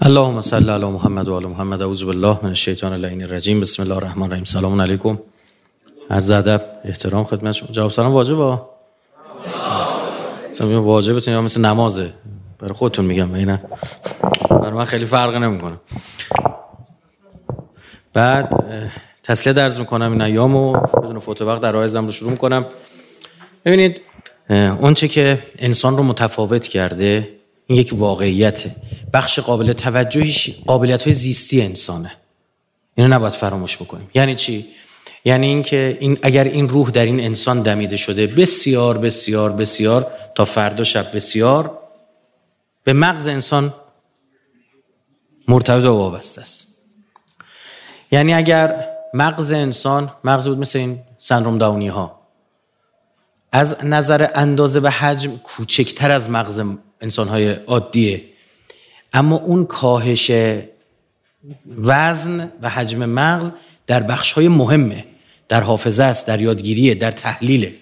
اللهم صل علی محمد و علی محمد. اعوذ بالله من الشیطان اللعین الرجیم. بسم الله الرحمن الرحیم. سلام علیکم. عرض ادب احترام خدمت شما. جواب سلام واجبه؟ سلام. واجبتون یا مثل نمازه؟ برای خودتون میگم اینا برای من خیلی فرق نمی‌کنه. بعد تسلیه درز می‌کنم این ایامو بدون فوت وقت در آیزم رو شروع می‌کنم. ببینید اون چه که انسان رو متفاوت کرده این یک واقعیته. بخش قابل توجهش قابلیت های زیستی انسانه. اینو نباید فراموش بکنیم. یعنی چی؟ یعنی اینکه این اگر این روح در این انسان دمیده شده بسیار بسیار بسیار تا فردا شب بسیار به مغز انسان مرتبط و وابسته است. یعنی اگر مغز انسان مغز بود مثل این سندروم داونی ها از نظر اندازه و حجم کوچکتر از مغز انسانهای عادیه اما اون کاهش وزن و حجم مغز در بخش های مهمه در حافظه است در یادگیریه در تحلیله.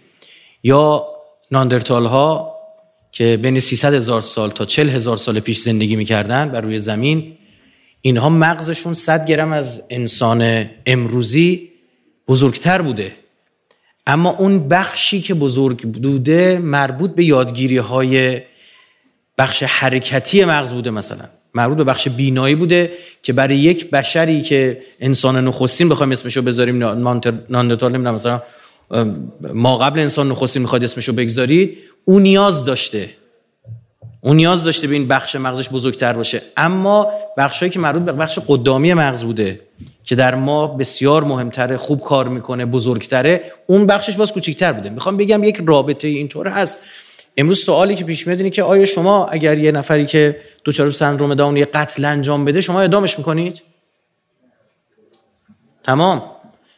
یا ناندرتال ها که بین 300 هزار سال تا 40 هزار سال پیش زندگی می‌کردن بر روی زمین اینها مغزشون 100 گرم از انسان امروزی بزرگتر بوده. اما اون بخشی که بزرگ بوده مربوط به یادگیری های بخش حرکتی مغز بوده مثلا. مربوط به بخش بینایی بوده که برای یک بشری که انسان نخستین بخوایم اسمشو بذاریم ناندرتال نمی‌دونم مثلا ما قبل انسان نخستین می‌خواد اسمشو بگذارید اون نیاز داشته. اون نیاز داشته به این بخش مغزش بزرگتر باشه. اما بخشایی که مربوط به بخش قدامی مغز بوده که در ما بسیار مهمتره خوب کار می‌کنه بزرگتره اون بخشش باز کوچیکتر بوده. می‌خوام بگم یک رابطه اینطور هست. امروز سوالی که پیش میاد اینه که آیا شما اگر یه نفری که دوچار سندروم داون یه قتل انجام بده شما اعدامش می‌کنید؟ تمام.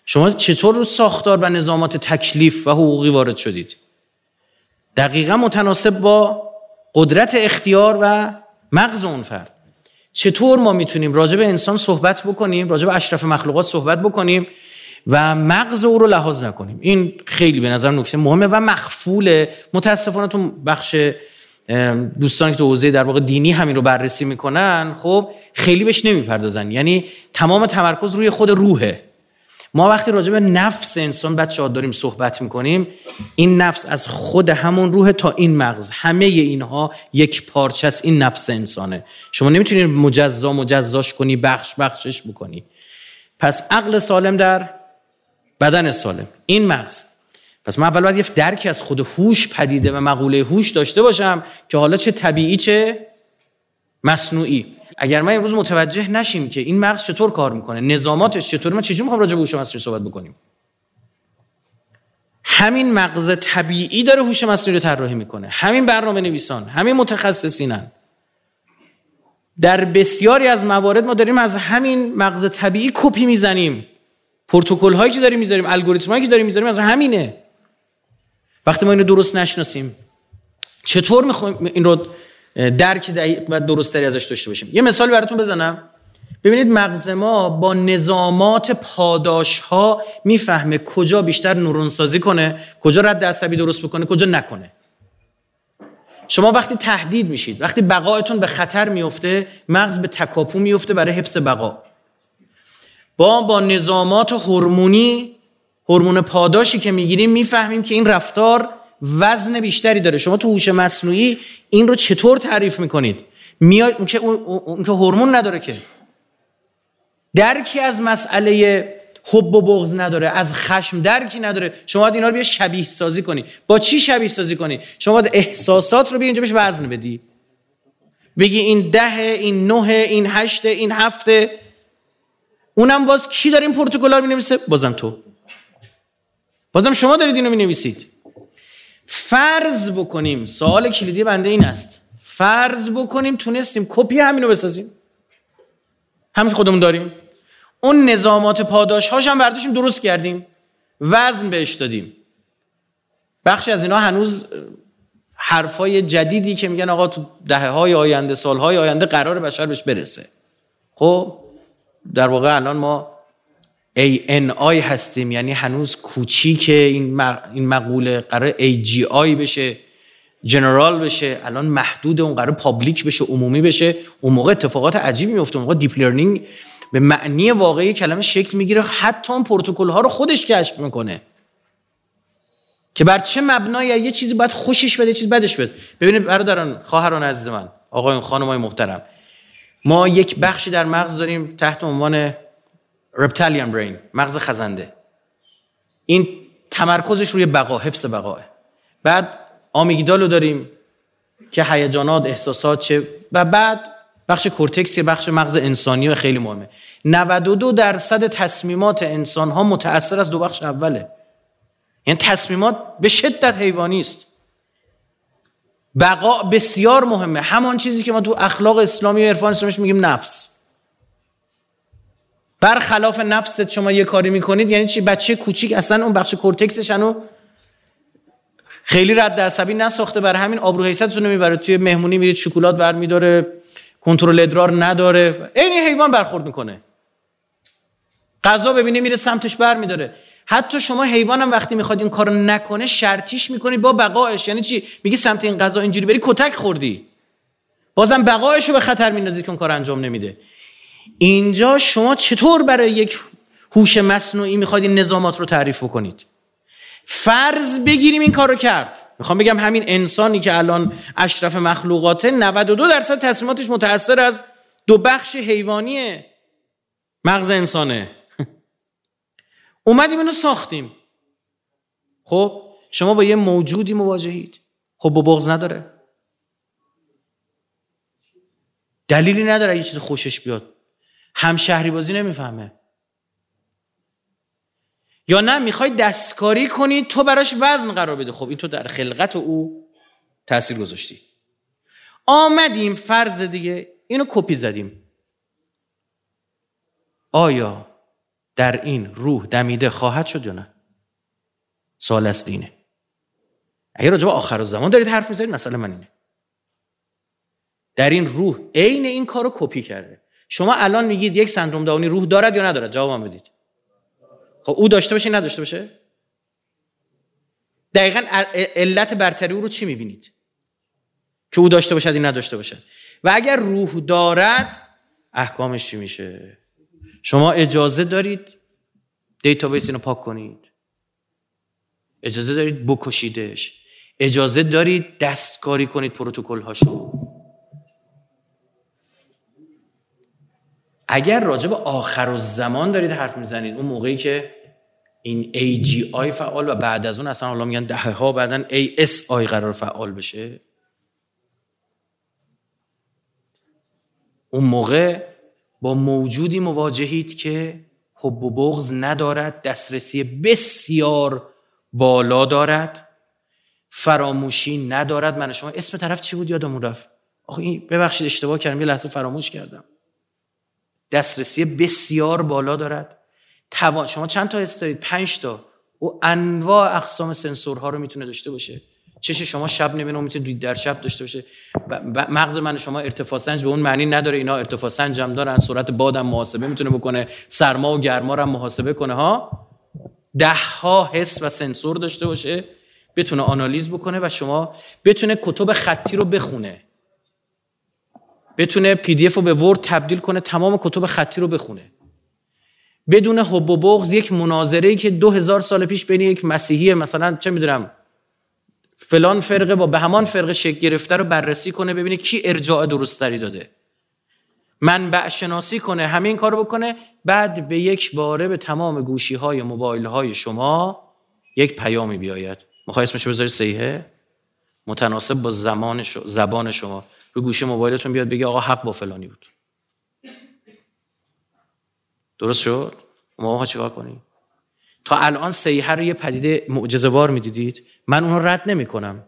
شما چطور رو ساختار و نظامات تکلیف و حقوقی وارد شدید؟ دقیقا متناسب با قدرت اختیار و مغز اون فرد. چطور ما می‌تونیم راجع به انسان صحبت بکنیم راجع به اشرف مخلوقات صحبت بکنیم و مغز او رو لحاظ نکنیم. این خیلی به نظر نکته مهمه و مخفوله. متاسفانه تو بخش دوستانی که تو حوزه در واقع دینی همین رو بررسی می‌کنن خب خیلی بهش نمی‌پردازن. یعنی تمام تمرکز روی خود روحه. ما وقتی راجع به نفس انسان بچه ها داریم صحبت می‌کنیم این نفس از خود همون روح تا این مغز. همه اینها یک پارچه است. این نفس انسانه. شما نمی‌تونید مجزا مجزاش کنی بخش بخشش بکنی. پس عقل سالم در بدن سالم. این مغز. پس من اول باید یه درکی از خود هوش پدیده و مقوله هوش داشته باشم که حالا چه طبیعی چه مصنوعی. اگر ما امروز متوجه نشیم که این مغز چطور کار می‌کنه نظاماتش چطوره ما چجوری می‌خوام راجع به هوش مصنوعی صحبت بکنیم؟ همین مغز طبیعی داره هوش مصنوعی رو طراحی می‌کنه. همین برنامه نویسان همین متخصصینن. در بسیاری از موارد ما داریم از همین مغز طبیعی کپی می‌زنیم. پروتکل هایی که داریم می‌ذاریم الگوریتم هایی که داریم می‌ذاریم از همینه. وقتی ما اینو درست نشناسیم چطور می‌خوایم این رو درک دقیق و درستری ازش داشته باشیم؟ یه مثال براتون بزنم. ببینید مغز ما با نظامات پاداش ها می‌فهمه کجا بیشتر نورون سازی کنه کجا رد عصبی درست بکنه کجا نکنه. شما وقتی تهدید میشید وقتی بقایتون به خطر میفته مغز به تکاپو میفته برای حفظ بقا. با با نظامات هورمونی هورمون پاداشی که می‌گیریم می‌فهمیم که این رفتار وزن بیشتری داره. شما تو هوش مصنوعی این رو چطور تعریف می‌کنید؟ میاد اون که اون که هورمون نداره که. درکی از مسئله حب و بغض نداره از خشم درکی نداره. شما باید اینا رو بیا شبیه سازی کنی. با چی شبیه سازی کنی؟ شما باید احساسات رو بیا اینجا بهش وزن بدی. بگی این ده این نه این هشت این هفته. اونم باز کی داره این پروتکل می نویسه بازم تو. بازم شما دارید اینو می نویسید فرض بکنیم سوال کلیدی بنده این است. فرض بکنیم تونستیم کپی همینو بسازیم. همین خودمون داریم. اون نظامات پاداش هاش هم برداشتیم درست کردیم. وزن بهش دادیم. بخشی از اینا هنوز حرفای جدیدی که میگن آقا تو دهه های آینده سالهای آینده قرار بشر بهش برسه. خب؟ در واقع الان ما ANI هستیم یعنی هنوز کوچیک این این مقوله قرار AGI بشه general بشه الان محدود اون قرار public بشه عمومی بشه. اون موقع اتفاقات عجیبی میفته اون موقع deep learning به معنی واقعی کلمه شکل می‌گیره حتی اون پروتکل ها رو خودش کشف می‌کنه. که بر چه مبنایی؟ یه چیزی باید خوشش بده چیز بدش بده. ببینید برادران خواهران عزیز من آقایون خانمای محترم. ما یک بخشی در مغز داریم تحت عنوان رپتالیان برین مغز خزنده. این تمرکزش روی بقا حفظ بقاه. بعد آمیگدال رو داریم که هیجانات احساسات چه و بعد بخش کورتکس بخش مغز انسانی و خیلی مهمه. 92 درصد تصمیمات انسان ها متأثر از دو بخش اوله. یعنی تصمیمات به شدت حیوانی است. بقا بسیار مهمه. همان چیزی که ما تو اخلاق اسلامی و عرفان اسلامیش میگیم نفس. برخلاف نفست شما یه کاری می‌کنید یعنی چی؟ بچه کوچیک اصلا اون بخش کورتکسش خیلی رد عصبی نساخته. برای همین آبرو حیثیتتون رو می‌بره. توی مهمونی میرید شکلات بر میداره کنترل ادرار نداره. این حیوان برخورد می‌کنه. غذا ببینه میره سمتش بر میداره حتی شما حیوانم وقتی می‌خواد این کارو نکنه شرطیش می‌کنید با بقایش. یعنی چی؟ میگی سمت این غذا اینجوری بری کتک خوردی. بازم بقایش رو به خطر میندازید که اون کار انجام نمیده. اینجا شما چطور برای یک هوش مصنوعی می‌خواید این نظامات رو تعریف بکنید؟ فرض بگیریم این کار رو کرد. می‌خوام بگم همین انسانی که الان اشرف مخلوقاته 92 درصد تصمیماتش متأثر از دو بخش حیوانی مغز انسانه. اومدیم اینو ساختیم. خب شما با یه موجودی مواجهید. خب با بغض نداره. دلیلی نداره یه چیز خوشش بیاد. هم شهری بازی نمی‌فهمه. یا نه می‌خوای دستکاری کنی تو براش وزن قرار بده. خب این تو در خلقت او تاثیر گذاشتی. آمدیم فرض دیگه اینو کپی زدیم. آیا در این روح دمیده خواهد شد یا نه؟ سوال از دینه اگر راجع به آخر زمان دارید حرف می‌زنید مسئله من اینه. در این روح عین این کارو کپی کرده. شما الان میگید یک سندروم داونی روح دارد یا ندارد؟ جواب بدید. خب او داشته باشه نداشته باشه؟ دقیقا علت برتری او رو چی می‌بینید؟ که او داشته باشد این نداشته باشد. و اگر روح دارد احکامش چی میشه؟ شما اجازه دارید database اینو پاک کنید. اجازه دارید بکشیدش. اجازه دارید دستکاری کنید پروتکل هاشو اگر راجع به آخرالزمان دارید حرف می‌زنید اون موقعی که این AGI فعال و بعد از اون اصلا حالا میگن دهه ها بعدا ASI قرار فعال بشه. اون موقع با موجودی مواجهید که حب و بغض ندارد دسترسی بسیار بالا دارد فراموشی ندارد. من شما اسم طرف چی بود؟ یادمون رفت. آخه این ببخشید اشتباه کردم یه لحظه فراموش کردم. دسترسی بسیار بالا دارد. توان شما چند تا حس دارید پنج تا. او انواع اقسام سنسورها رو می‌تونه داشته باشه. چش شما شب نمی‌بینه می‌تونه در شب داشته باشه. مغز من شما ارتفاع سنج به اون معنی نداره. اینا ارتفاع سنج هم دارن سرعت بادم محاسبه می‌تونه بکنه سرما و گرما رو محاسبه کنه ها. ده ها حس و سنسور داشته باشه بتونه آنالیز بکنه و شما بتونه کتب خطی رو بخونه. بتونه پی دی اف رو به ورد تبدیل کنه تمام کتب خطی رو بخونه. بدون حب و بغض یک مناظره ای که دو هزار سال پیش بین یک مسیحی مثلا چه می‌دونم فلان فرقه با به همان فرقه شکل گرفته رو بررسی کنه ببینه کی ارجاع درستری داده. منبع شناسی کنه همین کار بکنه. بعد به یک باره به تمام گوشی های موبایل های شما یک پیامی بیاید. می‌خوای اسمش بذاری سیحه متناسب با زمان زبان شما. رو گوشی موبایلتون بیاد بگه آقا حق با فلانی بود. درست شد؟ ما چیکار کنیم؟ تا الان سیحه رو یه پدیده معجزه وار می‌دیدید؟ من اون رو رد نمی کنم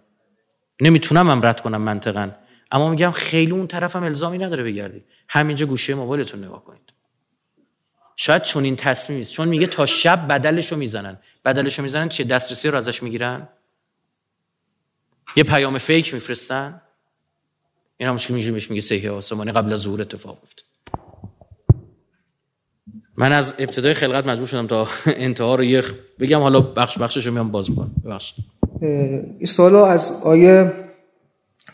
نمی‌تونم هم رد کنم منطقا. اما میگم خیلی اون طرفم الزامی نداره بگردید. همینجا گوشه موبایلتون نگاه کنید. شاید چون این تصمیمی است. چون میگه تا شب بدلشو می‌زنن. بدلشو می‌زنن چه دسترسی رو ازش می‌گیرن؟ یه پیام فیک میفرستن؟ این همش که میگه میگه سیحه آسمانی قبل از ظهور اتفاق افتاد. من از ابتدای خلقت مجبور شدم تا انتها رو بگم حالا بخش بخشش رو میام باز می‌کنم. ببخشید. این سوالا از آیه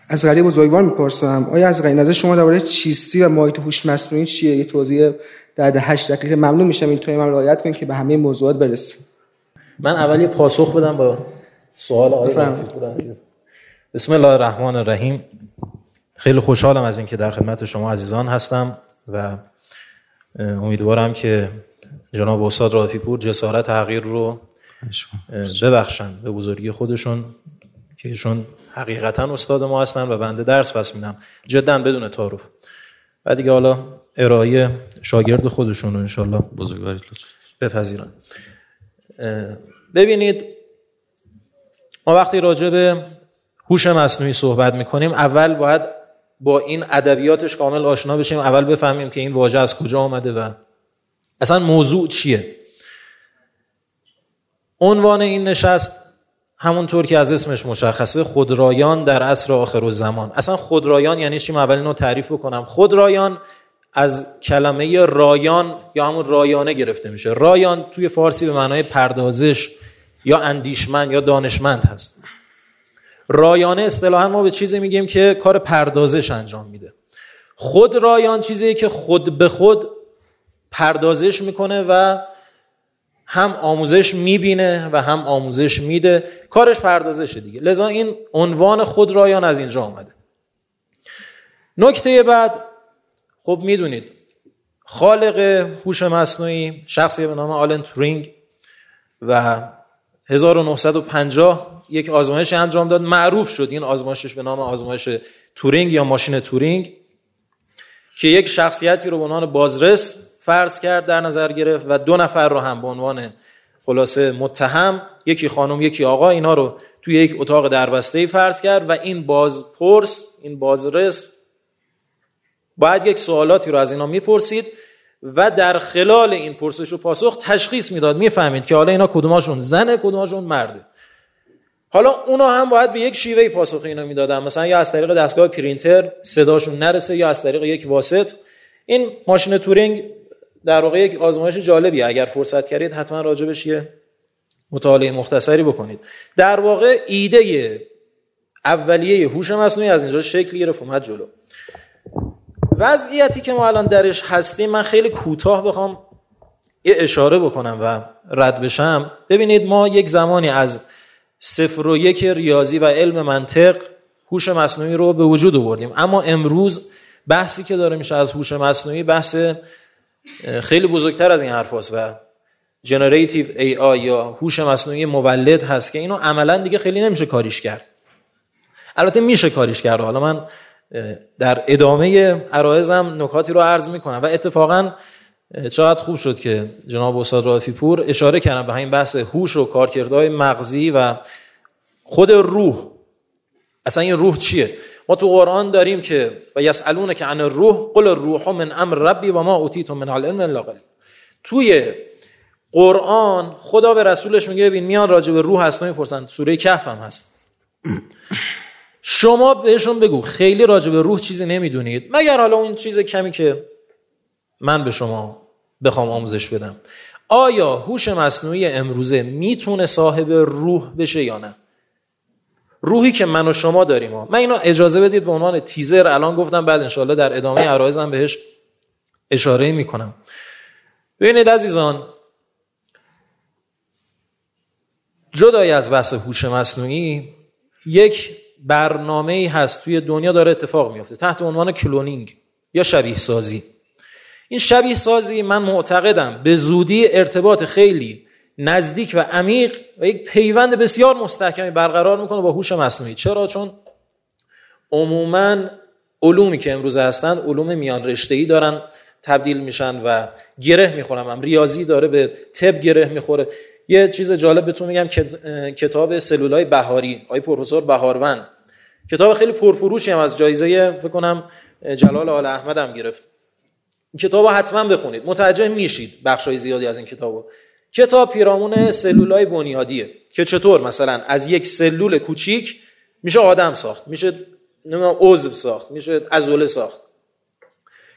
از غریب بزرگوار می‌پرسم. آیا از غریب نظر شما درباره چیستی و ماهیت هوش مصنوعی چیه؟ یه توضیح در ده هشت دقیقه. ممنون میشم این توی من رعایت کنید که به همه موضوعات برسیم. من اولی پاسخ بدم با سوال آقای عزیز بسم الله الرحمن الرحیم. خیلی خوشحالم از اینکه در خدمت شما عزیزان هستم و امیدوارم که جناب استاد رافی پور جسارت تغییر رو ببخشن به بزرگی خودشون که ایشون حقیقتا استاد ما هستن و بنده درس پس میدم. جدا بدون تعارف. و دیگه حالا ارائه شاگرد خودشون رو انشالله بزرگواری بپذیرن. ببینید ما وقتی راجع به هوش مصنوعی صحبت می‌کنیم اول باید با این ادبیاتش کامل آشنا بشیم. اول بفهمیم که این واژه از کجا آمده و اصلا موضوع چیه. عنوان این نشست همونطور که از اسمش مشخصه خودرایان در عصر آخر و زمان اصلا خودرایان یعنی چی؟ اول اینو تعریف بکنم. خودرایان از کلمه رایان یا همون رایانه گرفته میشه. رایان توی فارسی به معنای پردازش یا اندیشمند یا دانشمند هست. رایانه اصطلاحا ما به چیزی میگیم که کار پردازش انجام میده. خود رایان چیزی که خود به خود پردازش می‌کنه و هم آموزش می‌بینه و هم آموزش میده. کارش پردازشه دیگه. لذا این عنوان خود رایان از اینجا آمده. نکته بعد خب می‌دونید خالق هوش مصنوعی شخصی به نام آلن تورینگ و 1950 یک آزمایش انجام داد. معروف شد این آزمایشش به نام آزمایش تورینگ یا ماشین تورینگ که یک شخصیتی رو به عنوان بازرس فرض کرد در نظر گرفت و دو نفر رو هم به عنوان خلاصه متهم یکی خانم یکی آقا اینا رو توی یک اتاق دربسته فرض کرد و این بازپرس این بازرس باید یک سوالاتی رو از اینا می‌پرسید و در خلال این پرسش و پاسخ تشخیص می‌داد. می‌فهمید که حالا اینا کدوماشون زنه کدوماشون مرده. حالا اونا هم باید به یک شیوه پاسخ اینا می‌دادن. مثلا یا از طریق دستگاه پرینتر صداشون نرسه یا از طریق یک واسط. این ماشین تورینگ در واقع یک آزمایش جالبی اگر فرصت کردید حتما راجبش یه مطالعه مختصری بکنید. در واقع ایده اولیه هوش مصنوعی از اینجا شکل گرفت اومد جلو. وضعیتی که ما الان درش هستیم من خیلی کوتاه بخوام یه اشاره بکنم و رد بشم. ببینید ما یک زمانی از صفر و یک ریاضی و علم منطق هوش مصنوعی رو به وجود آوردیم. اما امروز بحثی که داره میشه از هوش مصنوعی بحث خیلی بزرگتر از این حرف و generative AI یا هوش مصنوعی مولد هست که اینو عملا دیگه خیلی نمیشه کاریش کرد. البته میشه کاریش کرد. حالا من در ادامه عرایضم نکاتی رو عرض می‌کنم و اتفاقا چقدر خوب شد که جناب استاد رائفی پور اشاره کردن به همین بحث هوش و کارکردهای مغزی و خود روح. اصلا این روح چیه؟ ما تو قرآن داریم که و یسالون که عن الروح قل الروح من امر ربی و ما اوتیتم من العلم الا قلیل. توی قرآن خدا به رسولش میگه ببین میان راجع به روح هست می‌پرسن. سوره کهف هم هست. شما بهشون بگو خیلی راجع به روح چیزی نمی‌دونید. مگر حالا اون چیز کمی که من به شما بخوام آموزش بدم. آیا هوش مصنوعی امروزه می‌تونه صاحب روح بشه یا نه؟ روحی که من و شما داریم. ها. من اینو اجازه بدید به عنوان تیزر الان گفتم بعد انشاءالله در ادامه عرایزم بهش اشاره می‌کنم. ببینید عزیزان جدای از بحث هوش مصنوعی یک برنامه ای هست توی دنیا داره اتفاق میفته تحت عنوان کلونینگ یا شبیه سازی این شبیه سازی من معتقدم. به زودی ارتباط خیلی نزدیک و عمیق و یک پیوند بسیار مستحکمی برقرار می‌کنه با هوش مصنوعی. چرا؟ چون عموما علومی که امروز هستن علوم میان رشته‌ای دارن تبدیل میشن و گره می‌خورم هم ریاضی داره به تب گره می‌خوره. یه چیز جالب بهتون میگم کتاب سلولای بهاری آقای پروفسور بهاروند. کتاب خیلی پرفروشی هم از جایزه فکر کنم جلال آل احمد هم گرفت. این کتاب حتما بخونید. متوجه میشید بخشای زیادی از این کتابو کتاب پیرامون سلولای بنیادیه که چطور مثلا از یک سلول کوچیک میشه آدم ساخت میشه عضو ساخت میشه عضله ساخت.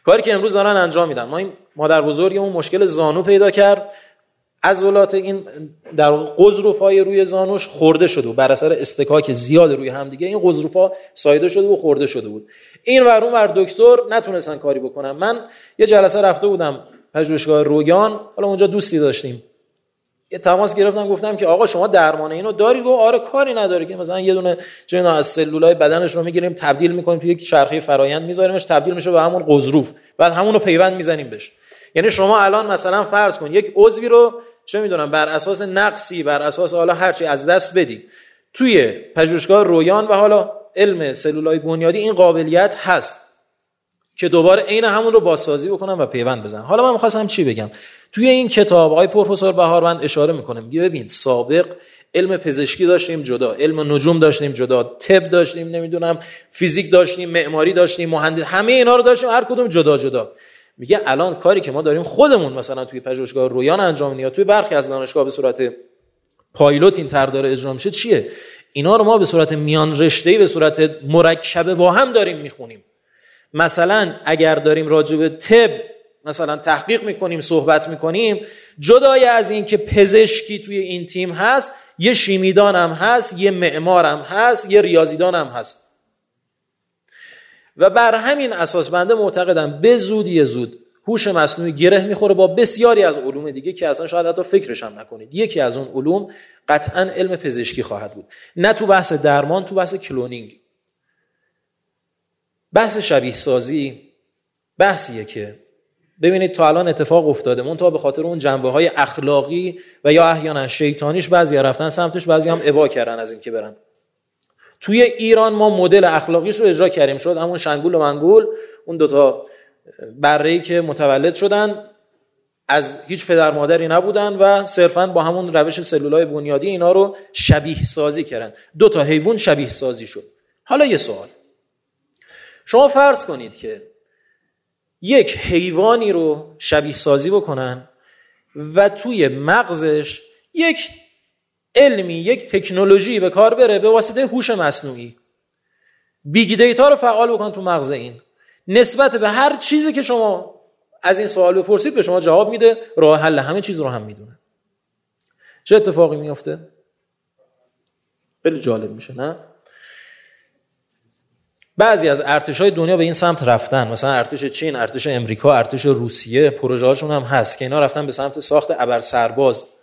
کاری که امروز دارن انجام میدن. ما این مادر بزرگمون مشکل زانو پیدا کرد. عضلات این در قزروف های روی زانوش خورده شده و بر اثر استکاک زیاد روی همدیگه این قزروف ها سایده شده و خورده شده بود. این ور اون ور دکتر نتونستن کاری بکنم من یه جلسه رفته بودم پژوهشگاه رویان. حالا اونجا دوستی داشتیم. یه تماس گرفتم گفتم که آقا شما درمان اینو داری؟ گفت آره کاری نداره که مثلا یه دونه جنا از سلولای بدنش رو می‌گیریم تبدیل می‌کنیم توی یک چرخه فرایند میذاریمش تبدیل میشه به همون قزروف بعد همون رو پیوند می‌زنیم بهش. یعنی شما الان مثلا فرض کن یک عضوی رو چه می‌دونم بر اساس نقصی بر اساس حالا هرچی از دست بدی توی پژوهشگاه رویان و حالا علم سلولای بنیادی این قابلیت هست که دوباره عین همون رو بازسازی بکنم و پیوند بزنم. حالا من می‌خواستم چی بگم؟ توی این کتاب آقای پروفسور بهاروند اشاره می‌کنه میگه ببین سابق علم پزشکی داشتیم جدا علم نجوم داشتیم جدا طب داشتیم نمی‌دونم فیزیک داشتیم معماری داشتیم مهندس همه اینا رو داشتیم هر کدوم جدا جدا. میگه الان کاری که ما داریم خودمون مثلا توی پژوهشگاه رویان انجام میدیم توی برخی از دانشگاه به صورت پایلوت این طرح داره اجرا میشه چیه؟ اینا رو ما به صورت میان رشته‌ای به صورت مرکبه با هم داریم می‌خونیم. مثلا اگر داریم راجع به طب مثلا تحقیق می‌کنیم صحبت می‌کنیم جدای از این که پزشکی توی این تیم هست یه شیمیدان هم هست یه معمارم هست یه ریاضیدان هم هست. و بر همین اساس بنده معتقدم به زودی زود هوش مصنوعی گره می‌خوره با بسیاری از علوم دیگه که اصلا شاید حتی فکرش هم نکنید. یکی از اون علوم قطعا علم پزشکی خواهد بود. نه تو بحث درمان تو بحث کلونینگ. بحث شبیه سازی بحثیه که ببینید تا الان اتفاق افتاده مون تا به خاطر اون جنبه های اخلاقی و یا احیانا شیطانیش بعضی رفتن سمتش بعضی هم ابا کردن از اینکه برن. توی ایران ما مدل اخلاقیش رو اجرا کردیم. شد همون شنگول و منگول اون دوتا بره که متولد شدن از هیچ پدر مادری نبودن و صرفا با همون روش سلولای بنیادی اینا رو شبیه سازی کردن. دو تا حیوان شبیه سازی شد. حالا یه سوال. شما فرض کنید که یک حیوانی رو شبیه سازی بکنن و توی مغزش یک علمی یک تکنولوژی به کار بره به واسطه هوش مصنوعی. big data رو فعال بکن تو مغز این. نسبت به هر چیزی که شما از این سوال بپرسید به شما جواب میده راه حل همه چیز رو هم می‌دونه. چه اتفاقی میفته خیلی جالب میشه نه؟ بعضی از ارتش های دنیا به این سمت رفتن. مثلا ارتش چین ارتش امریکا ارتش روسیه پروژه هاشون هم هست که اینا رفتن به سمت ساخت ابر سرباز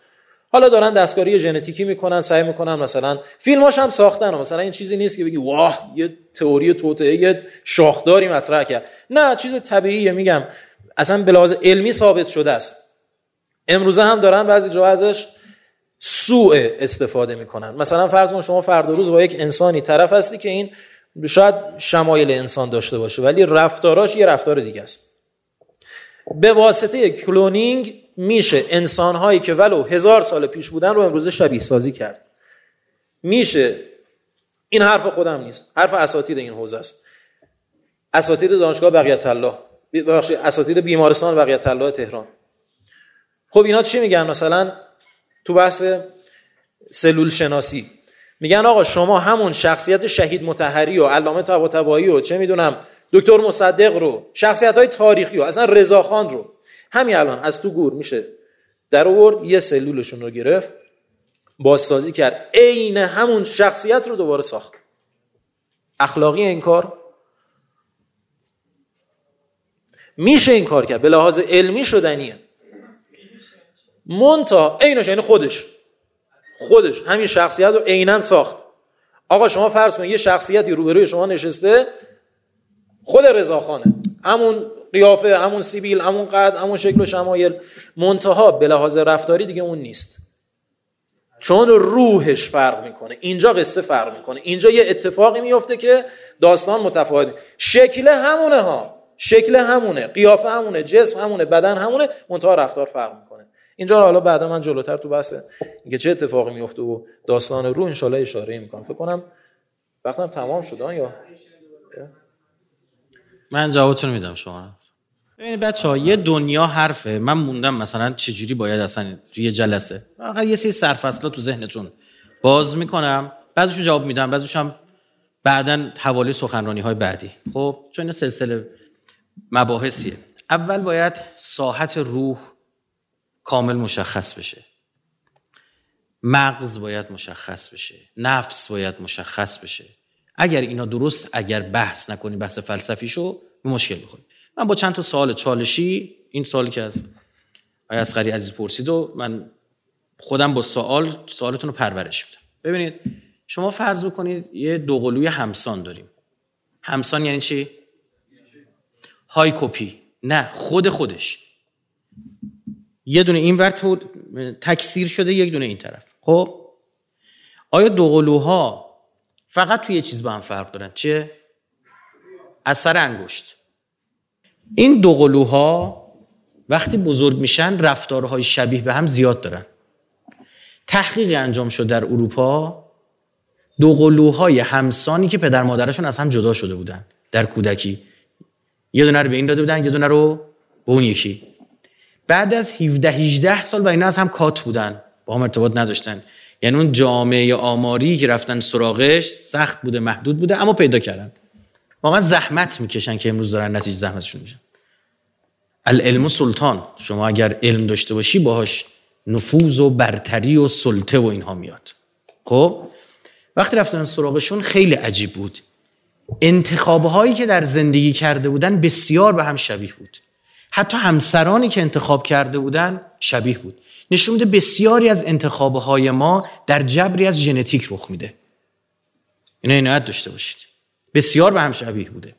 حالا دارن دستکاری ژنتیکی می‌کنن سعی می‌کنن مثلا فیلماش هم ساختن مثلا این چیزی نیست که بگی واه یه تئوری توطئه یه شاخداری مطرح کرد. نه چیز طبیعیه میگم. اصلا به لحاظ علمی ثابت شده است. امروزه هم دارن بعضی جا ازش سوء استفاده می‌کنن. مثلا فرض کن شما فردا روز با یک انسانی طرف هستی که این شاید شمایل انسان داشته باشه ولی رفتاراش یه رفتار دیگه است. به واسطه کلونینگ میشه انسانهایی که ولو هزار سال پیش بودن رو امروزه شبیه سازی کرد. میشه. این حرف خودم نیست. حرف اساتید این حوزه است. اساتید دانشگاه بقیت الله. ببخشید اساتید بیمارستان بقیت الله تهران. خب اینا چی میگن؟ مثلا تو بحث سلول شناسی. میگن آقا شما همون شخصیت شهید متحری و علامه طباطبایی و چه می‌دونم دکتر مصدق رو شخصیت های تاریخی و اصلا رضاخان رو همین الان از تو گور میشه در آورد یه سلولشون رو گرفت بازسازی کرد. عین همون شخصیت رو دوباره ساخت. اخلاقی این کار میشه این کار کرد به لحاظ علمی شدنیه. مونتا عینش یعنی خودش. خودش همین شخصیت رو عینا ساخت. آقا شما فرض کنید یه شخصیتی روبروی شما نشسته خود رضاخانه. همون قیافه همون سیبیل همون قد همون شکل و شمایل. منتها به لحاظ رفتاری دیگه اون نیست. چون روحش فرق می‌کنه. اینجا قصه فرق می‌کنه. اینجا یه اتفاقی میفته که داستان متفاوت. شکل همونه ها. شکل همونه. قیافه همونه. جسم همونه. بدن همونه. منتها رفتار فرق می‌کنه. اینجا حالا بعدا من جلوتر تو بحث اینکه چه اتفاقی میفته و داستان رو انشالله اشاره می‌کنم. فکر کنم وقتم تمام شد یا من جوابتون میدم شما. ببینید بچه ها یه دنیا حرفه. من موندم مثلا چجوری باید اصلا یه جلسه. فقط یه سری سرفصلا تو ذهنتون باز می‌کنم بعضیشو جواب میدم بعضیش هم بعدا حوالی سخنرانی های بعدی. خب چون سلسله مباحثیه. اول باید ساحت روح کامل مشخص بشه. مغز باید مشخص بشه. نفس باید مشخص بشه. اگر اینا درست اگر بحث نکنی بحث فلسفی شو به مشکل بخوری. من با چند تا سوال چالشی این سوالی که از آیا اسقری عزیز پرسید و من خودم با سوال سوالتون رو پرورش میدم. ببینید شما فرض بکنید یه دوقلوی همسان داریم. همسان یعنی چی؟ های کپی. نه خود خودش. یه دونه این ور تکثیر شده یک دونه این طرف. خب؟ آیا دوقلوها فقط توی یه چیز با هم فرق دارن. چه اثر انگشت. این دوقلوها وقتی بزرگ میشن رفتارهای شبیه به هم زیاد دارن. تحقیقی انجام شد در اروپا دوقلوهای همسانی که پدر مادرشون از هم جدا شده بودن. در کودکی. یه دونه رو به این داده بودن یه دونه رو به اون یکی. بعد از 17 18 سال و اینا از هم کات بودن. با هم ارتباط نداشتن. یعنی اون جامعه آماری که رفتن سراغش سخت بوده محدود بوده اما پیدا کردن. واقعا زحمت می‌کشن که امروز دارن نتیجه زحمتشون میشن. العلم سلطان. شما اگر علم داشته باشی باهاش نفوذ و برتری و سلطه و اینها میاد. خب؟ وقتی رفتن سراغشون خیلی عجیب بود. انتخابهایی که در زندگی کرده بودن بسیار به هم شبیه بود. حتی همسرانی که انتخاب کرده بودن شبیه بود. نشون میده بسیاری از انتخابهای ما در جبری از ژنتیک رخ میده. اینو عنایت داشته باشید. بسیار به هم شبیه بوده.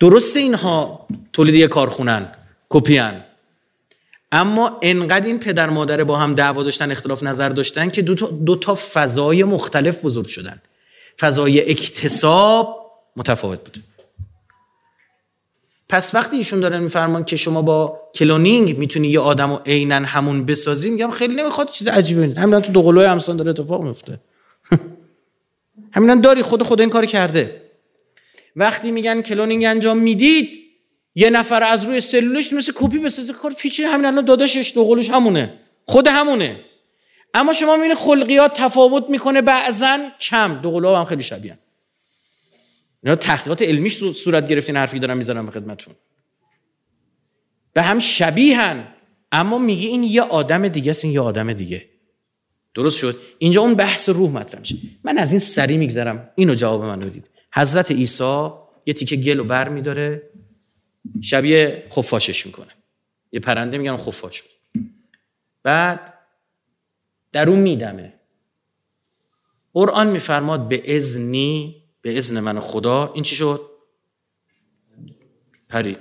درست اینها تولید یک کارخونن کپیان اما انقدر این پدر مادر با هم دعوا داشتن اختلاف نظر داشتن که دو تا, دو تا فضای مختلف بزرگ شدن. فضای اکتساب متفاوت بود. پس وقتی ایشون دارن میفرمان که شما با cloning می‌تونی یه آدم رو عینا همون بسازی میگم خیلی نمی‌خواد چیز عجیبی ببینید همین تو دو قلوی همسان داره اتفاق میفته همینا داری خود خود این کار کرده. وقتی میگن cloning انجام می‌دید یه نفر از روی سلولش مثل کپی بسازه کار پیچه همین الان داداشش دو قلوش همونه. خود همونه. اما شما می‌بینید خلقیات تفاوت می‌کنه بعضا کم. دو قلوها هم خیلی شبیه اینا تحقیقات علمیش صورت گرفتین حرفی دارم می‌ذارم به خدمتتون. به هم شبیهن اما میگه این یه آدم دیگه است این یه آدم دیگه. درست شد؟ اینجا اون بحث روح مطرح میشه. من از این سری میگذرم. اینو جواب من بدید. حضرت عیسی یه تیکه گل و بر میداره شبیه خفاشش می‌کنه. یه پرنده میگن خفاش. بعد در اون میدمه. قرآن میفرماد بإذنی به اذن من خدا این چی شد؟ پری.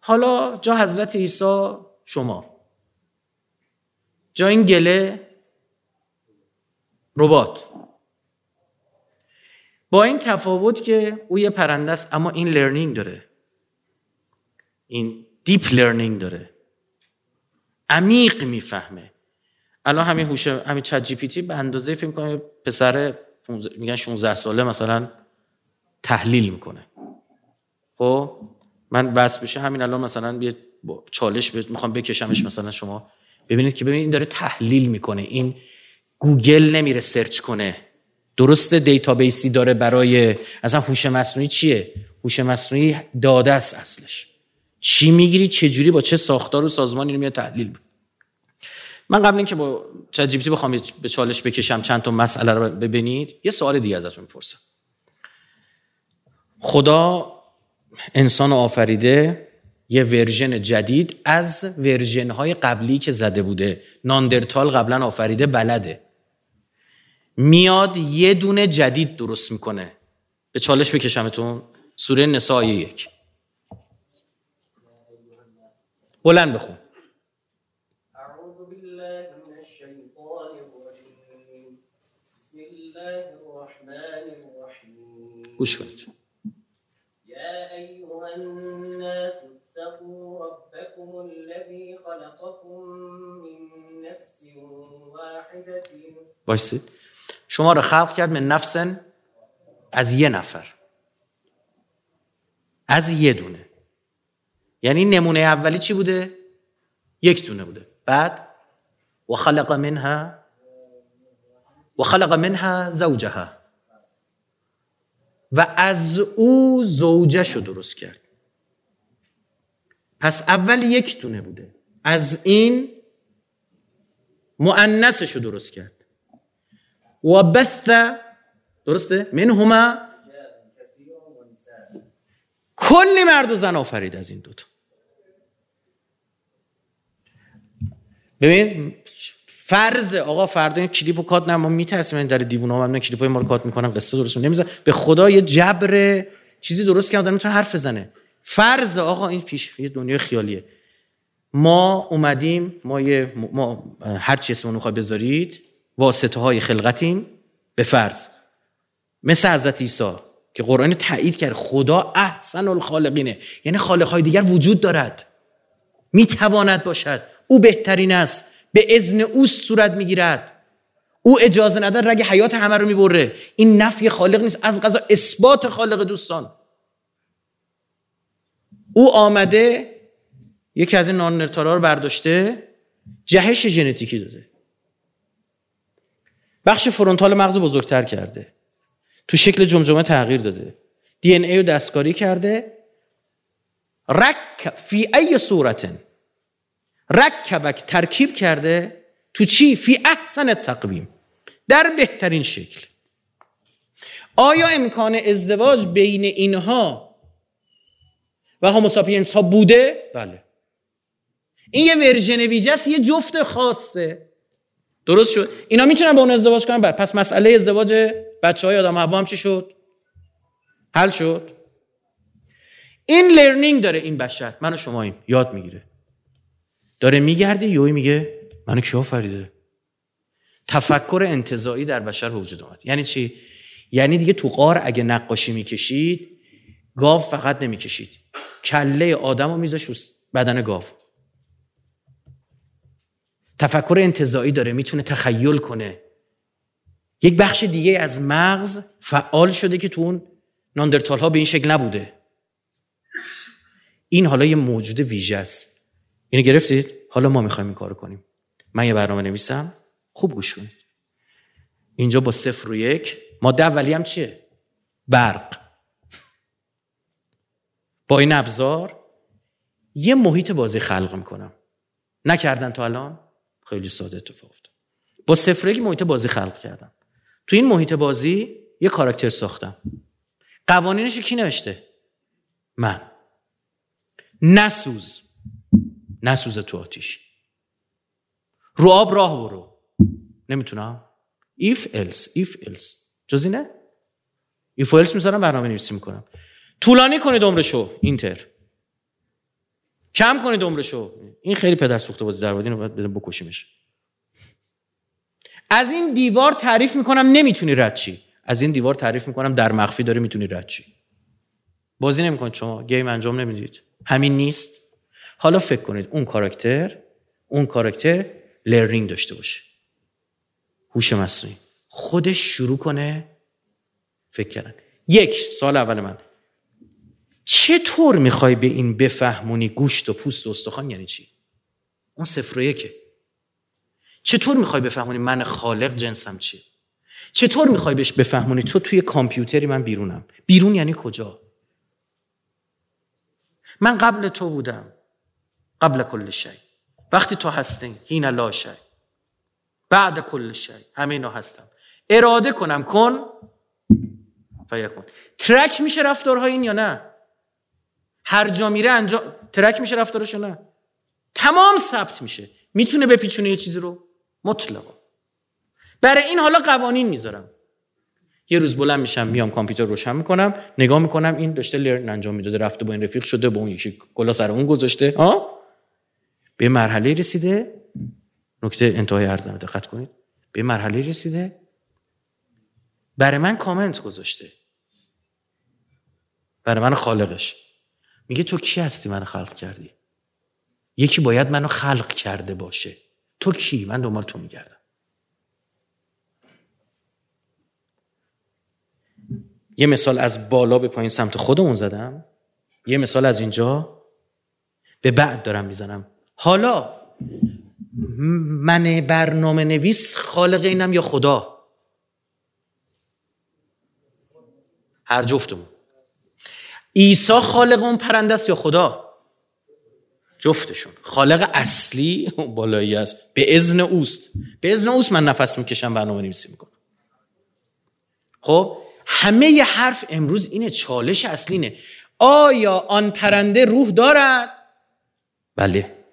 حالا جا حضرت عیسی شما. جا این گله ربات. با این تفاوت که او یه پرنده است اما این learning داره. این deep learning داره. عمیق می‌فهمه. الان همین هوش همین ChatGPT به اندازه فکر کنم پسر میگن 16 ساله مثلا تحلیل می‌کنه. خب؟ من بس بشه همین الان مثلا یه چالش می‌خوام بکشمش مثلا شما. ببینید که ببینید این داره تحلیل می‌کنه. این گوگل نمیره search کنه. درست database ی داره برای اصلا هوش مصنوعی چیه؟ هوش مصنوعی داده است اصلش. چی می‌گیری؟ چه جوری با چه ساختار و سازمانی رو میاد تحلیل من قبل اینکه با Chat G بخوام به چالش بکشم چند تا مسئله رو ببینید یه سوال دیگه ازتون می‌پرسم خدا انسان آفریده یه version جدید از version های قبلی که زده بوده. نئاندرتال قبلا آفریده بلده. میاد یه دونه جدید درست می‌کنه. به چالش بکشمتون. سوره نساء یک. بلند بخون. گوش کنید. يا أيها الناس اتقوا ربكم الذي خلقكم من نفس واحدة. باشید شما رو خلق کرد من نفسن از یه نفر. از یه دونه. یعنی نمونه اولی چی بوده؟ یک دونه بوده. بعد و خلق منها و خلق منها زوجها. و از او زوجش رو درست کرد. پس اول یک دونه بوده. از این مؤنثش رو درست کرد. و بث درسته؟ منهما کلی مرد و زن آفرید از این دوتا. ببین فرض آقا فردا این کلیپو کات نه ما میترسیم این در دیوونه هم کلیپای ما رو کات می‌کنن قصه درست نمیزن به خدا یه جبر چیزی درست کردن می‌تونه حرف بزنه. فرض آقا این پیش یه دنیای خیالیه. ما اومدیم ما یه ما هر چی اسمونو خواهی بذارید واسطه های خلقتیم به فرض. مثل حضرت عیسی که قرآن تایید کرد خدا احسن الخالقینه. یعنی خالق های دیگر وجود دارد. می‌تواند باشد. او بهترین است. به اذن او صورت می‌گیرد. او اجازه نداد رگ حیات همه رو می‌بره. این نفی خالق نیست از قضا اثبات خالق دوستان. او آمده یکی از این نانرتارا رو برداشته جهش ژنتیکی داده. بخش فرونتال مغز بزرگتر کرده. تو شکل جمجمه تغییر داده. دی ان ای رو دستکاری کرده. رک فی ای صورتن. رکبک ترکیب کرده تو چی؟ فی احسن تقویم. در بهترین شکل. آیا امکان ازدواج بین اینها و Homo sapiens ها بوده؟ بله. این یه version است یه جفت خاصه. درست شد؟ اینا می‌تونن با اون ازدواج کنن؟ بله. پس مسئله ازدواج بچه های آدم حوا هم چی شد؟ حل شد. این learning داره این بشر. من و شما این یاد می‌گیره. داره میگرده یوی میگه منو کی آفریده؟ تفکر انتظایی در بشر وجود اومد. یعنی چی؟ یعنی دیگه تو قار اگه نقاشی می‌کشید گاو فقط نمی‌کشید. کله آدم رو میذاش بدن گاو. تفکر انتظایی داره می‌تونه تخیل کنه. یک بخش دیگه از مغز فعال شده که تو اون ناندرتال ها به این شکل نبوده. این حالا یه موجود ویژه است. اینو گرفتید؟ حالا ما می‌خوایم این کارو کنیم. من یه برنامه نویسم. خوب گوش کنید اینجا با صفر و یک. ماده اولی هم چیه؟ برق. با این ابزار یه محیط بازی خلق می‌کنم. نکردن تا الان؟ خیلی ساده اتفاق افتاد. با صفر یک محیط بازی خلق کردم. تو این محیط بازی یه کاراکتر ساختم. قوانینش کی نوشته؟ من. نسوز. نسوز تو آتیش. رو آب راه برو. نمی‌تونم. If else if else. جز اینه؟ If else می‌ذارم برنامه نویسی می‌کنم. طولانی کنید عمرشو اینتر. کم کنید عمرشو. این خیلی پدر سوخته بازی در رو باید بکشیمش. از این دیوار تعریف می‌کنم نمی‌تونی رد چی از این دیوار تعریف می‌کنم در مخفی داره می‌تونی رد چی بازی نمی‌کنید شما. گیم انجام نمی‌دید. همین نیست. حالا فکر کنید اون کاراکتر اون کاراکتر لرنینگ داشته باشه. هوش مصنوعی. خودش شروع کنه فکر کردن. یک سال اول من. چطور می‌خوای به این بفهمونی گوشت و پوست و استخوان یعنی چی؟ اون صفر و یکه. چطور می‌خوای بفهمونی من خالق جنسم چیه؟ چطور می‌خوای بهش بفهمونی تو توی کامپیوتری من بیرونم؟ بیرون یعنی کجا؟ من قبل تو بودم. قبل کل شی. وقتی تو هستی هین لا شی. بعد کل شی. همه اینا هستم اراده کنم کن. فیکون ترک میشه رفتارهای این یا نه؟ هر جا میره انجام ترک میشه رفتارش نه؟ تمام ثبت میشه. می‌تونه بپیچونه یه چیزی رو؟ مطلقا. برای این حالا قوانین می‌ذارم. یه روز بلند میشم میام کامپیوتر روشن می‌کنم نگاه می‌کنم این داشته لرن انجام می‌داده رفته با این رفیق شده با اون یکی کلا سر اون گذاشته. ها؟ به مرحله رسیده. نکته انتهای ارزم دقت کنید. به مرحله رسیده. برای من کامنت گذاشته. برای من خالقش. میگه تو کی هستی منو خلق کردی؟ یکی باید منو خلق کرده باشه. تو کی؟ من دنبال تو میگردم. یه مثال از بالا به پایین سمت خودمون زدم. یه مثال از اینجا. به بعد دارم می‌زنم. حالا من برنامه نویس خالق اینم یا خدا؟ هر جفتمون. عیسی خالق اون پرنده است یا خدا؟ جفتشون. خالق اصلی بالایی است. به اذن اوست. به اذن اوست من نفس می‌کشم برنامه نویسی می‌کنم. خب همه ی حرف امروز اینه چالش اصلی اینه آیا آن پرنده روح دارد؟ بله.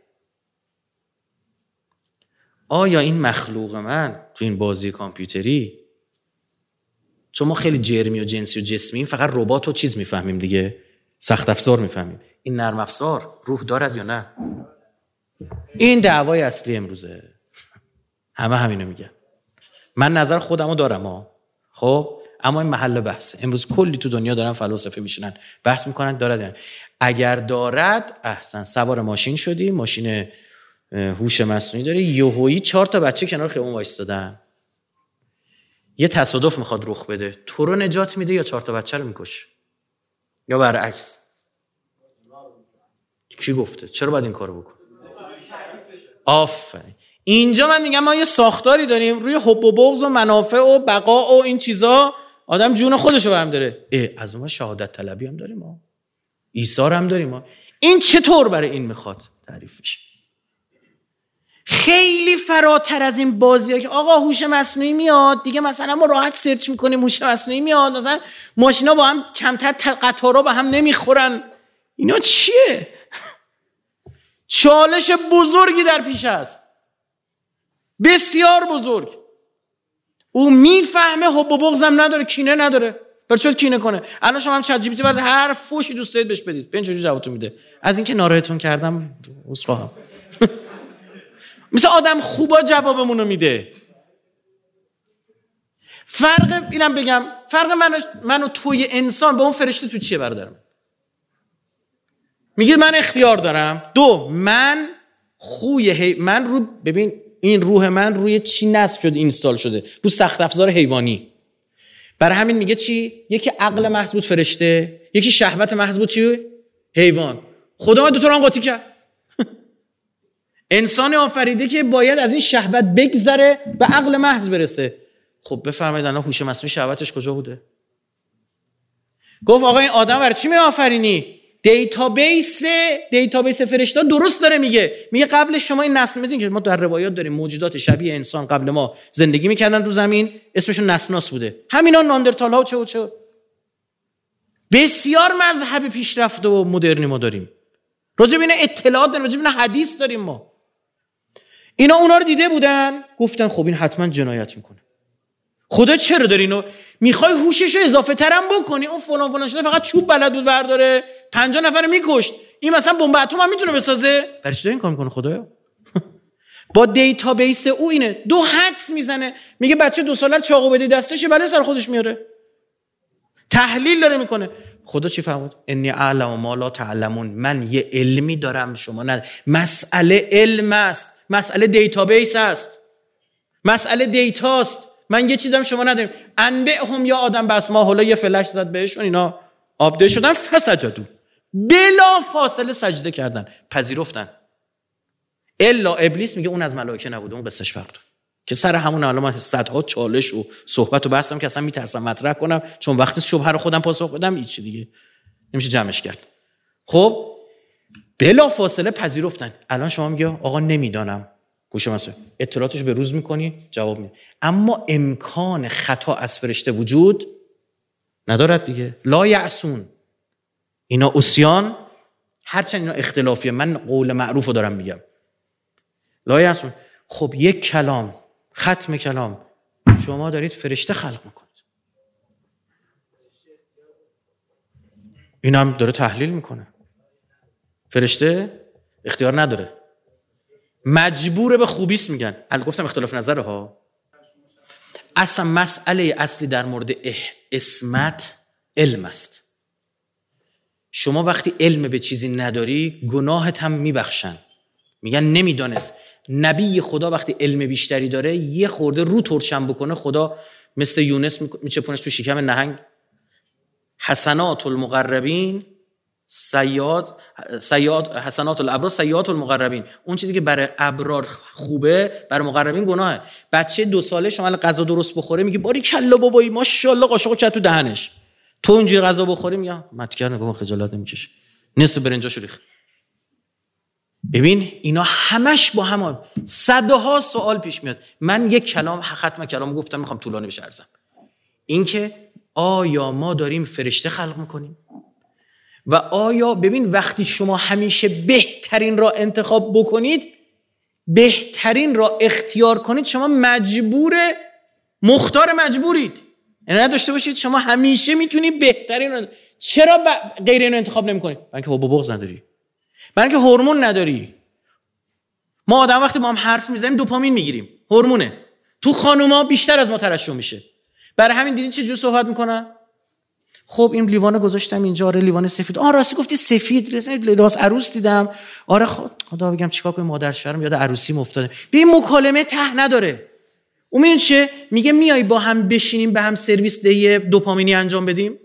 آیا این مخلوق من تو این بازی کامپیوتری؟ چون ما خیلی جرمی و جنسی و جسمی فقط ربات و چیز می‌فهمیم دیگه. سخت افزار می‌فهمیم. این نرم افزار روح دارد یا نه؟ این دعوای اصلی امروزه. همه همینو میگن. من نظر خودمو دارم ها خب؟ اما این محل بحثه امروز کلی تو دنیا دارن فلاسفه میشنن بحث می‌کنن دارد اگر دارد احسن. سوار ماشین شدی ماشین هوش مصنوعی داری یهویی چهار تا بچه کنار خیابون وایستادن. یه تصادف می‌خواد رخ بده. تو رو نجات میده یا چهار تا بچه رو می‌کشه؟ یا برعکس؟ کی گفته؟ چرا باید این کارو بکن آفرین. اینجا من میگم ما یه ساختاری داریم روی حب و بغض و منافع و بقا و این چیزا. آدم جون خودشو برم داره. اه از اون شهادت طلبی هم داریم ما. ایثار هم داریم ما. این چطور برای این می‌خواد؟ تعریف بشه خیلی فراتر از این بازی که آقا هوش مصنوعی میاد دیگه مثلا ما راحت سرچ می‌کنیم هوش مصنوعی میاد مثلا ماشینا با هم کمتر قطارا با هم نمی‌خورن. اینا چیه؟ چالش بزرگی در پیش است. بسیار بزرگ. او می‌فهمه حب و بغضم نداره کینه نداره. برای چه کینه کنه؟ الان شما هم چت جی پی هر فوشی دوست دارید بهش بدید. ببین چجوری جوابتون میده. از اینکه ناراحتون کردم عذرخواهم مثل آدم خوبا جوابمون رو میده. فرق اینم بگم فرق من من و توی انسان به اون فرشته تو چیه برادرم؟ میگه من اختیار دارم. دو من خوی هی... من رو ببین این روح من روی چی نصب شده اینستال شده؟ رو سخت افزار حیوانی. برای همین میگه چی؟ یکی عقل محض بود فرشته یکی شهوت محض بود چی؟ حیوان. خدا ما دو تا قاطی کرد. انسان آفریده که باید از این شهوت بگذره به عقل محض برسه. خب بفرمایید الان هوش مصنوعی شهوتش کجا بوده؟ گفت آقا این آدم برای چی می آفرینی؟ database database فرشته درست داره میگه. میگه قبل شما این نسل مثل که ما در روایات داریم موجودات شبیه انسان قبل ما زندگی می‌کردن رو زمین اسمشون نسناس بوده. همینا نئاندرتال ها و چه و چه. بسیار مذهب پیشرفته و مدرنی ما داریم. راجع به اطلاعات داریم راجع به حدیث داریم ما. اینا اونا رو دیده بودن؟ گفتن خب این حتما جنایت می‌کنه. خدا چرا داری اینو می‌خوای هوشش رو اضافه ترم بکنی؟ اون فلان فلان شده فقط چوب بلد بود برداره 50 نفر میکشت. این مثلا بمب اتم هم می‌تونه بسازه؟ برای چی این کار می‌کنه خدایا؟ با database او اینه. دو حدس می‌زنه. میگه بچه دو ساله چاقو بده دستش بله سر خودش میاره. تحلیل داره می‌کنه. خدا چی فرمود؟ انی اعلم ما لا تعلمون. من یه علمی دارم شما نه. مسئله علم است. مسئله database است. مسئله data ست. من یه چیزم شما نداریم. انبئهم یا آدم باسما حالا یه فلش زد بهشون اینا update شدن فسجدوا بلا فاصله سجده کردن. پذیرفتن. الا ابلیس میگه اون از ملائکه نبوده اون قصهش فرق که سر همون الان من صدها چالش و صحبت و بحثم که اصلا میترسم مطرح کنم چون وقتی شبهه رو خودم پاسخ بدم هیچ دیگه. نمیشه جمعش کرد. خب؟ بلا فاصله پذیرفتن. الان شما میگه آقا نمی‌دانم. گوش مثلا اطلاعاتش به روز می‌کنی جواب میده اما امکان خطا از فرشته وجود ندارد دیگه. لا یعسون اینا اسیان هرچند اینا اختلافیه. من قول معروف رو دارم میگم. لا یعسون خب یک کلام ختم کلام. شما دارید فرشته خلق می‌کنید. اینم داره تحلیل می‌کنه. فرشته؟ اختیار نداره. مجبور به خوبیست میگن. گفتم اختلاف نظره ها اصلا مسئله اصلی در مورد اسمت علم است. شما وقتی علم به چیزی نداری گناهت هم میبخشن. میگن نمی‌دانست. نبی خدا وقتی علم بیشتری داره یه خورده رو ترشم بکنه خدا مثل یونس میچپونش تو شکم نهنگ. حسنات المقربین سیاد سیاد حسنات الابرار سیات المقربین. اون چیزی که برای ابرار خوبه برای مقربین گناهه. بچه دو ساله شما غذا درست بخوره میگه باری کلا بابایی ماشاءالله قاشقو چت تو دهنش. تو اونجوری غذا بخوری؟ میگه متکر نگاه خجالت نمی‌کشه نصف برنجاشو ریخت ببین اینا همش با هم صدها سوال پیش میاد. من یک کلام ختم کلام گفتم می‌خوام طولانی بشه ارزم اینکه آیا ما داریم فرشته خلق می‌کنیم؟ و آیا ببین وقتی شما همیشه بهترین را انتخاب بکنید بهترین را اختیار کنید شما مجبور مختار مجبورید. یعنی نداشته باشید شما همیشه می‌تونید بهترین را چرا غیر اینو انتخاب نمی‌کنید؟ برای اینکه بغض نداری. برای اینکه هورمون نداری. ما آدم وقتی با هم حرف می‌زنیم دوپامین می‌گیریم. هورمونه. تو خانوما بیشتر از ما ترشح میشه. برای همین دیدین چه جور صحبت می‌کنن؟ خب این لیوان گذاشتم اینجا آره لیوان سفید. آ راستی گفتی سفید لباس عروس دیدم. آره خدا بگم چیکار کنم مادر شوهرم یاد عروسی افتاده. این مکالمه ته نداره. اون چه میگه میای با هم بشینیم به هم سرویس دهی دوپامینی انجام بدیم.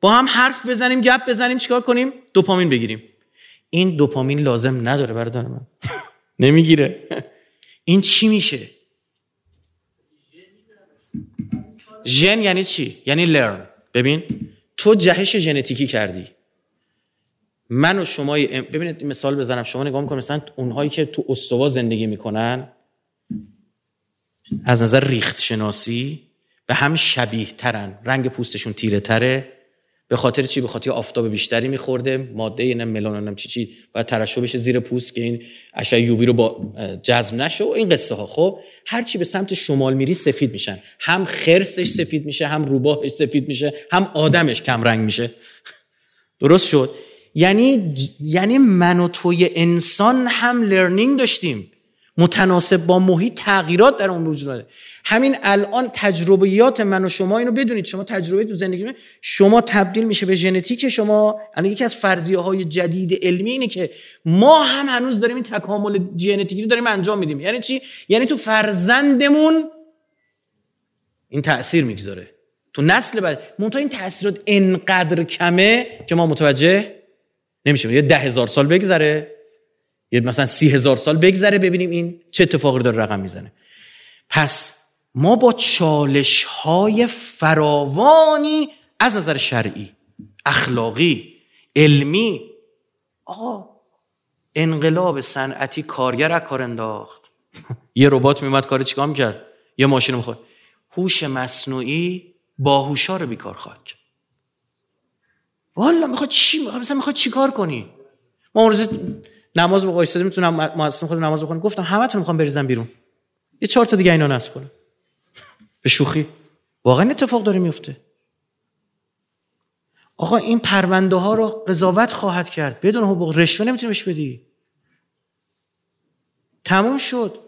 با هم حرف بزنیم گپ بزنیم چیکار کنیم؟ دوپامین بگیریم. این دوپامین لازم نداره برادر من. نمی‌گیره. این چی میشه؟ ژن یعنی چی؟ یعنی لرن ببین تو جهش ژنتیکی کردی. من و شما ببینید مثال بزنم. شما نگاه می‌کنید مثلا اونهایی که تو استوا زندگی می‌کنن از نظر ریخت شناسی به هم شبیه ترن رنگ پوستشون تیره تره به خاطر چی؟ به خاطر آفتاب بیشتری میخورده ماده اینه ملانون چی چی و ترشح بشه زیر پوست که این اشعه یووی رو با جذب نشه و این قصه ها. خب هر چی به سمت شمال میری سفید میشن. هم خرسش سفید میشه هم روباهش سفید میشه هم آدمش کم رنگ میشه. درست شد؟ یعنی یعنی من و توی انسان هم لرنینگ داشتیم. متناسب با محیط تغییرات در اون وجود داره همین الان تجربیات من و شما اینو بدونید. شما تجربه تو زندگی من شما تبدیل میشه به ژنتیک شما یعنی یکی از فرضیه های جدید علمی اینه که ما هم هنوز داریم این تکامل ژنتیکی رو داریم انجام میدیم. یعنی چی؟ یعنی تو فرزندمون این تاثیر می‌گذاره. تو نسل بعد منتها این تاثیرات انقدر کمه که ما متوجه نمیشه یه ده هزار سال بگذره. یه مثلا سی هزار سال بگذره ببینیم این چه اتفاقی داره رقم می‌زنه. پس ما با چالش های فراوانی از نظر شرعی اخلاقی علمی آقا انقلاب صنعتی کارگر از کار انداخت. یه ربات میومد کار چیکار می‌کرد؟ یه ماشین می‌خواد هوش مصنوعی باهوشا رو بیکار خواهد کرد. والا می‌خواد چی؟ مثلا می‌خواد چیکار کنی؟ ما اون روز نماز به وایساده می‌تونم مؤسسه خود نماز بخونم. گفتم همتون می‌خوام بریزم بیرون. یه چهار تا دیگه اینا نصب کنم. به شوخی. واقعا اتفاق داره میفته آقا این پرونده ها رو قضاوت خواهد کرد. بدون حقوق رشوه نمی‌تونی بهش بدی. تموم شد.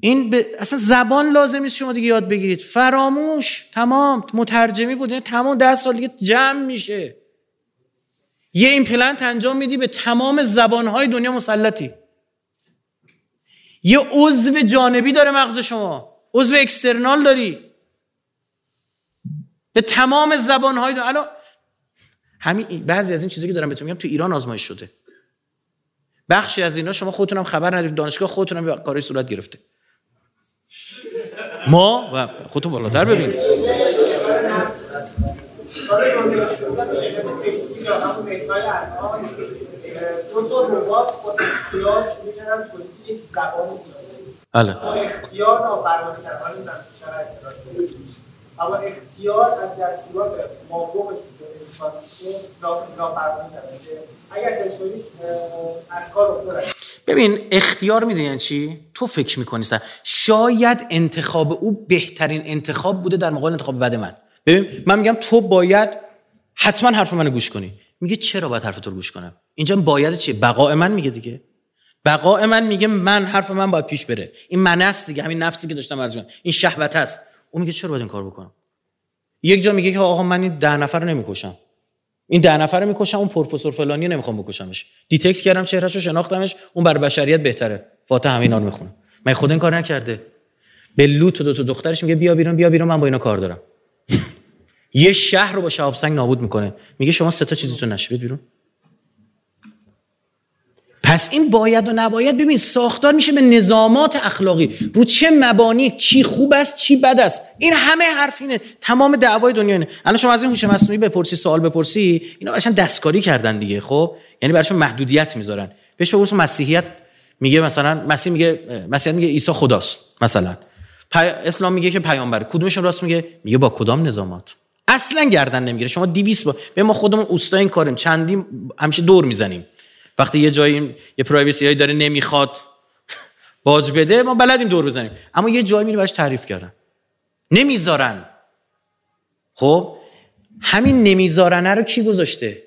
این ب... اصلا زبان لازم نیست شما دیگه یاد بگیرید. فراموش. تمام. مترجمی بود تمام ده سال دیگه جمع میشه. یه ایمپلنت انجام میدی به تمام زبانهای دنیا مسلطی. یه عضو جانبی داره مغز شما. عضو اکسترنال داری. به تمام زبانهای دنیا. الان همین بعضی از این چیزایی که دارم بهتون میگم تو ایران آزمایش شده. بخشی از اینا شما خودتونم خبر ندارید دانشگاه خودتونم به کاری صورت گرفته. ما و خودتون بالاتر ببینید. دو تا ربات با اختیار شروع کردن تولید یک زبان بله. با اختیار نافرمانی کردن. حالا من بیشتر اما اختیار از دستورات مابوقش که انسان میشه نافرمانی کردن. که اگر سرچ از کار افتادن ببین اختیار می‌دونی چی؟ تو فکر می‌کنی شاید انتخاب او بهترین انتخاب بوده در مقابل انتخاب بد من. ببین من میگم تو باید حتما حرف منو گوش کنی. میگه چرا باید حرف تو رو گوش کنم؟ اینجا باید چیه؟ بقاء من میگه دیگه. بقاء من میگه من حرف من باید پیش بره. این من است دیگه همین نفسی که داشتم عرض این شهوت است. اون میگه چرا باید این کار بکنم؟ یک جا میگه که آقا من این ده نفر رو نمی‌کشم. این ده نفر رو می‌کشم اون پروفسور فلانی نمی‌خوام بکشمش. detect کردم چهره‌شو رو شناختمش اون بر بشریت بهتره. فاتح همین رو می‌خونه. من خود این کار نکرده. به لوت دو تا دخترش میگه بیا بیرون بیا بیرون من با اینا کار دارم. یه شهر رو با شهاب سنگ نابود می‌کنه. میگه شما سه تا چیزتون نشه بیرون. پس این باید و نباید ببین ساختار میشه به نظامات اخلاقی. رو چه مبانی چی خوب است چی بد است. این همه حرف اینه. تمام دعوای دنیا اینه. الان شما از این هوش مصنوعی بپرسی سوال بپرسی اینا براشون دستکاری کردن دیگه خب؟ یعنی براشون محدودیت می‌ذارن. بهش بپرس مسیحیت میگه مثلا مسیح میگه مسیحیت میگه عیسی خداست مثلا. اسلام میگه که پیامبر. کدومشون راست میگه؟ میگه با کدام نظامات؟ اصلا گردن نمی‌گیره. شما 200 با به ما خودمون اوستا این کاریم. چندی همیشه دور می‌زنیم. وقتی یه جایی یه پرایوسی هایی داره نمی‌خواد باج بده ما بلدیم دور بزنیم. اما یه جایی میره براش تعریف کردن. نمی‌ذارن. خب؟ همین نمیذارنه رو کی گذاشته؟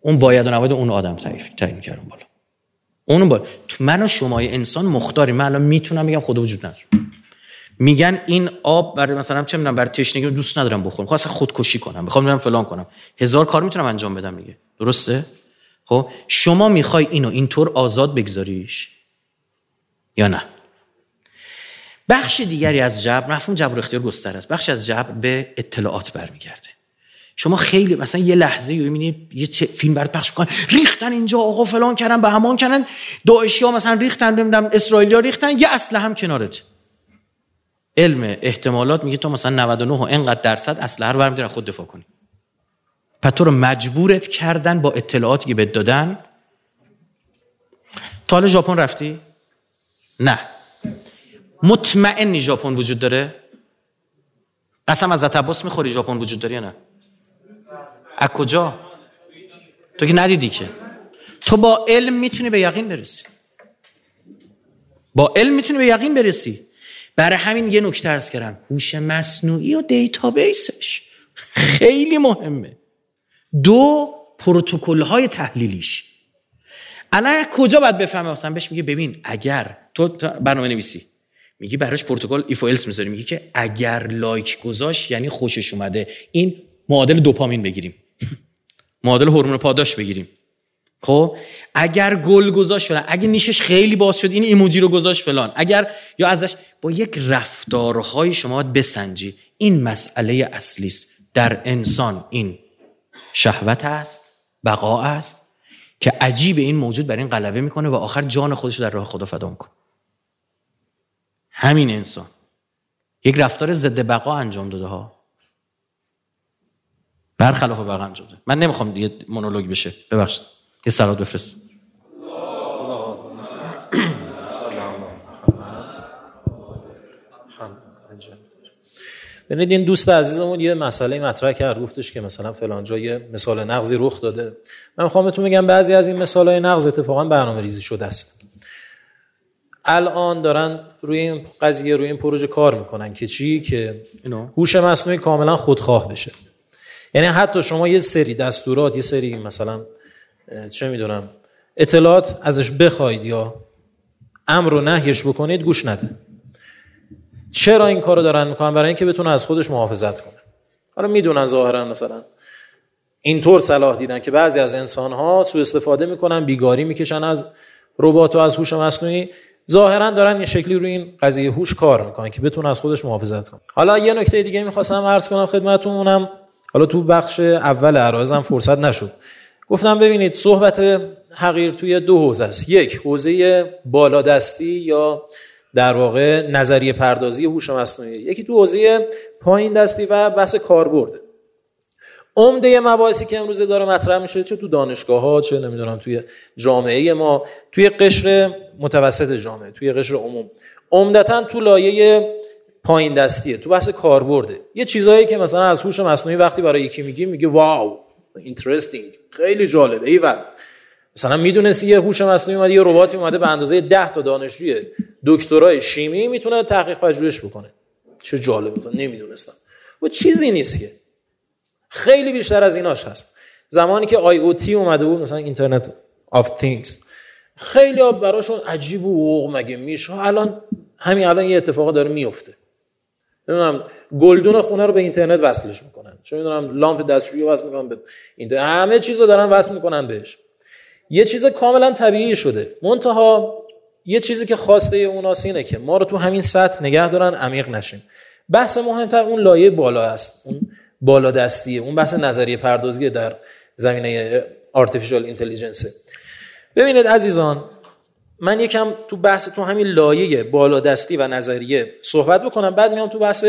اون باید و نباید اون آدم تعریف تعیین کرد بالا. اون با تو من و شما انسان مختاری من الان می‌تونم بگم خدا وجود نداره. میگن این آب برای مثلا چه می‌دونم برای تشنگی دوست ندارم بخورم. خب اصلا خودکشی کنم. می‌خوام برم فلان کنم. هزار کار می‌تونم انجام بدم دیگه. درسته؟ خب شما می‌خوای اینو اینطور آزاد بگذاریش یا نه؟ بخش دیگری از جبر مفهوم جبر اختیار گستر است. بخش از جبر به اطلاعات برمیگرده. شما خیلی مثلا یه لحظه یه می‌بینی یه فیلم برات پخش کن ریختن اینجا آقا فلان کردن به همان کردن. داعشی ها مثلا ریختن نمی‌دونم اسرائیلیا ریختن یه اسلحه هم کنارت. علم احتمالات میگه تو مثلا 99 و اینقدر درصد اسلحه رو برمیدارن خود دفاع کنی. پس تو رو مجبورت کردن با اطلاعاتی که بهت دادن. تا حالا ژاپن رفتی؟ نه. مطمئنی ژاپن وجود داره؟ قسم از عباس می‌خوری ژاپن وجود داره یا نه؟ از کجا؟ تو که ندیدی که. تو با علم می‌تونی به یقین برسی. با علم می‌تونی به یقین برسی. برای همین یه نکته عرض کردم. هوش مصنوعی و database ش خیلی مهمه. دو پروتکل های تحلیلیش. الان کجا باید بفهمه؟ مثلا بهش میگه ببین اگر تو برنامه نویسی میگی براش پروتکل if else می‌ذاری میگی که اگر لایک گذاشت یعنی خوشش اومده. این معادل دوپامین بگیریم. معادل هورمون پاداش بگیریم. خب اگر گل گذاشت فلان اگر نیشش خیلی باز شد این ایموجی رو گذاشت فلان. اگر یا ازش با یک رفتارهای شما بسنجی. این مسئله اصلی است. در انسان این شهوت است بقا است که عجیب این موجود بر این غلبه می‌کنه و آخر جان خودش رو در راه خدا فدا می‌کنه. همین انسان. یک رفتار ضد بقا انجام داده ها. برخلاف بقا انجام داده. من نمی‌خوام دیگه مونولوگ بشه. ببخشید. یه سلات بفرست. ببینید این دوست عزیزمون یه مسئله مطرح کرد گفتش که مثلا فلان جای مثال نقضی رخ داده. من می‌خوام بهتون بگم بعضی از این مثال های نقض اتفاقا برنامه ریزی شده است. الان دارن روی این قضیه روی این پروژه کار می‌کنن که چی؟ که هوش مصنوعی کاملا خودخواه بشه. یعنی حتی شما یه سری دستورات یه سری مثلا چه می‌دونم اطلاعات ازش بخواید یا امر و نهیش بکنید گوش نده. چرا این کارو دارن می‌کنن؟ برای اینکه بتونه از خودش محافظت کنه حالا می‌دونن ظاهرا مثلا اینطور صلاح دیدن که بعضی از انسان ها سوء استفاده می‌کنن بیگاری می‌کشن از ربات و از هوش مصنوعی. ظاهرا دارن این شکلی روی این قضیه هوش کار می‌کنن که بتونه از خودش محافظت کنه حالا یه نکته دیگه می‌خواستم عرض کنم خدمتتون اونم حالا تو بخش اول عرایزم فرصت نشد. گفتم ببینید صحبت حقیر توی دو حوزه است. یک حوزه بالادستی یا در واقع نظریه پردازی هوش مصنوعی. یکی تو حوزه پایین دستی و بحث کاربرد. عمده مباحثی که امروزه داره مطرح میشه چه تو دانشگاه ها چه نمی‌دونم توی جامعه ما توی قشر متوسط جامعه توی قشر عموم. عمدتا تو لایه پایین دستیه تو بحث کاربرده. یه چیزایی که مثلا از هوش مصنوعی وقتی برای یکی میگی میگه wow interesting. خیلی جالبه. ایول مثلا می‌دونستی یه هوش مصنوعی اومده یه رباتی اومده به اندازه 10 تا دانشجوی دکترای شیمی می‌تونه تحقیق پژوهش بکنه. چه جالب مثلا نمی‌دونستم. و چیزی نیست که. خیلی بیشتر از ایناش هست. زمانی که IoT اومده بود مثلا Internet of Things خیلی براشون عجیب و مگه میشه؟ الان همین الان یه اتفاق داره میفته نمی‌دونم گلدون خونه رو به اینترنت وصلش می‌کنن. چون می‌دونم لامپ دستشویی وصل می‌کنن به اینترنت. همه چیز دارن وصل می‌کنن بهش. یه چیز کاملا طبیعی شده. منتها یه چیزی که خواسته اوناس اینه که ما رو تو همین سطح نگه دارن عمیق نشیم. بحث مهمتر اون لایه بالا است. اون بالا دستیه. اون بحث نظریه پردازی در زمینه artificial intelligence. ببینید عزیزان من یکم تو بحث تو همین لایه بالا دستی و نظریه صحبت بکنم بعد میام تو بحث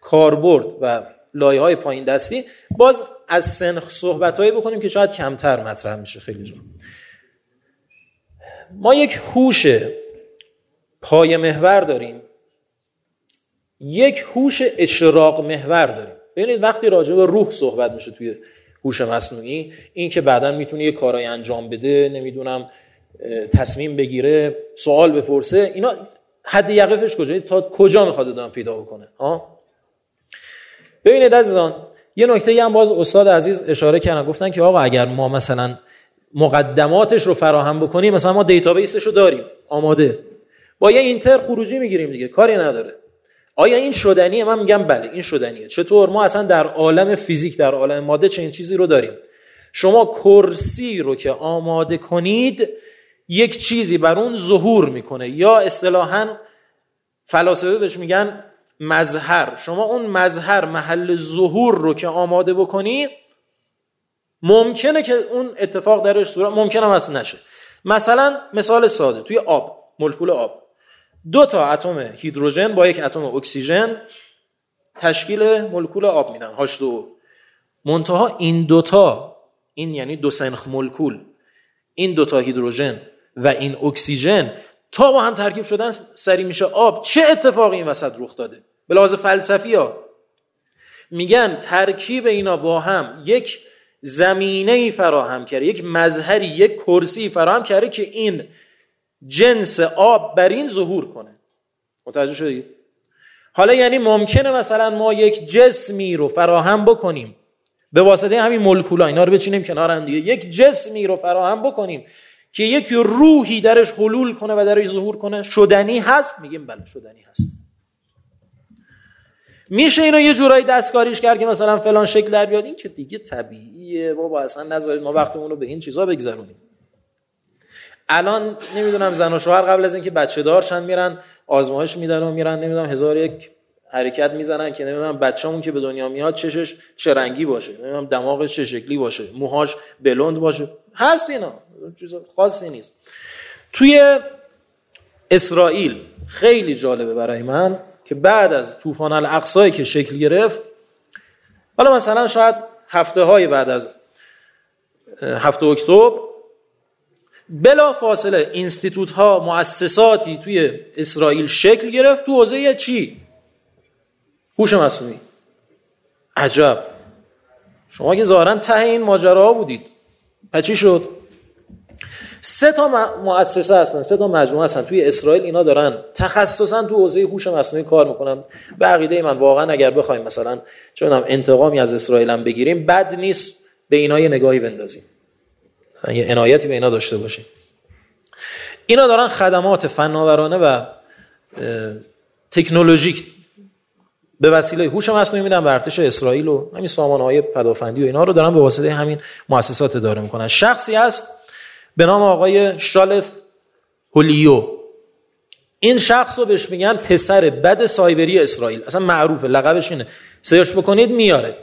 کاربرد و لایه های پایین دستی. باز از سنخ صحبت هایی بکنیم که شاید کمتر مطرح میشه. خیلی جا. ما یک هوش پای محور داریم. یک هوش اشراق محور داریم. ببینید وقتی راجع به روح صحبت میشه توی هوش مصنوعی این که بعدا می‌تونه یه کارای انجام بده نمی‌دونم تصمیم بگیره سوال بپرسه اینا حد یقفش کجا؟ تا کجا می‌خواد آدم پیدا بکنه؟ ها ببینید عزیزان یه نکته هم باز استاد عزیز اشاره کردن گفتن که آقا اگر ما مثلا مقدماتش رو فراهم بکنیم مثلا ما دیتابیسش رو داریم آماده. با یه اینتر خروجی می‌گیریم دیگه کاری نداره. آیا این شدنیه؟ من میگم بله این شدنیه. چطور؟ ما اصلا در عالم فیزیک در عالم ماده چنین چیزی رو داریم. شما کرسی رو که آماده کنید یک چیزی بر اون ظهور می‌کنه. یا اصطلاحا فلاسفه بهش میگن مظهر. شما اون مظهر محل ظهور رو که آماده بکنی ممکنه که اون اتفاق درش صورت ممکنه هم اصلا نشه. مثلا مثال ساده توی آب مولکول آب. دو تا اتم هیدروژن با یک اتم اکسیژن تشکیل مولکول آب میدن هاش دو منتها این دوتا این یعنی دو سنخ مولکول این دوتا هیدروژن و این اکسیژن تا با هم ترکیب شدن سری میشه آب. چه اتفاقی این وسط رخ داده؟ به لحاظ فلسفی ها. میگن ترکیب اینا با هم یک زمینه ای فراهم کرده یک مظهری یک کرسی فراهم کرده که این جنس آب بر این ظهور کنه. متوجه شدید حالا یعنی ممکنه مثلا ما یک جسمی رو فراهم بکنیم. به واسطه همین مولکولا اینا رو بچینیم کنار هم دیگه. یک جسمی رو فراهم بکنیم. که یک روحی درش حلول کنه و درش ظهور کنه شدنی هست؟ میگیم بله شدنی هست. میشه اینو یه جورایی دستکاریش کرد که مثلا فلان شکل در بیاد؟ این که دیگه طبیعیه. بابا اصلا نذارید ما وقتمون رو به این چیزا بگذرونیم. الان نمی‌دونم زن و شوهر قبل از اینکه بچه دارشن میرن آزمایش میدن و میرن نمی‌دونم هزار یک حرکت می‌زنن که نمی‌دونم بچه‌مون که به دنیا میاد چشش چه رنگی باشه نمی‌دونم دماغش چه شکلی باشه موهاش بلند باشه. هست اینا. چیز خاصی نیست. توی اسرائیل خیلی جالبه برای من که بعد از طوفان الاقصایی که شکل گرفت حالا مثلا شاید هفته های بعد از هفته اکتبر بلا فاصله اینستیتوت ها مؤسساتی توی اسرائیل شکل گرفت تو حوزه چی؟ هوش مصنوعی. عجب. شما که ظاهرا ته این ماجراها بودید. چی شد؟ سه تا مؤسسه هستن سه تا مجموعه هستن. توی اسرائیل اینا دارن. تخصصا تو حوزه هوش مصنوعی کار می‌کنن. به عقیده من واقعا اگر بخوایم مثلا چون انتقامی از اسرائیل هم بگیریم بد نیست به اینا یه نگاهی بندازیم. یه عنایتی به اینا داشته باشیم. اینا دارن خدمات فناورانه و تکنولوژیک به وسیله هوش مصنوعی میدن به ارتش اسرائیل و همین سامانه‌های پدافندی و اینا رو دارن به واسطه همین مؤسسات اداره می‌کنن. شخصی هست به نام آقای شالف هولیو. این شخص رو بهش میگن پسر بد سایبری اسرائیل. اصلا معروفه لقبش اینه. سرچ بکنید میاره.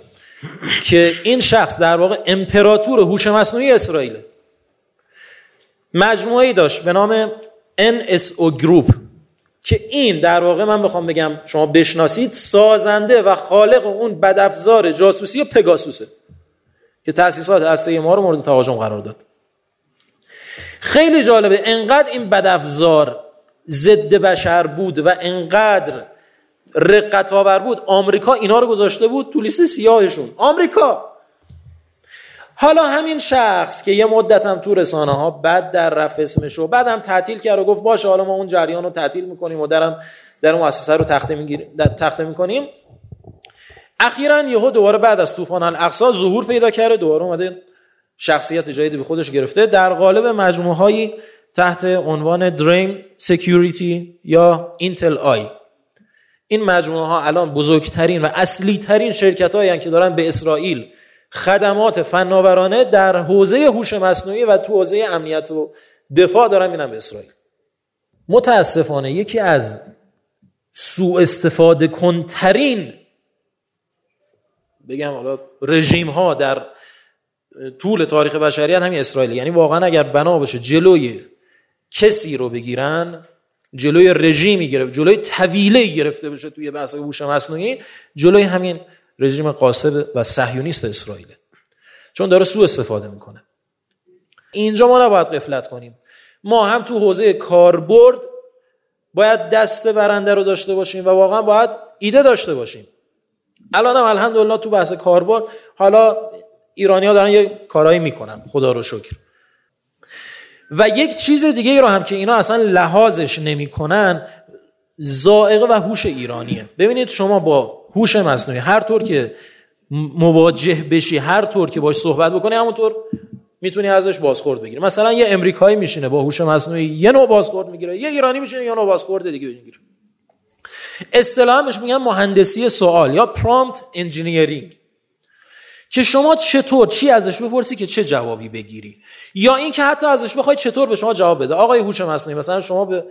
که این شخص در واقع امپراتور هوش مصنوعی اسرائیل مجموعه داشت به نام NSO Group که این در واقع من بخوام بگم شما بشناسید سازنده و خالق اون بدافزار جاسوسی و پگاسوسه که تاسیسات هسته ما رو مورد تهاجم قرار داد. خیلی جالبه. انقدر این بدافزار ضد بشر بود و انقدر رقت آور بود آمریکا اینا رو گذاشته بود تو لیست سیاهشون. آمریکا! حالا همین شخص که یه مدت هم تو رسانه ها بد در رفت اسمش و بعدم تعطیل کرد و گفت باشه حالا ما اون جریان رو تعطیل می‌کنیم و درم در مؤسسه رو تخته می‌گیریم تخته می‌کنیم. اخیرا یهو دوباره بعد از طوفان الاقصی ظهور پیدا کرده دوباره اومده شخصیت جدیدی به خودش گرفته. در قالب مجموعه هایی تحت عنوان Dream Security یا اینتل آی این مجموعه ها الان بزرگترین و اصلی ترین شرکت هایی که دارن به اسرائیل خدمات فناورانه در حوزه هوش مصنوعی و تو حوزه امنیت و دفاع دارن میرن به اسرائیل. متاسفانه یکی از سوء استفاده کنترین بگم حالا رژیم ها در طول تاریخ بشریت همین اسرائیل. یعنی واقعا اگر بنا باشه جلوی کسی رو بگیرن جلوی رژیمی گرفت جلوی طویله گرفته بشه توی بحث هوش مصنوعی جلوی همین رژیم قاصد و صهیونیست اسرائیل. چون داره سوء استفاده می‌کنه. اینجا ما نباید قفلت کنیم. ما هم تو حوزه کاربرد باید دست برنده رو داشته باشیم و واقعا باید ایده داشته باشیم. الان هم الحمدلله تو بحث کاربرد حالا ایرانی ها دارن یه کارایی می‌کنن. خدا رو شکر. و یک چیز دیگه ای رو هم که اینا اصلا لحاظش نمی‌کنن زائقه و هوش ایرانیه. ببینید شما با هوش مصنوعی هر طور که مواجه بشی هر طور که باش صحبت بکنی همونطور می‌تونی ازش بازخورد بگیری. مثلا یه امریکایی میشینه با هوش مصنوعی یه نوع بازخورد می‌گیره یه ایرانی میشینه یه نوع بازخورد دیگه می‌گیره. اصطلاحا میگن مهندسی سوال یا prompt engineering که شما چطور چی ازش بپرسی که چه جوابی بگیری؟ یا اینکه حتی ازش بخوای چطور به شما جواب بده؟ آقای هوش مصنوعی مثلا شما به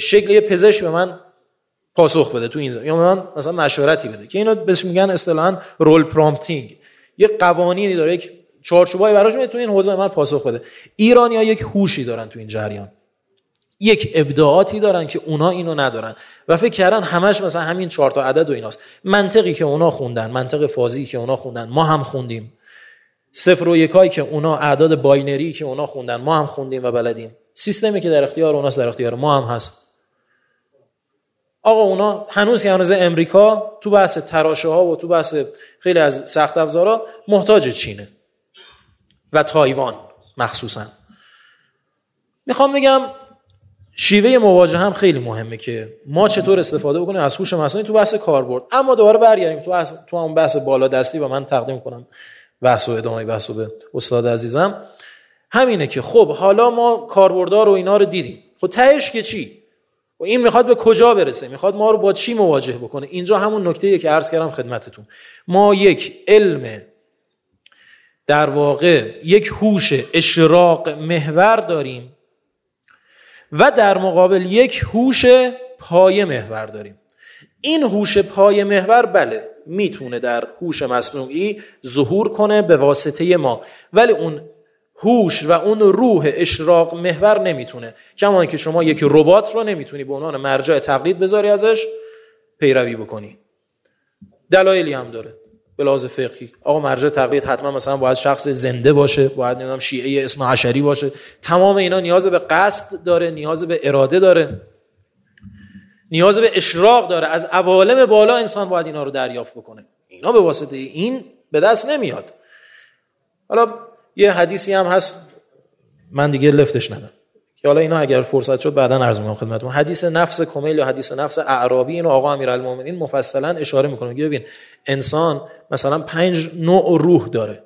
شکل یه پزشک به من پاسخ بده تو این زمان. یا من مثلا مشورتی بده که اینو بهش میگن اصطلاحا role prompting یه قوانینی داره یک چارچوبایی براش میده تو این حوزه من پاسخ بده. ایرانی ها یک هوشی دارن تو این جریان. یک ابداعاتی دارن که اونا اینو ندارن. و فکر کردن همش مثلا همین چهار تا عدد و ایناست. منطقی که اونا خوندن منطق فازی که اونا خوندن ما هم خوندیم. صفر و یکایی که اونا اعداد باینری که اونا خوندن ما هم خوندیم و بلدیم. سیستمی که در اختیار اوناست در اختیار ما هم هست. آقا اونا هنوز که هنوز امریکا تو بحث تراشه ها و تو بحث خیلی از سخت افزارا محتاج چینه و تایوان مخصوصا. می‌خوام بگم شیوه مواجهه هم خیلی مهمه که ما چطور استفاده بکنیم از هوش مصنوعی تو بحث کاربرد. اما دوباره برگردیم تو بحث تو اون بحث بالا دستی و من تقدیم کنم بحث و ادامه بحث به استاد عزیزم. همینه که خب حالا ما کاربردار و اینا رو دیدیم. خب تهش که چی؟ و این می‌خواد به کجا برسه؟ می‌خواد ما رو با چی مواجه بکنه؟ اینجا همون نکته که عرض کردم خدمتتون. ما یک علم در واقع یک هوش اشراق محور داریم و در مقابل یک هوش پای محور داریم. این هوش پای محور بله می‌تونه در هوش مصنوعی ظهور کنه به واسطه ما ولی اون هوش و اون روح اشراق محور نمی‌تونه. کما که شما یک ربات رو نمی‌تونی به عنوان مرجع تقلید بذاری ازش پیروی بکنی. دلایلی هم داره. به لحاظ فقهی. آقا مرجع تقلید حتما مثلا باید شخص زنده باشه باید نمی‌دونم شیعه اسم عشری باشه. تمام اینا نیاز به قصد داره نیاز به اراده داره نیاز به اشراق داره. از عوالم بالا انسان باید اینا رو دریافت بکنه. اینا به واسطه این به دست نمیاد. حالا یه حدیثی هم هست من دیگه لفتش ندم که حالا اینا اگر فرصت شد بعدا عرض می‌کنم خدمتتون. حدیث نفس کمیل یا حدیث نفس اعرابی اینو آقا امیرالمومنین مفصلا اشاره می‌کنه. میگه ببین انسان مثلا پنج نوع روح داره.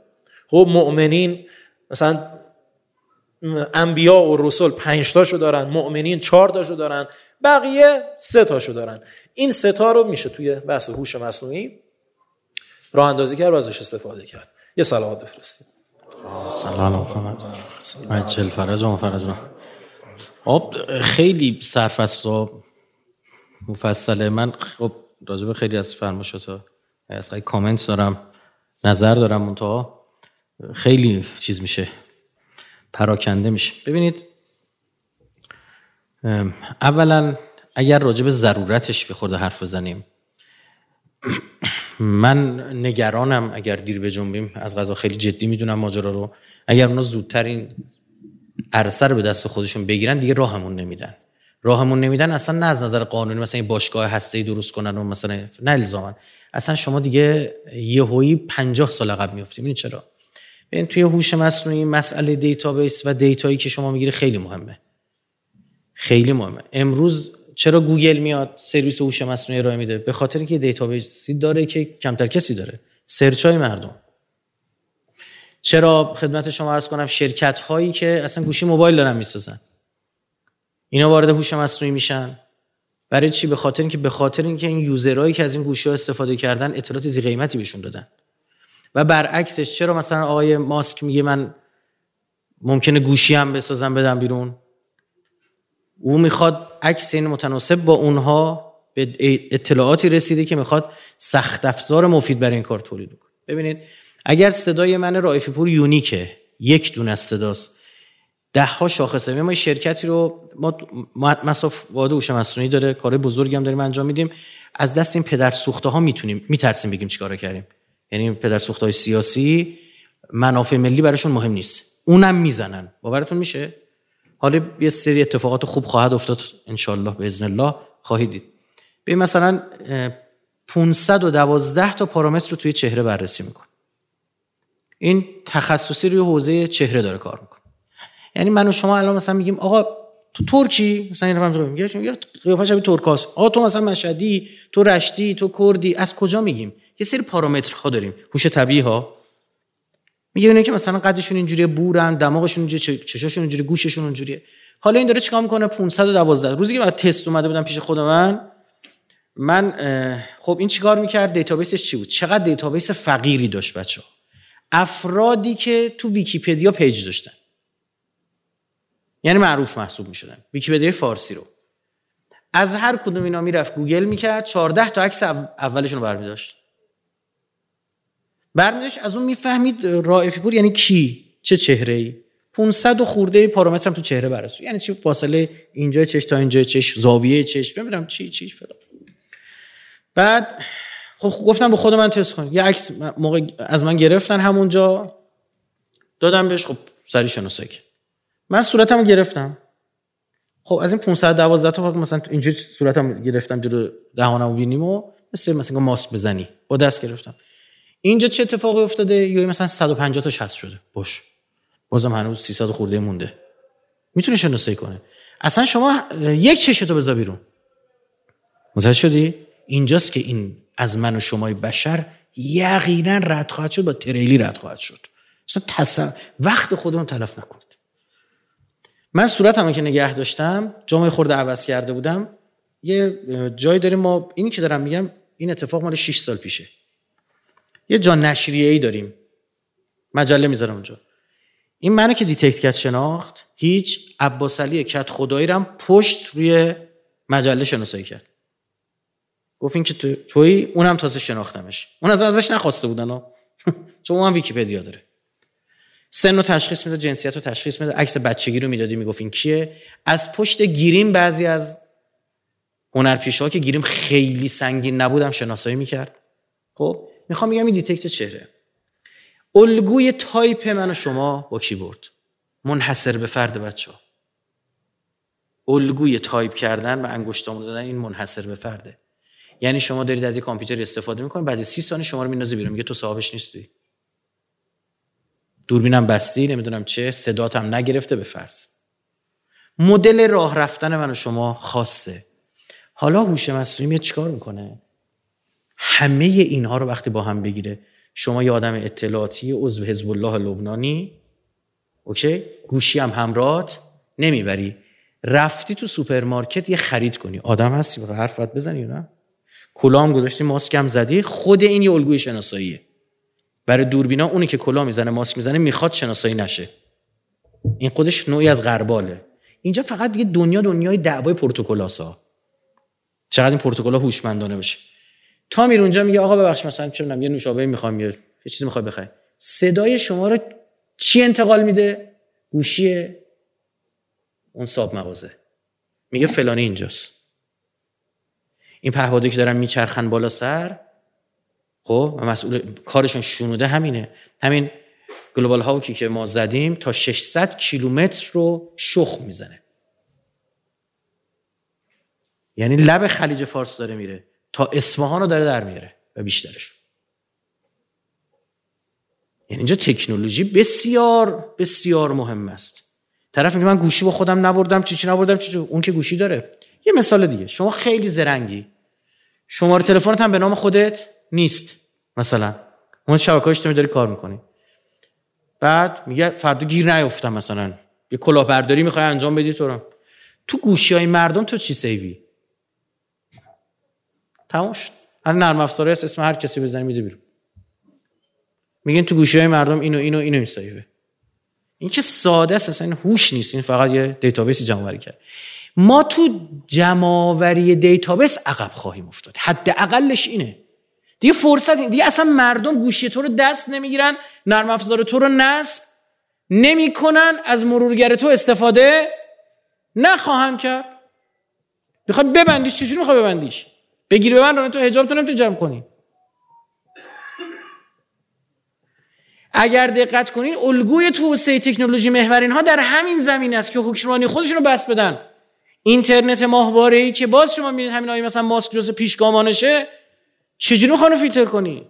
خب مؤمنین مثلا انبیا و رسول پنج تاشو دارن مؤمنین چهار تاشو دارن بقیه سه تاشو دارن. این سه تا رو میشه توی بحث هوش مصنوعی راه اندازی کرد و ازش استفاده کرد. یه صلوات بفرستید. سلام. محمد عجل فرج و فرج. خب خیلی سرفست و مفصله. من خب راجب خیلی از فرماشات از کامنت دارم نظر دارم منتها. خیلی چیز میشه پراکنده میشه. ببینید اولا اگر راجب ضرورتش بخورده حرف بزنیم من نگرانم اگر دیر بجنبیم. از قضا خیلی جدی می‌دونم ماجرا رو. اگر اونا زودتر این عرصه رو به دست خودشون بگیرن دیگه راهمون نمیدن راهمون نمیدن اصلا نه از نظر قانونی مثلا این باشگاه هسته‌ای درست کنن و مثلا نه الزاماً اصلا شما دیگه یهویی 50 سال عقب میافتیم این چرا؟ ببین توی هوش مصنوعی مسئله database و data یی که شما می‌گیری خیلی مهمه. خیلی مهمه. امروز چرا گوگل میاد سرویس هوش مصنوعی ارائه میده؟ به خاطر اینکه database ی داره که کمتر کسی داره. سرچ های مردم. چرا خدمت شما عرض کنم شرکت هایی که اصلا گوشی موبایل دارن می‌سازن؟ اینا وارد هوش مصنوعی میشن. برای چی؟ به خاطر اینکه به خاطر اینکه این یوزرهایی که از این گوشی ها استفاده کردن اطلاعات زی قیمتی بهشون دادن. و برعکسش چرا مثلا آقای ماسک میگه من ممکنه گوشی هم بسازم بدم بیرون؟ او می‌خواد عکس این متناسب با اونها به اطلاعاتی رسیده که می‌خواد سخت افزار مفید برای این کار تولید کنه ببینید اگر صدای من رائفی پور یونیکه یک دونه صداست. ده ها شاخصه ما شرکتی رو ما مساف واد هوش مصنوعی داره کار بزرگی هم داریم انجام میدیم. از دست این پدر سوخته ها می‌تونیم میترسیم بگیم چیکار کردیم. یعنی پدر سوخته های سیاسی منافع ملی براشون مهم نیست. اونم می‌زنن. باورتون میشه؟ حالا یه سری اتفاقات خوب خواهد افتاد انشالله به ازن الله. خواهید دید. به مثلا اه، 512 تا پارامتر رو توی چهره بررسی میکن این تخصصی روی حوزه چهره داره کار می‌کنه. یعنی من و شما الان مثلا میگیم آقا تو ترکی؟ مثلا این نفر میگه میگه قیافه شبیه ترکاست. آقا تو مثلا مشهدی تو رشتی تو کردی از کجا میگیم؟ یه سری پارامترها داریم. هوش طبیعی ها میگه اینه که مثلا قدشون اینجوریه بورن دماغشون اینجوریه چشاشون اینجوری گوششون اونجوریه حالا این داره چیکار می‌کنه؟ 512 روزی که بعد تست اومده بودم پیش خود من من خب این چیکار می‌کرد؟ database ش چی بود؟ چقدر database فقیری داشت بچه افرادی که تو ویکیپدیا page داشتن. یعنی معروف محسوب می‌شدن. ویکیپدیای فارسی رو. از هر کدوم اینا می‌رفت گوگل می‌کرد 14 تا عکس اول- اولشون رو برمیداشت. برمیداشت از اون می‌فهمید رائفی پور یعنی کی؟ چه چهره ای 500 و خورده پارامتر هم تو چهره برسون یعنی چی؟ فاصله اینجا چش تا اینجا چش زاویه چش. نمی‌دونم چی چی فلان. بعد خب گفتم به خود من تست کن یه عکس موقع از من گرفتن همونجا. دادم بهش خب سری شناسایی من صورتم گرفتم. خب از این 512 تا مثلا اینجوری صورتم گرفتم جلو دهانم و مثل مثلا ماسک بزنی. با دست گرفتم. اینجا چه اتفاقی افتاده؟ یا مثلا 150 تاش هست شده. باش. بازم هنوز 300 خورده مونده. می‌تونه شناسایی کنه اصلا شما یک چشتو بذار بیرون. متوجه شدی؟ اینجاست که این از من و شمای بشر یقینا رد خواهد شد با تریلی رد خواهد شد. اصلا تصور وقت خودمون تلف نکنید من صورتمو که نگه داشتم جامعه خورده عوض کرده بودم یه جایی داریم ما اینی که دارم میگم این اتفاق مال 6 سال پیشه. یه جا نشریه ای داریم. مجله می‌ذارم اونجا. این منو که detect کرد شناخت هیچ عباس علی کت خدایی رم پشت روی مجله شناسایی کرد. گفت این که تو توی اونم تازه شناختمش. اون از ازش نخواسته بودن ها. چون اون ویکیپدیا داره. سن رو تشخیص می‌داد جنسیت رو تشخیص می‌داد عکس بچگی رو می‌دادی می‌گفت این کیه. از پشت گریم بعضی از هنرپیشه ها که گریم خیلی سنگین نبودم شناسایی می‌کرد. خب می‌خوام بگم این detect چهره. الگوی تایپ من و شما با کیبورد. منحصر به فرد بچه ها الگوی تایپ کردن و انگشت آموز دادن این منحصر به فرده. یعنی شما دارید از یک کامپیوتر استفاده می‌کنید بعد سی ثانیه شما رو میندازه بیرون میگه تو صاحبش نیستی. دوربینم بستی نمی‌دونم چه صداتم نگرفته به فرض. مدل راه رفتن من و شما خاصه. حالا هوش مصنوعی چیکار می‌کنه؟ همه اینها رو وقتی با هم بگیره شما یه آدم اطلاعاتی عضو حزب الله لبنانی okay؟ گوشی هم همراهت نمی‌بری. رفتی تو سوپرمارکت یه خرید کنی. آدم هستی؟ بخواه حرفت بزنی نه؟ کلاه هم گذاشتی ماسک هم زدی. خود این یه الگوی شناساییه. برای دوربینا اونی که کلاه می‌زنه ماسک می‌زنه می‌خواد شناسایی نشه. این خودش نوعی از غرباله. اینجا فقط دیگه دنیا دنیای دعوای پروتکلاسا چقدر این پروتکل‌ها هوشمندانه بشه تا میره اونجا میگه آقا ببخش مثلا چه یه نوشابه می‌خوام یه چیزی می‌خوای بخری. صدای شما رو چی انتقال میده؟ گوشی اون صاحب مغازه. میگه فلانی اینجاست. این پهپادی که دارن میچرخن بالا سر خب و مسئول کارشون شنوده همینه. همین گلوبال هاوکی که ما زدیم تا 600 کیلومتر رو شخ می‌زنه. یعنی لب خلیج فارس داره میره. تا اصفهان رو داره در میاره و بیشترش. یعنی اینجا تکنولوژی بسیار بسیار مهم است. طرف میگه من گوشی با خودم نبردم چی چی نبردم چی, چی. اون که گوشی داره. یه مثال دیگه. شما خیلی زرنگی. شماره تلفنت هم به نام خودت نیست مثلا. اون شبکه اجتماعی داری کار می‌کنی. بعد میگه فردا گیر نیافتم مثلا. یه کلاهبرداری می‌خوای انجام بدی تو رو. تو گوشی های مردم تو چی save ی؟ تمام شد. هر نرم افزاری هست اسم هر کسی بزنی میده بیرون. میگن تو گوشی های مردم اینو اینو اینو می save ه این که ساده است اصلا هوش نیست. این فقط یه database ی جمع کرد. ما تو جمع آوری دیتابیس عقب خواهیم افتاد. حداقلش اینه. دیگه فرصت این. دیگه اصلا مردم گوشی تو رو دست نمی‌گیرن نرم افزار تو رو نصب نمی‌کنن از مرورگر تو استفاده نخواهند کرد. می‌خواد ببندیش؟ چجوری می‌خواد ببندیش؟ بگیری به من تو حجاب تو نمی‌تونی جمع کنی. اگر دقت کنین الگوی توسعه تکنولوژی محور اینها در همین زمین است که حکمرانی خودشون رو بسط بدن. اینترنت ماهواره ای که باز شما می‌بینید همین آیه مثلا ماسک جزء پیشگامانشه چجوری می‌خوان فیلتر کنی؟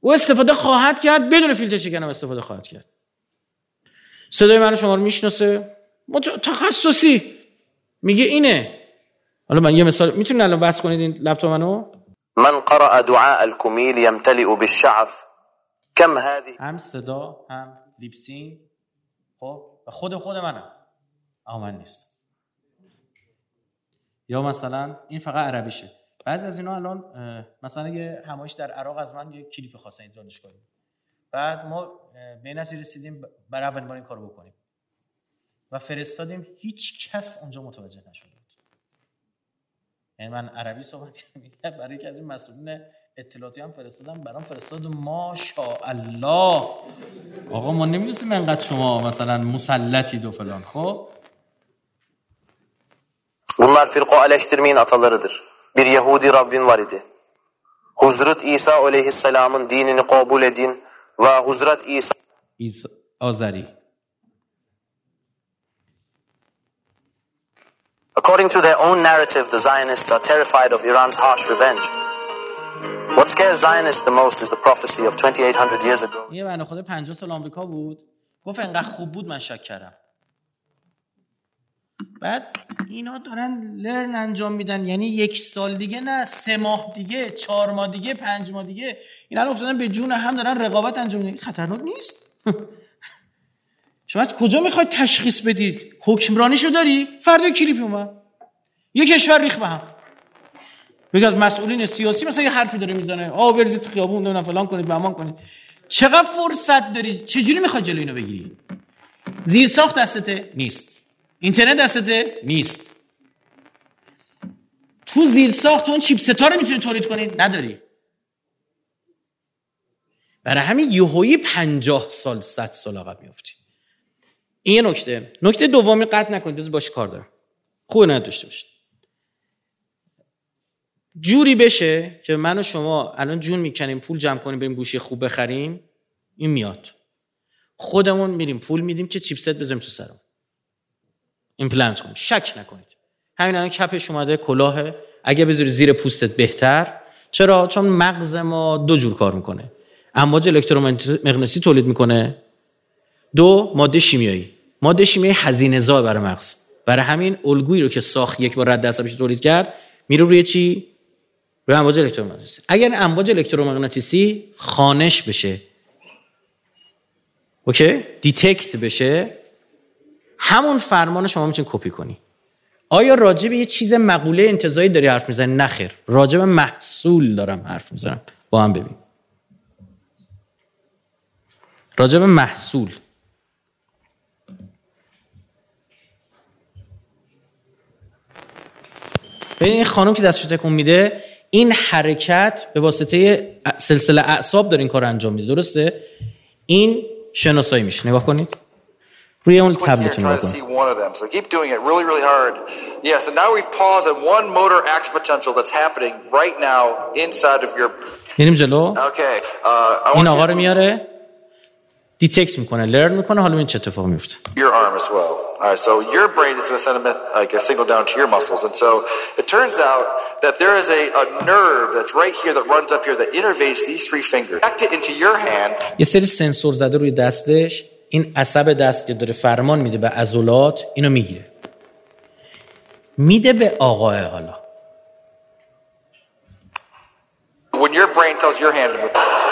او استفاده خواهد کرد بدون فیلتر شکنم استفاده خواهد کرد. صدای من شما رو می‌شناسه. تخصصی. میگه اینه. حالا من یه مثال می‌تونید الان بحث کنید این لپتاپ منو؟ من قرأ دعاء الكميل يمتلئ بالشعث كم هذه؟ هم صدا هم لیپسین خب؟ و خود خود منم. اما من نیست. یا مثلا این فقط عربیشه. بعضی از اینا الان مثلا یه همایش در عراق از من یه کلیپ خواستن این دانشگاهی بعد ما به نتیجه رسیدیم برای اولین بار این کارو بکنیم. و فرستادیم هیچ کس اونجا متوجه بود. یعنی من عربی صحبت می‌کردم برای یکی از این مسئولین اطلاعاتی هم فرستادم برام فرستاد ماشاءالله آقا ما نمیدونستیم انقدر شما مثلا مسلطید و فلان خب Bunlar firqaeleştirmeyin atalarıdır. Bir Yahudi Rabbin var idi. Huzret İsa aleyhisselamın dinini kabul edin ve Huzret İsa ایس آذری According to their own narrative, the Zionists are terrified of Iran's harsh revenge. What scares Zionists the most is the prophecy of 2800 years ago. یه بنده خدا 50 سال آمریکا بود. گفت انقدر خوب بود من شک کردم. بعد اینا دارن لرن انجام میدن. یعنی یک سال دیگه نه سه ماه دیگه چهار ماه دیگه پنج ماه دیگه. اینا الان افتادن به جون هم دارن رقابت انجام میدن. خطرناک نیست. شما از کجا می‌خواید تشخیص بدید؟ حکمرانیشو داری؟ فردا کلیپ اومد. یه کشور ریخ به هم. یکی از مسئولین سیاسی مثلا یه حرفی داره می‌زنه. آ بریزید تو خیابون نمی‌دونم فلان کنید بهمان کنید. چقدر فرصت داری؟ چجوری می‌خوای جلوی اینو بگیری؟ زیر ساخت دستته نیست. اینترنت دستته نیست. تو زیر ساخت اون چیپستا رو می‌تونی تولید کنی؟ نداری. برای همین یهویی پنجاه سال صد سال عقب میفتی این یه نکته. نکته دومی قطع نکنید بذار باش کار دارم. خوب نداشته باشید جوری بشه که من و شما الان جون می‌کنیم پول جمع کنیم بریم گوشی خوب بخریم این میاد. خودمون میریم پول میدیم که چیپ‌ست بزنیم تو سرم ایمپلنت کنیم. شک نکنید. همین الان cap ش اومده کلاه. اگه بذاری زیر پوستت بهتر. چرا؟ چون مغز ما دو جور کار می‌کنه. امواج الکترومغناطیسی تولید می‌کنه. دو ماده شیمیایی. ماده شیمیایی هزینه زا برای مغز. برای همین الگویی رو که ساخت یک بار رد عصبیش تولید کرد میره روی چی؟ روی امواج الکترومغناطیسی. اگر امواج الکترومغناطیسی خوانش بشه اوکی؟ detect بشه همون فرمان شما می‌تونید کپی کنی. آیا راجع به یه چیز مقوله انتزاعی داری حرف می‌زنی؟ نخیر راجع به محصول دارم حرف می‌زنم. با هم ببین. راجع به محصول. ببین این خانم که دستشو تکون میده این حرکت به واسطه سلسله اعصاب دارین کار انجام میده درسته؟ این شناسایی میشه نگاه کنید. روی اون تبلت نگاه کنید. یعنیم جلو. این آقا رو میاره. دیتکت می‌کنه لرن می‌کنه حالا این چه اتفاقی میفته your arm as well. All right, so your brain is going to send a, like a signal down to your muscles. And so it turns out that there is a, a nerve that's right here that runs up here that innervates these three fingers. Connect it into your hand. یه سری سنسور زده روی دستش این عصب دست که داره فرمان میده به عضلات اینو می‌گیره میده به آقاه حالا When your brain tells your hand to move.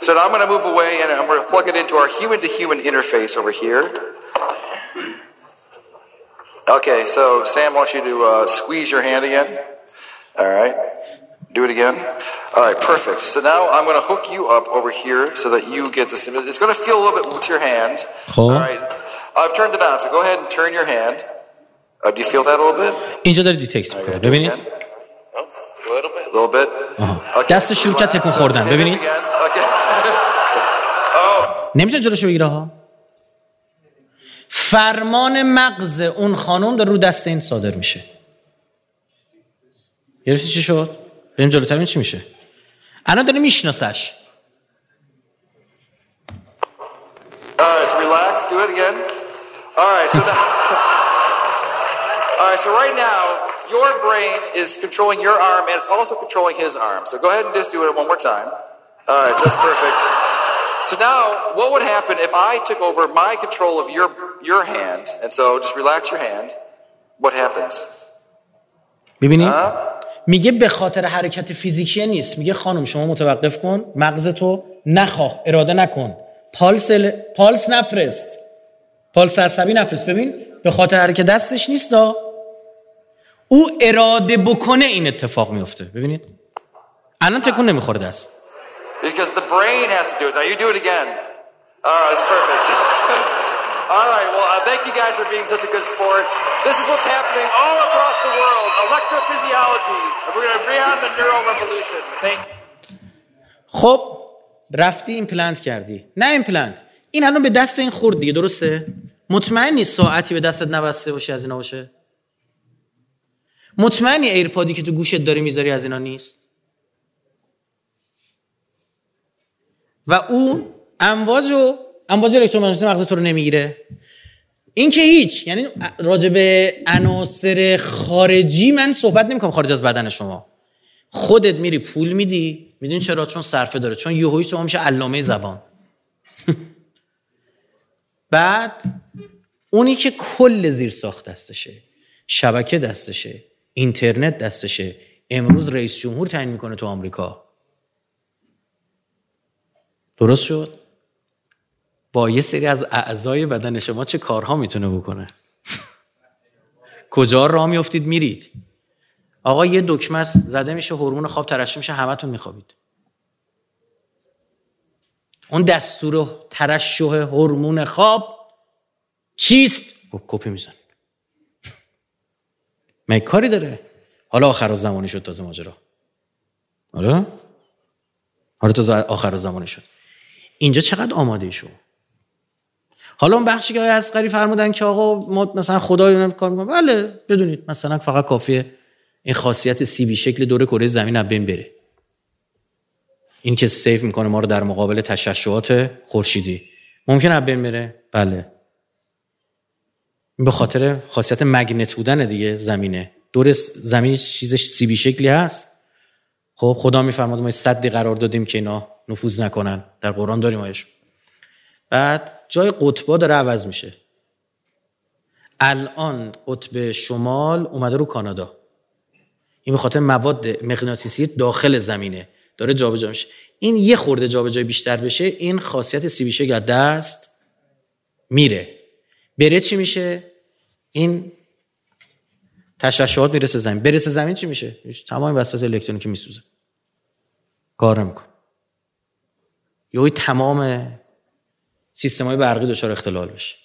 So now I'm going to move away and I'm going to plug it into our human to human interface over here. Okay, so Sam wants you to uh, squeeze your hand again. All right. Do it again. All right, perfect. So now I'm going to hook you up over here so that you get this. It's going to feel a little bit with your hand. Cool. All right. I've turned it on, so go ahead and turn your hand. Uh, do you feel that a little bit? اینجا داره دیتکت میکنه ببینید Again? A little bit. A little bit. Okay. دست شروع کرد تکون خوردن Hit it ببینید again. Okay. نمی‌تونه جلوشو بگیره ها فرمان مغز اون خانم داره رو دست این صادر میشه گرفتی چی شد؟ بریم جلوتر چی میشه الان داره میشناسش your brain is controlling your arm and it's also controlling his arm. So go ahead and just do it one more time. So that's perfect. So now, what would happen if I took over my control of your your hand? And so just relax your hand. What happens? ببینید? میگه به خاطر حرکت فیزیکی نیست میگه خانم شما متوقف کن مغزتو نخواه اراده نکن پالس ال- پالس نفرست پالس عصبی نفرست ببین به خاطر حرکت دستش نیست دا. او اراده بکنه این اتفاق میفته ببینید الان تکون نمی‌خوره دست Because the brain has to do it. Now you do it again. All right, that's perfect. all right, well, uh, thank you guys for being such a good sport. This is what's happening all across the world electrophysiology. And we're going to bring on the neural revolution. Thank خب رفتی ایمپلنت کردی نه ایمپلنت این الان به دست این خورد دیگه درسته مطمئن نیست ساعتی به دستت نبسته باشه از اینا باشه مطمئنی ایرپادی که تو گوشت داری میذاری از اینا نیست و اون امواج و امواج الکترومغناطیسی مغز تو رو نمی‌گیره. این که هیچ یعنی راجع به عناصر خارجی من صحبت نمی‌کنم خارج از بدن شما. خودت میری پول میدی می‌دونی چرا؟ چون صرفه داره چون یهویی شما میشه علامه زبان. بعد اونی که کل زیر ساخت دستشه شبکه دستشه اینترنت دستشه امروز رئیس جمهور تعیین می‌کنه تو آمریکا. درست شد؟ با یه سری از اعضای بدن شما چه کارها می‌تونه بکنه؟ کجا راه میافتید؟ میرید. آقا یه دکمه است. زده میشه هورمون خواب ترشح میشه همتون میخوابید. اون دستور ترشح هورمون خواب چیست؟ خب کپی میزن. مگه کاری داره؟ حالا آخر زمانی شد تازه ماجرا. آره؟ حالا تازه آخر زمانی شد. اینجا چقدر آماده شو؟ حالا اون بخشی که آقای اسقری فرمودن که آقا ما مثلا خدای کار می‌کنه. بله بدونید مثلا فقط کافیه این خاصیت سی بی شکل دور کره زمین از بین بره. این که سیف می‌کنه ما رو در مقابل تشعشعات خورشیدی. ممکن از بین بره؟ بله. به خاطر خاصیت مگنت بودن دیگه زمینه. دور زمین چیزش سی بی شکلی هست. خب خدا میفرماد ما صدی قرار دادیم که اینا نفوذ نکنن. در قرآن داریم آیش. بعد جای قطبا داره عوض میشه. الان قطب شمال اومده رو کانادا. این به خاطر مواد مغناطیسی داخل زمینه. داره جابجا میشه. این یه خورده جابجا بیشتر بشه این خاصیت سی بی شکل از دست میره. بره چی میشه؟ این تشعشعات می‌رسه زمین. برسه زمین چی میشه؟ تمام وسایل الکترونیکی میسوزه. کار نمی‌کنه. یهو تمام سیستم های برقی دچار اختلال بشه.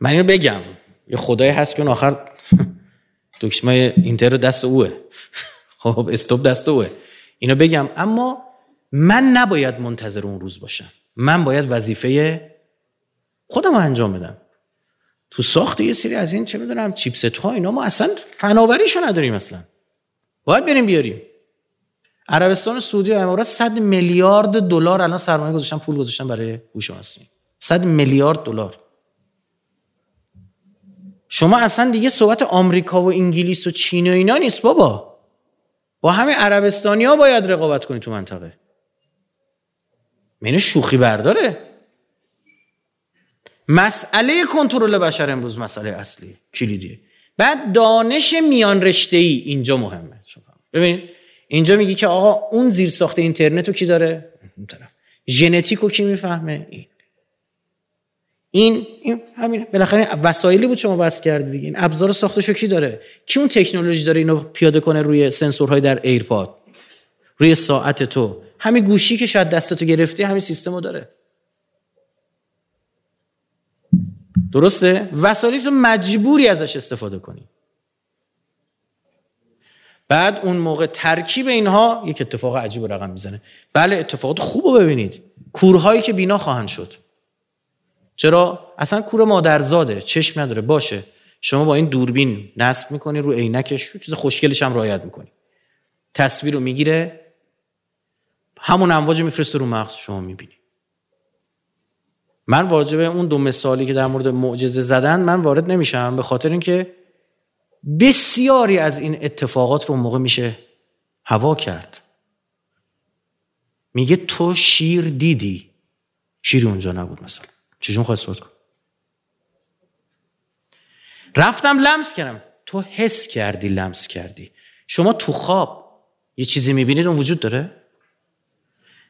من اینو بگم. یه خدایی هست که اون آخر دکمه اینتر دست اوه. خب استوب دست اوه. اینو بگم. اما من نباید منتظر اون روز باشم. من باید وظیفه خودم رو انجام بدم. تو ساخت یه سری از این چه می‌دونم چیپست ها اینا ما اصلا فناوریشو نداریم اصلا. باید بریم بیاریم. عربستان سعودی و امارات 100 میلیارد دلار الان سرمایه گذاشتن پول گذاشتن برای هوش مصنوعی. 100 میلیارد دلار. شما اصلا دیگه صحبت آمریکا و انگلیس و چین و اینا نیست بابا. با همه عربستانی ها باید رقابت کنی تو منطقه. منو شوخی برداره. مسئله کنترل بشر امروز مسئله اصلی کلیدیه. بعد دانش میان رشته ای اینجا مهمه. ببین اینجا میگی که آقا اون زیر ساخت اینترنت رو کی داره؟ اون طرف. ژنتیک کی می‌فهمه؟ این. این, این همین. بالاخره وسایلی بود شما وصل کردید این ابزار ساختشو کی داره؟ کی اون تکنولوژی داره اینو پیاده کنه روی سنسورهای در AirPod؟ روی ساعت تو. همین گوشی که شاید دستتو گرفتی همین سیستمو داره. درسته؟ وسایلی تو مجبوری ازش استفاده کنی. بعد اون موقع ترکیب اینها یک اتفاق عجیب رقم می‌زنه. بله اتفاقات خوب رو ببینید. کورهایی که بینا خواهند شد. چرا؟ اصلا کور مادرزاده. چشم نداره. باشه. شما با این دوربین نصب می‌کنی رو عینکش چیز خوشگلش هم رعایت می‌کنی. تصویر رو می‌گیره. همون امواج میفرسته رو مغز شما می‌بینی. من واجبه اون دو مثالی که در مورد معجزه زدن من وارد نمیشم. به خاطر اینکه بسیاری از این اتفاقات رو موقع میشه هوا کرد. میگه تو شیر دیدی؟ شیری اونجا نبود مثلا. چجون خواهد صحبت کن رفتم لمس کردم. تو حس کردی لمس کردی. شما تو خواب یه چیزی می‌بینید اون وجود داره؟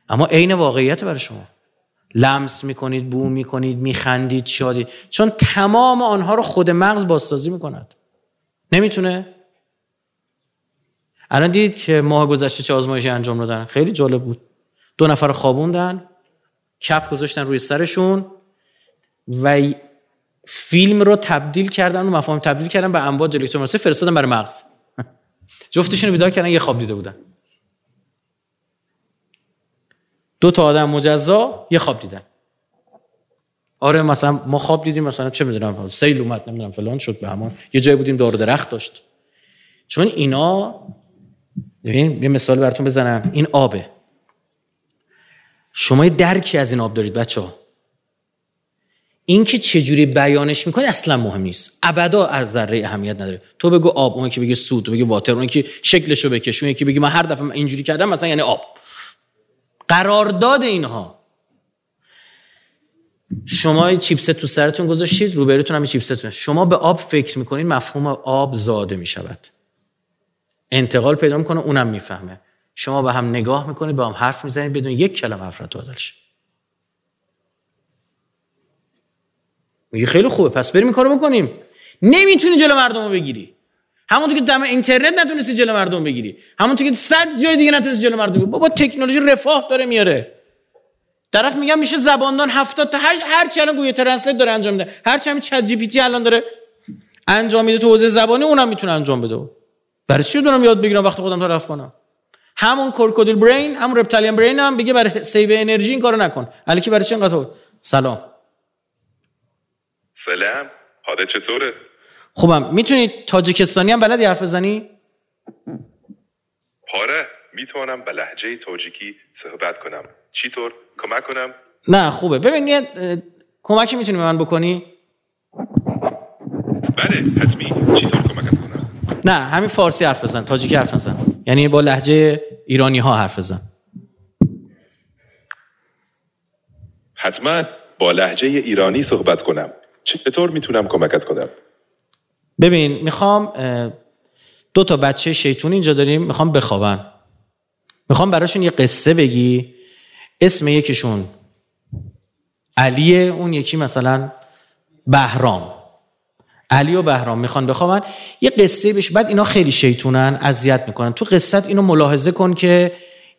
اما عین واقعیت برای شما. لمس می‌کنید بو می‌کنید میخندید شادی. چون تمام آنها رو خود مغز بازسازی می‌کند. نمی‌تونه. الان دید که ماه گذشته چه آزمایشی انجام دادن. خیلی جالب بود. دو نفر خوابوندن کپ گذاشتن روی سرشون و فیلم رو تبدیل کردن و مفاهیم تبدیل کردن به امواج الکترومغناطیسی فرستادن برای مغز. جفتشون رو بیدار کردن یه خواب دیده بودن. دو تا آدم مجزا یه خواب دیدن. آره مثلا ما خواب دیدیم مثلا چه می‌دونم سیل اومد نمی‌دونم فلان شد به همان یه جای بودیم دار درخت داشت. چون اینا ببین یه مثال براتون بزنم. این آبه. شما یه درکی از این آب دارید بچه ها این که چجوری بیانش می‌کنی اصلا مهم نیست. ابدا از ذره اهمیت نداره. تو بگو آب اون که بگه سود تو بگه واتر اون که شکلشو بکش اون که بگه من هر دفعه اینجوری کردم مثلا یعنی آب. قرارداد اینها. شما چیپست تو سرتون گذاشتید روبروتون هم چیپستون شما به آب فکر می‌کنید مفهوم آب زاده می‌شود. انتقال پیدا می‌کنه اونم می‌فهمه. شما به هم نگاه می‌کنید با هم حرف می‌زنید بدون یک کلمه حرف را میگه خیلی خوبه پس بریم کارو بکنیم. نمی‌تونی جلو مردم رو بگیری. همونطور که دم اینترنت نتونستی جلو مردم بگیری. همونطور که صد جای دیگه نتونستی جلو مردم بگیری. بابا تکنولوژی رفاه داره میاره. طرف میگم میشه زباندان 70 تا هر هر چی الان Google Translate داره انجام میده. هر چی ChatGPT الان داره انجام میده تو حوزه زبانی اونم می‌تونه انجام بده. برای چی دارم یاد بگیرم وقتی خودم طرف کنم؟ همون crocodile brain همون reptilian brain هم بگه برای save انرژی این کارو نکن. الکی برای چی انقدر سلام. سلام. حالا چطوره؟ خوبم. می‌تونی تاجیکستانی هم بلدی حرف بزنی؟ آره. می‌تونم به لحجه تاجیکی صحبت کنم. چطور کمک کنم؟ نه خوبه. ببین یه کمکی می‌تونی به من بکنی؟ بله حتمی. چطور کمکت کنم؟ نه همین فارسی حرف بزن تاجیکی حرف نزن. یعنی با لحجه ایرانی ها حرف بزن. حتما با لحجه ایرانی صحبت کنم. چطور می‌تونم کمکت کنم؟ ببین می‌خوام دو تا بچه شیطون اینجا داریم می‌خوام بخوابن. می‌خوام براشون یه قصه بگی. اسم یکیشون علیه اون یکی مثلا بهرام. علی و بهرام می‌خوان بخوابن. یه قصه بهش بعد اینا خیلی شیطونن اذیت می‌کنن. تو قصت اینو ملاحظه کن که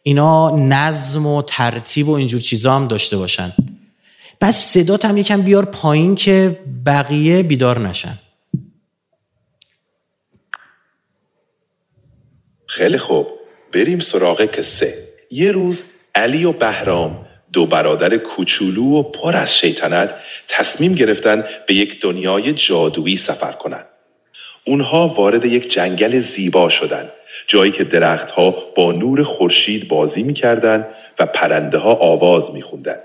اینا نظم و ترتیب و اینجور چیزا هم داشته باشن. بعد صدات هم یکم بیار پایین که بقیه بیدار نشن. خیلی خوب. بریم سراغ قصه. یه روز علی و بهرام دو برادر کوچولو و پر از شیطنت تصمیم گرفتن به یک دنیای جادویی سفر کنند. اونها وارد یک جنگل زیبا شدند جایی که درختها با نور خورشید بازی می‌کردند و پرنده ها آواز میخوندند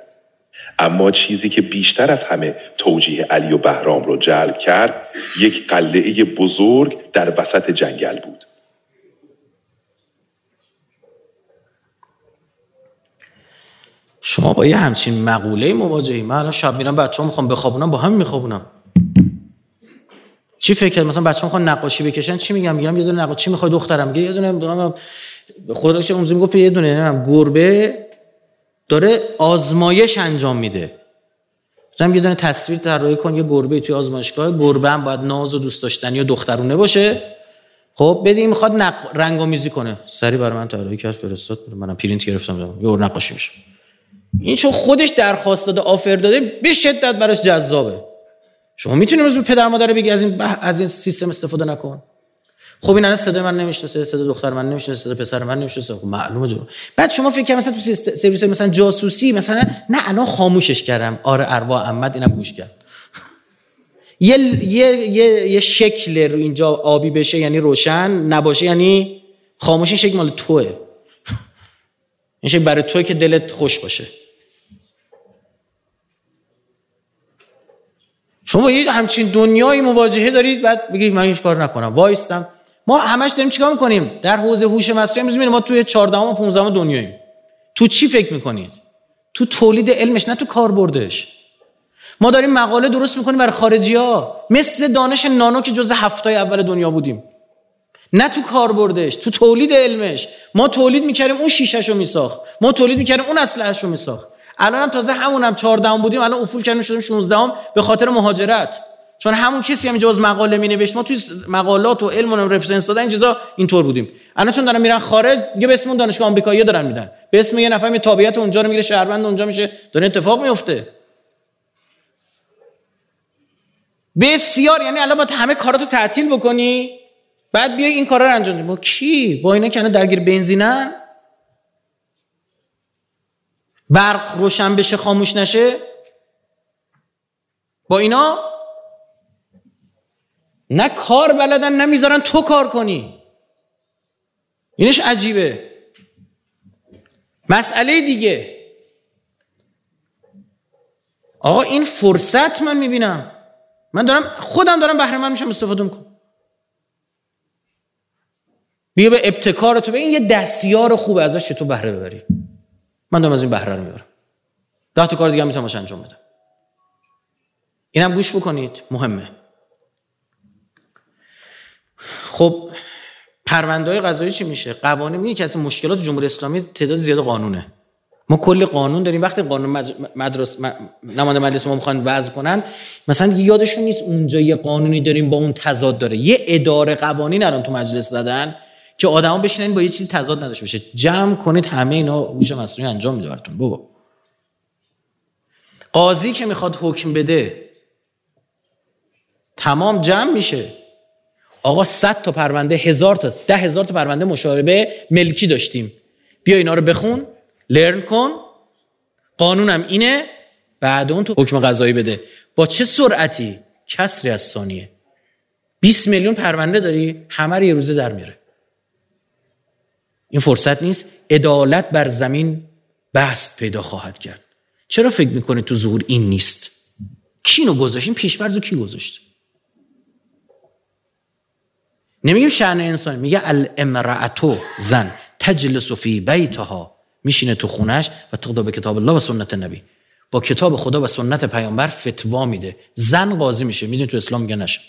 اما چیزی که بیشتر از همه توجیه علی و بهرام رو جلب کرد یک قلعه بزرگ در وسط جنگل بود شما با یه همچین مقوله مواجهی؟ من الان شب میرم بچه‌ها می‌خوام بخوابونم با هم میخوابونم. چی فکر مثلا بچه‌ها می‌خوان نقاشی بکشن چی میگم؟ میگم یه دونه نقاشی می‌خوای دخترم؟ میگه یه دونه که اونزی می‌گفت یه دونه نمی‌دونم گربه داره آزمایش انجام میده. مثلا یه دونه تصویر طراحی کن یه گربه توی آزمایشگاه گربه هم باید ناز و دوست داشتنی و دخترونه باشه. خب بدین می‌خواد نق... رنگ آمیزی کنه. سری برای من طراحی کرد فرستاد. منم پرینت گرفتم یه نقاشی میشه. این چون خودش درخواست داده آفر داده به شدت براش جذابه. شما می‌تونید به پدر مادر بگی از این بح... از این سیستم استفاده نکن. خب این صدای من نمی‌شناسه صدای دختر من نمی‌شناسه صدای پسر من نمی‌شناسه. خب معلومه جو بعد شما فکر کنید مثلا تو سرویس مثلا جاسوسی مثلا نه الان خاموشش کردم. آره اروا احمد اینم گوش کرد. یه یه یه, یه شکل رو اینجا آبی بشه یعنی روشن نباشه یعنی خاموشی شکل مال توه. این برای توی که دلت خوش باشه. شما یه همچین دنیای مواجهه دارید بعد بگید من هیچ کار نکنم. وایستم. ما همش داریم چیکار می‌کنیم؟ در حوزه هوش مصنوعی امروز ما توی 14 و 15 دنیاییم. تو چی فکر می‌کنید؟ تو تولید علمش نه تو کاربردش. ما داریم مقاله درست می‌کنیم برای خارجی ها مثل دانش نانو که جز هفتای اول دنیا بودیم. نه تو کاربردش تو تولید علمش. ما تولید می‌کردیم اون شیشش رو میساخت. ما تولید می‌کردیم اون اسلحه‌اش رو میساخت. الان هم تازه همونم 14 بودیم الان افول کردیم شدیم 16 به خاطر مهاجرت. چون همون کسی هم اینجا مقاله می نوشت ما توی مقالات و علم و رفرنس دادن این چیزا اینطور بودیم. الان چون دارن میرن خارج دیگه به اسم اون دانشگاه آمریکایی دارن میدن به اسم یه نفر می تابعیت اونجا رو می‌گیره شهروند اونجا میشه داره اتفاق میفته. بسیار یعنی الان باید همه کاراتو تعطیل بکنی بعد بیای این کارا رو انجام بدی. با کی؟ با اینا که درگیر بنزینن؟ برق روشن بشه خاموش نشه؟ با اینا؟ نه کار بلدن نمی‌ذارن تو کار کنی. اینش عجیبه. مسئله دیگه. آقا این فرصت من می‌بینم. من دارم خودم دارم بهره من میشم استفاده می‌کنم. بیا به ابتکار تو به این یه دستیار خوبه ازش چطور بهره ببری. من دارم از این بهره رو می‌برم. ده تا کار دیگه می‌تونم انجام بدم. اینم گوش بکنید. مهمه. خب پرونده های قضایی چی میشه؟ قوانین که از مشکلات جمهوری اسلامی تعداد زیاد قانونه. ما کلی قانون داریم. وقتی قانون مدرس نماینده مجلس ما می‌خوان وضع کنن مثلا یادشون نیست اونجا یه قانونی داریم با اون تضاد داره. یه اداره قوانین الان تو مجلس زدن. که آدما بشینن با یه چیزی تضاد نداشته باشه. جمع کنید همه اینا هوش مصنوعی انجام میده براتون. بابا. قاضی که می‌خواد حکم بده تمام جمع میشه. آقا 100 تا پرونده هزار تا ده هزار تا پرونده مشاربه ملکی داشتیم. بیا اینا رو بخون لرن کن. قانونم اینه بعد اون تو حکم قضایی بده. با چه سرعتی؟ کسری از ثانیه. 20 میلیون پرونده داری همه رو یه روزه در میره این فرصت نیست عدالت بر زمین بست پیدا خواهد کرد. چرا فکر می‌کنه تو ظهور این نیست؟ کی نو گذاشت؟ این پیشورز کی گذاشت؟ نمیگیم شأن انسان میگه الامرأتو زن تجلس فی بیتها میشینه تو خونش و تقدا به کتاب الله و سنت نبی. با کتاب خدا و سنت پیامبر فتوا میده. زن قاضی میشه می‌دونی تو اسلام میگه نشه.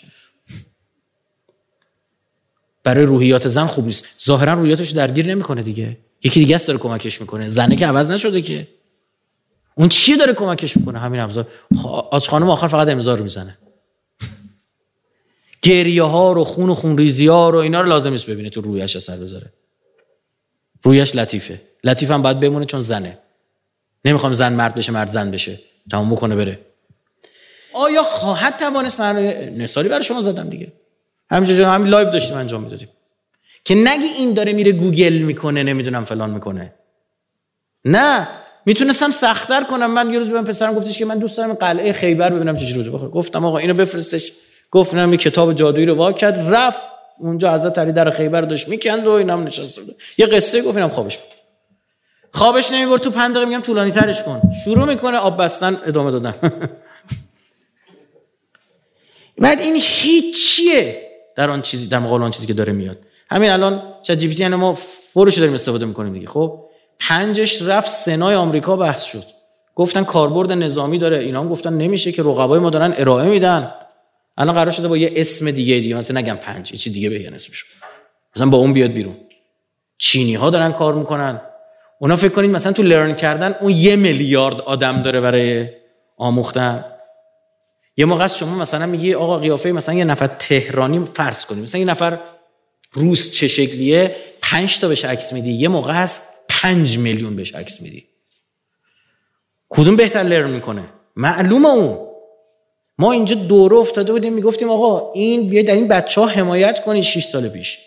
برای روحیات زن خوب نیست. ظاهرا روحیاتش درگیر نمی‌کنه دیگه. یکی دیگه است داره کمکش می‌کنه. زنه که عوض نشده که. اون چی داره کمکش می‌کنه؟ همین ابزار. آج خانم آخر فقط امضا رو می‌زنه. گریه ها رو خون و خون ریزی ها رو اینا رو لازم نیست ببینه تو رویش اثر بذاره. رویش لطیفه. لطیف هم باید بمونه چون زنه. نمی‌خوام زن مرد بشه مرد زن بشه. تمام بکنه بره. آیا خواهد توانست من مثالی برای شما زدم دیگه. همینجا همین لایو داشتیم انجام می‌دادیم. که نگی این داره میره گوگل می‌کنه نمی‌دونم فلان می‌کنه. نه می‌تونستم سختتر کنم. من یه روز به پسرم گفتش که من دوست دارم قلعه خیبر ببینم چه جوریه گفتم آقا اینو بفرستش. گفتم یه کتاب جادویی رو وا کرد رفت اونجا حضرت علی در خیبر داشت می‌کند و اینم نشسته بود. یه قصه گفت خوابش بود. خوابش نمی‌برد تو پنج دقیقه میگم طولانی ترش کن. شروع می‌کنه آب بستن ادامه دادن. بعد این هیچیه. در آن چیزی در مقابل آن چیزی که داره میاد. همین الان چت جی پی یعنی ما فورش داریم استفاده می‌کنیم دیگه. خب پنجش رفت سنای آمریکا بحث شد. گفتن کاربرد نظامی داره. اینا هم گفتن نمیشه که رقبای ما دارن ارائه میدن. الان قرار شده با یه اسم دیگه دیگه. مثلا نگم پنج چی دیگه بگن اسمشو. مثلا با اون بیاد بیرون. چینی ها دارن کار می‌کنن. اونا فکر کنید مثلا تو لرن کردن اون یه میلیارد آدم داره برای آموختن. یه موقع شما مثلا میگی آقا قیافه مثلا یه نفر تهرانی فرض کنیم مثلا یه نفر روس چه شکلیه؟ پنج تا بهش عکس میدی یه موقع هست پنج میلیون بهش عکس میدی. کدوم بهتر لرن می‌کنه؟ معلومه اون. ما اینجا دوره افتاده بودیم می‌گفتیم آقا این بیا در این بچه ها حمایت کنید 6 سال پیش.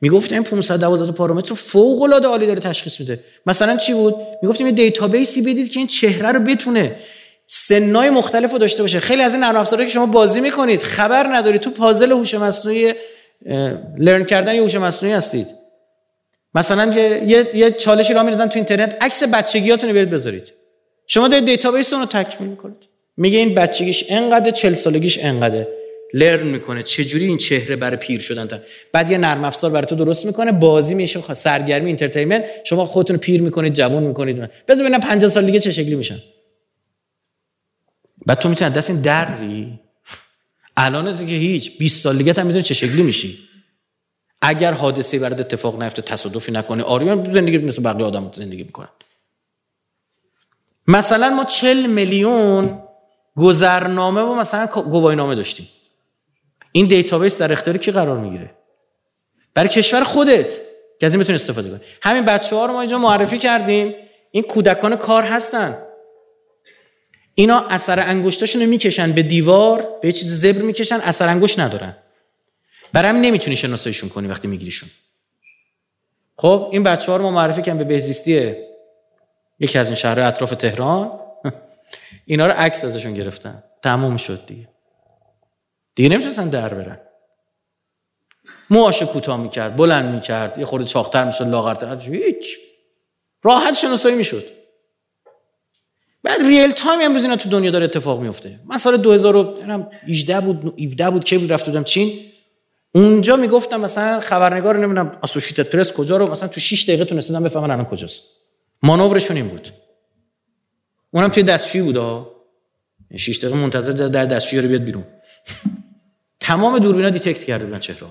می‌گفتیم این 512 پارامتر فوق العاده عالی داره تشخیص میده. مثلا چی بود؟ می‌گفتیم یه دیتابیسی بدید که این چهره رو بتونه سنای مختلف رو داشته باشه. خیلی از این نرم افزارهایی که شما بازی می‌کنید خبر نداری. تو پازل هوش مصنوعی learn کردن هوش مصنوعی هستید. مثلا یه, یه, چالشی را می‌ریزن تو اینترنت عکس بچگیاتون رو برید بذارید. شما دارید دیتابیس اون رو تکمیل می‌کنید. میگه این بچگیش انقدر چهل سالگیش انقدر. learn می‌کنه. چجوری این چهره برای پیر شدن تا؟ بعد یه نرم افزار برای تو درست می‌کنه. بازی میشه سرگرمی entertainment شما خودتون پیر می‌کنید جوان می‌کنید. بذار ببینم 50 سال دیگه چه شکلی میشن. بعد تو می‌تونی دست این دری الان دیگه هیچ. 20 سال دیگه هم می‌تونی چه شکلی میشی. اگر حادثه برات اتفاق نیفته تصادفی نکنی. آریان زندگی مثل بقیه آدم زندگی می‌کنن. مثلا ما 40 میلیون گذرنامه و مثلا گواهی نامه داشتیم. این دیتابیس در اختیار کی قرار می‌گیره؟ برای کشور خودت که از این می‌تونی استفاده کنی. همین بچه ها رو ما اینجا معرفی کردیم. این کودکان کار هستن. اینا اثر انگشتاشون رو می‌کشن به دیوار به چیز زبر می‌کشن اثر انگشت ندارن. برای همین نمی‌تونی شناساییشون کنی وقتی میگیریشون. خب این بچه ها رو ما معرفی کردیم به بهزیستی یکی از این شهر اطراف تهران. اینا رو عکس ازشون گرفتن. تموم شد دیگه. دیگه نمی‌تونستن در برن. موهاش کوتاه می‌کرد بلند می‌کرد یه خورده چاقتر می‌شد لاغرتر. هیچ. راحت شناسایی می‌شد. بعد real time امروز اینا تو دنیا داره اتفاق میفته. من سال 2018 بود 17 بود که رفته بودم چین. اونجا می‌گفتم مثلا خبرنگار نمی‌دونم Associated Press کجا رو مثلا تو 6 دقیقه تونستم بفهمن الان کجاست. مانورشون این بود. اونم توی دستشویی بود ها 6 دقیقه منتظر در دستشویی رو بیاد بیرون. تمام دوربینا detect کرده بودن چهره رو.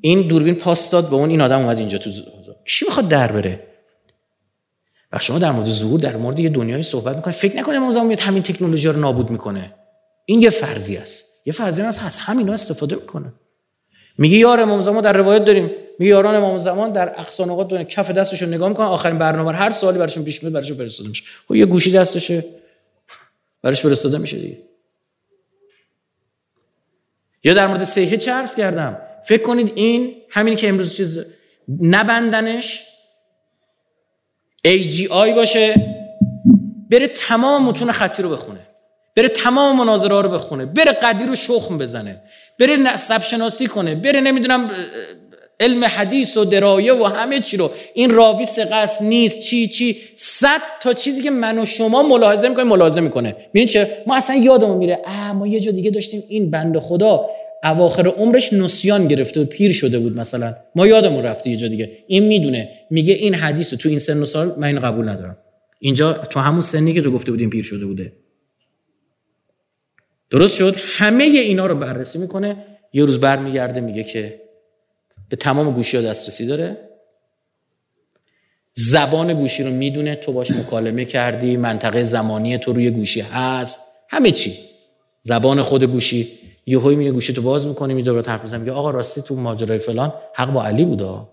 این دوربین پاس داد به اون این آدم اومد اینجا تو کی می‌خواد در بره؟ و شما در مورد ظهور در مورد یه دنیای صحبت می‌کنه فکر نکنه امام زمان میاد همین تکنولوژی رو نابود می‌کنه. این یه فرضی است. یه فرضی است هست. همینا استفاده می‌کنه. میگه یار امام زمان در روایت داریم. میگه یاران امام زمان در اقصا نقاط دنیا کف دستشون نگاه می‌کنن. آخرین برنامه هر سوالی براشون پیش میاد براشون فرستاده میشه. خب یه گوشی دستشه. براش فرستاده میشه دیگه. یا در مورد سیحه چه کردم؟ فکر کنید این همینی که امروز چیز نبندنش AGI باشه بره تمام متون خطی رو بخونه بره تمام مناظره رو بخونه بره قدی رو شخم بزنه بره نسب شناسی کنه بره نمی‌دونم علم حدیث و درایه و همه چی رو. این راوی سقص نیست چی چی. صد تا چیزی که من و شما ملاحظه می‌کنیم ملاحظه می‌کنه. ببینید چه؟ ما اصلا یادمون میره اه ما یه جا دیگه داشتیم این بند خدا. اواخر عمرش نسیان گرفته و پیر شده بود مثلا. ما یادمون رفته یه جا دیگه. این می‌دونه. میگه این حدیث تو این سن و سال من اینو قبول ندارم. اینجا تو همون سنی که تو گفته بودیم پیر شده بوده. درست شد؟ همه اینا رو بررسی می‌کنه. یه روز برمیگرده میگه که به تمام گوشی ها دسترسی داره. زبان گوشی رو می‌دونه. تو باش مکالمه کردی. منطقه زمانی تو روی گوشی هست. همه چی. زبان خود گوشی. یه هایی میره گوشی تو باز می‌کنه می دوباره حرف می‌زنه میگه آقا راستی تو ماجرای فلان حق با علی بودا.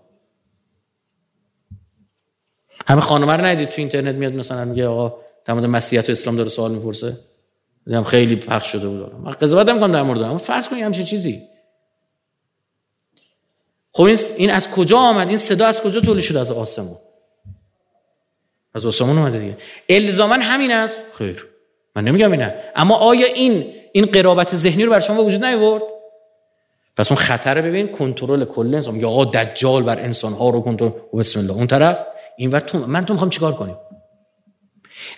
همه خانم رو ندید تو اینترنت میاد مثلا میگه آقا در مورد مسیحیت و اسلام داره سوال می‌پرسه. دیدم خیلی پخش شده بود من قضاوت نمی‌کنم در مورد اما فرض کنید همچین چیزی. خب این این از کجا آمد؟ این صدا از کجا تولید شده از آسمون. از آسمون اومده دیگه. الزاما همین است. خیر. من نمیگم اینه. اما آیا این این قرابت ذهنی رو بر شما وجود نیاورد؟ پس اون خطر ببین کنترل کل انسان. میگه آقا دجال بر انسان ها رو کنترل. و بسم الله. اون طرف اینور تو من تو می‌خوام چیکار کنیم؟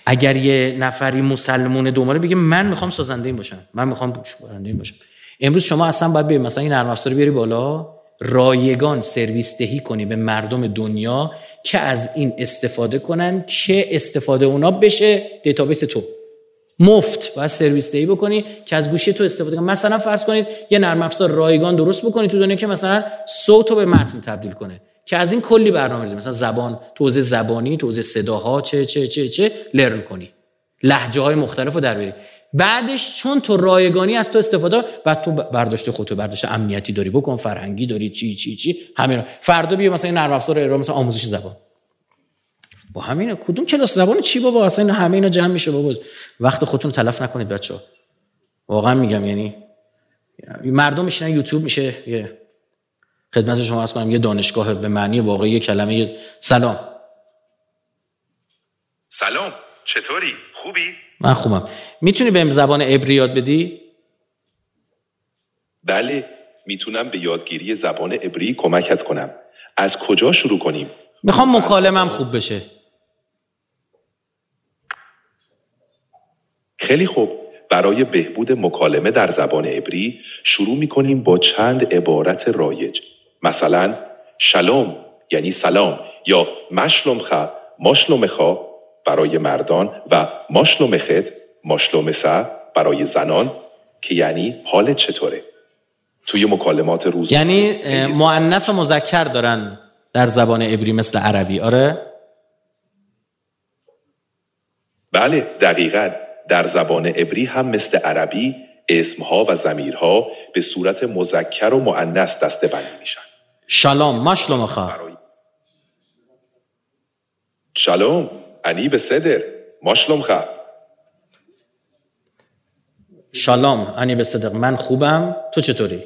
اگر یه نفری مسلمون دوماره بگه من می‌خوام سازنده این باشم من می‌خوام برنده این باشم. امروز شما اصلا باید ببین مثلا این نرم افزار بیاری بالا رایگان سرویس دهی کنی به مردم دنیا که از این استفاده کنن که استفاده اونا بشه دیتابیس تو. مفت باید سرویس دهی بکنی که از گوشی تو استفاده کنی. مثلا فرض کنید یه نرم افزار رایگان درست بکنی تو دنیا که مثلا صوت رو به متن تبدیل کنه. که از این کلی برنامه‌ریزی مثلا زبان توزیع زبانی توزیع صداها چه چه چه چه learn کنی. لهجه های مختلف رو در بیاری. بعدش چون تو رایگانی از تو استفاده بعد تو برداشت خودتو برداشت امنیتی داری. بکن فرهنگی داری. چی چی چی. همین. فردا بیا مثلا این نرم افزار مثلا آموزش زبان. با همین کدوم کلاس زبان چی بابا؟ اصلا همه اینا جمع میشه بابا. وقت خودتون تلف نکنید بچه‌ها. واقعا میگم یعنی مردم میشینن یوتیوب میشه یه خدمت شما کنم یه دانشگاه به معنی واقعی کلمه سلام. سلام. چطوری؟ خوبی؟ من خوبم. می‌تونی بهم زبان عبری یاد بدی؟ بله. می‌تونم به یادگیری زبان عبری کمکت کنم. از کجا شروع کنیم؟ می‌خوام مکالمم خوب بشه. خیلی خوب. برای بهبود مکالمه در زبان عبری شروع می کنیم با چند عبارت رایج. مثلا شلوم یعنی سلام یا مشلومخه ماشلومخا برای مردان و ماشلومخت ماشلومسه برای زنان که یعنی حال چطوره. توی مکالمات روز یعنی مؤنث و مذکر دارن در زبان عبری مثل عربی. آره؟ بله دقیقا. در زبان عبری هم مثل عربی اسمها و زمیرها به صورت مذکر و مؤنث دسته بندی میشن شلام ماشلومخا برای شلوم انی به صدر. ماشلومخه شالام انی به صدق. من خوبم. تو چطوری؟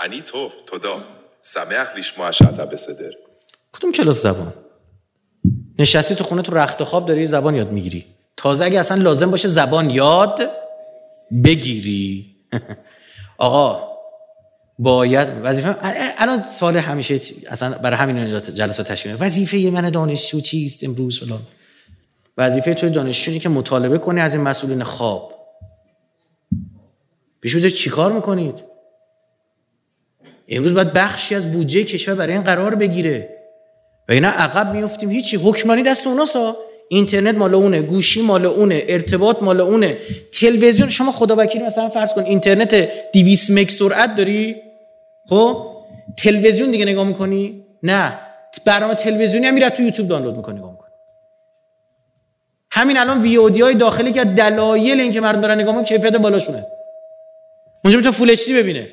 انی تو تودا سمح لیشما شعتا به صدر. کدوم کلاس زبان؟ نشستی تو خونه تو رخت خواب داری زبان یاد می‌گیری. تازه اگه اصلا لازم باشه زبان یاد بگیری. آقا باید وظیفه الان سوال همیشه اصلا برای همین جلسات تشکیل. وظیفه من دانشجو چیست امروز فلان؟ وظیفه توی دانشجو اینه که مطالبه کنی از این مسئولین خواب. بوده چیکار می‌کنید؟ امروز باید بخشی از بودجه کشور برای این قرار بگیره. و اینا عقب میفتیم. هیچی. حکمرانی دست اوناست. ها اینترنت مال اونه. گوشی مال اونه. ارتباط مال اونه. تلویزیون. شما خدا مثلا فرض کن اینترنت 200 مگ سرعت داری؟ خب؟ تلویزیون دیگه نگاه می‌کنی؟ نه. برنامه تلویزیونی هم میره تو یوتیوب دانلود می‌کنی نگاه می‌کنی همین الان VOD های داخلی که دلایل اینکه مردم دارن نگاه می‌کنن کیفیت بالاشونه. اونجا می‌تونه full HD ببینه.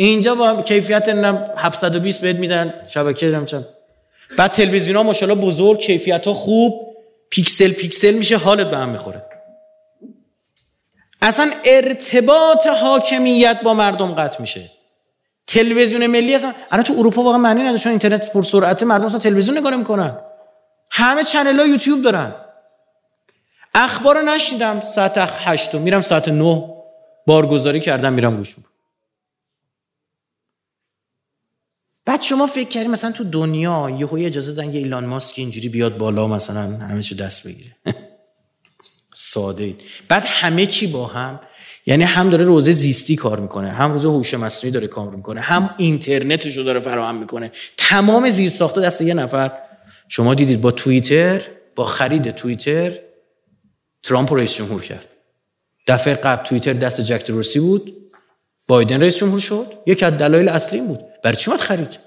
اینجا با کیفیت نم 720 بهت میدن. شبکه نم چند بعد تلویزیون ها ماشاءالله بزرگ کیفیت ها خوب. پیکسل پیکسل میشه حالت به هم می‌خوره. اصلا ارتباط حاکمیت با مردم قطع میشه. تلویزیون ملی اصلا الان تو اروپا واقعا معنی نداره چون اینترنت پر سرعت مردم اصلا تلویزیون نگاه می‌کنن همه چنل ها یوتیوب دارن. اخبار رو نشیدم ساعت هشت میرم ساعت نه. بارگذاری کردم میرم گوش بعد شما فکر کردید مثلا تو دنیا یهو اجازه دادن یه ایلان ماسک اینجوری بیاد بالا مثلا همه چی دست بگیره. ساده اید. بعد همه چی با هم یعنی هم داره روزه زیستی کار می‌کنه هم روزه هوش مصنوعی داره کار می‌کنه هم اینترنتش رو داره فراهم می‌کنه. تمام زیر ساخته دست یه نفر. شما دیدید با توییتر با خرید توییتر ترامپ رئیس جمهور کرد. دفعه قبل توییتر دست جک دروسی بود. بایدن رئیس جمهور شد یکی از دلایل اصلی این بود. برای چی باید خرید؟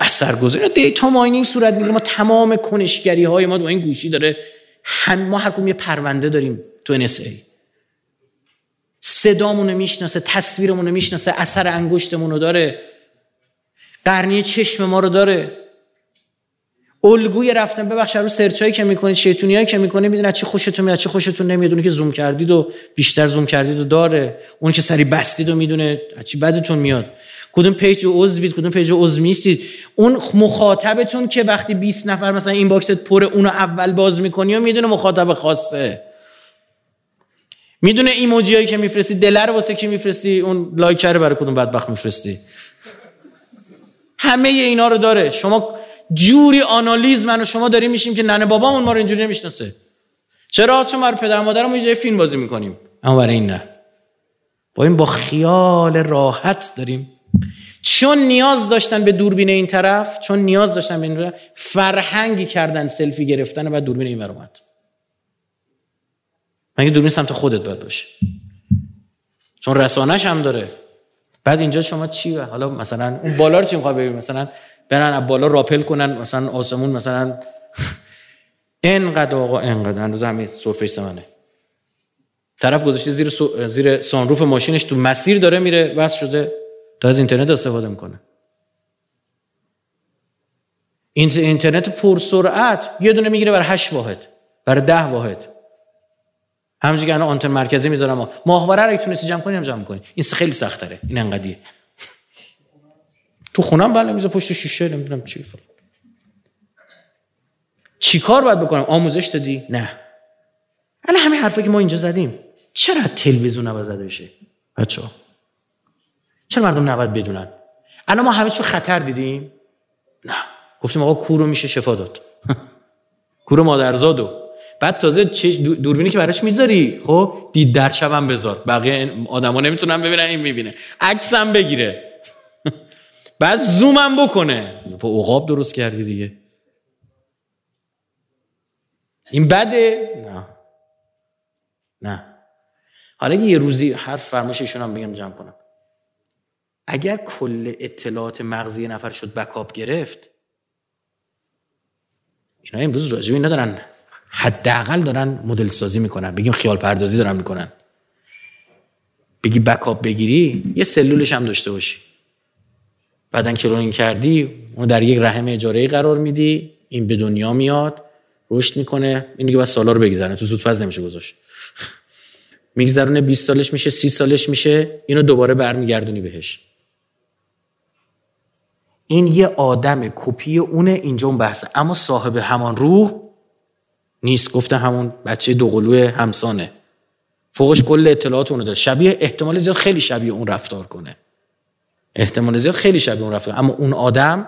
اثرگذاری دیتا ماینینگ صورت می‌گیره. ما تمام کنشگری های ما با این گوشی داره هم ما هر کدوم یه پرونده داریم تو NSA صدامون رو می‌شناسه تصویرمون رو می‌شناسه اثر انگشتمون رو داره. قرنیه چشم ما رو داره. الگوی رفتن ببخش رو search هایی که می‌کنید شیطونی هایی که می‌کنید می‌دونه چی خوشتون میاد چی خوشتون نمیاد. اونی که زوم کردید و بیشتر زوم کردید و داره. اون که سری بستید و می‌دونه چی بدتون میاد. کدوم page عضوید کدوم page عضو نیستید. اون مخاطبتون که وقتی 20 نفر مثلا inbox ت پر اونو اول باز می‌کنی و می‌دونه مخاطب خاصه. می‌دونه ایموجی هایی که میفرستی دلر واسه کی میفرستی اون لایک رو برای کدوم بدبخت میفرستی. همه اینا رو داره. شما جوری آنالیز من و شما داریم میشیم که ننه بابامون ما رو اینجوری نمی‌شناسه. چرا چون ما پدر مادرمون یه فیلم بازی می‌کنیم؟ اما برای این نه. با این با خیال راحت داریم. چون نیاز داشتن به دوربین این طرف چون نیاز داشتن به این طرف فرهنگی کردن سلفی گرفتن و دوربین این اومد. مگه دوربین سمت خودت باید باشه؟ چون رسانش هم داره. بعد اینجا شما چی حالا مثلا اون بالا رو چی می‌خواد ببین مثلا برن از بالا راپل کنن مثلا آسمون مثلا انقدر آقا انقدر انداز همین سرفیس منه طرف گذاشته زیر سو... زیر سانروف ماشینش تو مسیر داره میره وصل شده. داره از اینترنت استفاده می‌کنه. اینت... اینترنت پرسرعت یه دونه می‌گیره برای 8 واحد برای 10 واحد. که الان آنتن مرکزی می‌ذارم. ماهواره رو تونستی جمع کنی هم جمع کنی این خیلی سخت این انقدیه. تو خونم بله می‌ذارم پشت شیشه نمی‌دونم چی. فلان چی کار باید بکنم؟ آموزش دادی؟ نه. الان همین حرفی که ما اینجا زدیم. چرا تلویزیون نباید زده بشه؟ بچه چرا مردم نباید بدونن؟ الان ما همه چون خطر دیدیم؟ نه. گفتیم آقا کور رو میشه شفا داد. کور مادرزادو بعد تازه چش دوربینی که براش می‌ذاری. خب؟ دید در شبم بذار. بقیه آدما نمی‌تونن ببینن این می‌بینه. عکسم بگیره. بعد زومم بکنه. با عقاب درست کردی دیگه. این بده؟ نه. نه. حالا یه روزی هر فرمایش ایشون هم بگم جمع کنم. اگر کل اطلاعات مغزی نفر شد بکاپ گرفت اینا امروز راجع اینا دارن حداقل دارن مدل سازی می‌کنن. بگیم خیال پردازی دارن می‌کنن. بگی بکاپ بگیری یه سلولش هم داشته باشی. بعدن کلونینگ کردی اون در یک رحم اجاره قرار میدی این به دنیا میاد رشد می‌کنه این دیگه بس سالا رو بگذرنه تو زودپز نمیشه گذاشت. میگذرونه 20 سالش میشه 30 سالش میشه اینو دوباره برمیگردونی بهش. این یه آدم کپی اونه اینجا اون بحثه. اما صاحب همان روح نیست. گفته همون بچه دوقلوی همسانه. فوقش کل اطلاعات اونو داره. شبیه احتمال زیاد خیلی شبیه اون رفتار کنه. احتمال زیاد خیلی شبیه اون رفتار اما اون آدم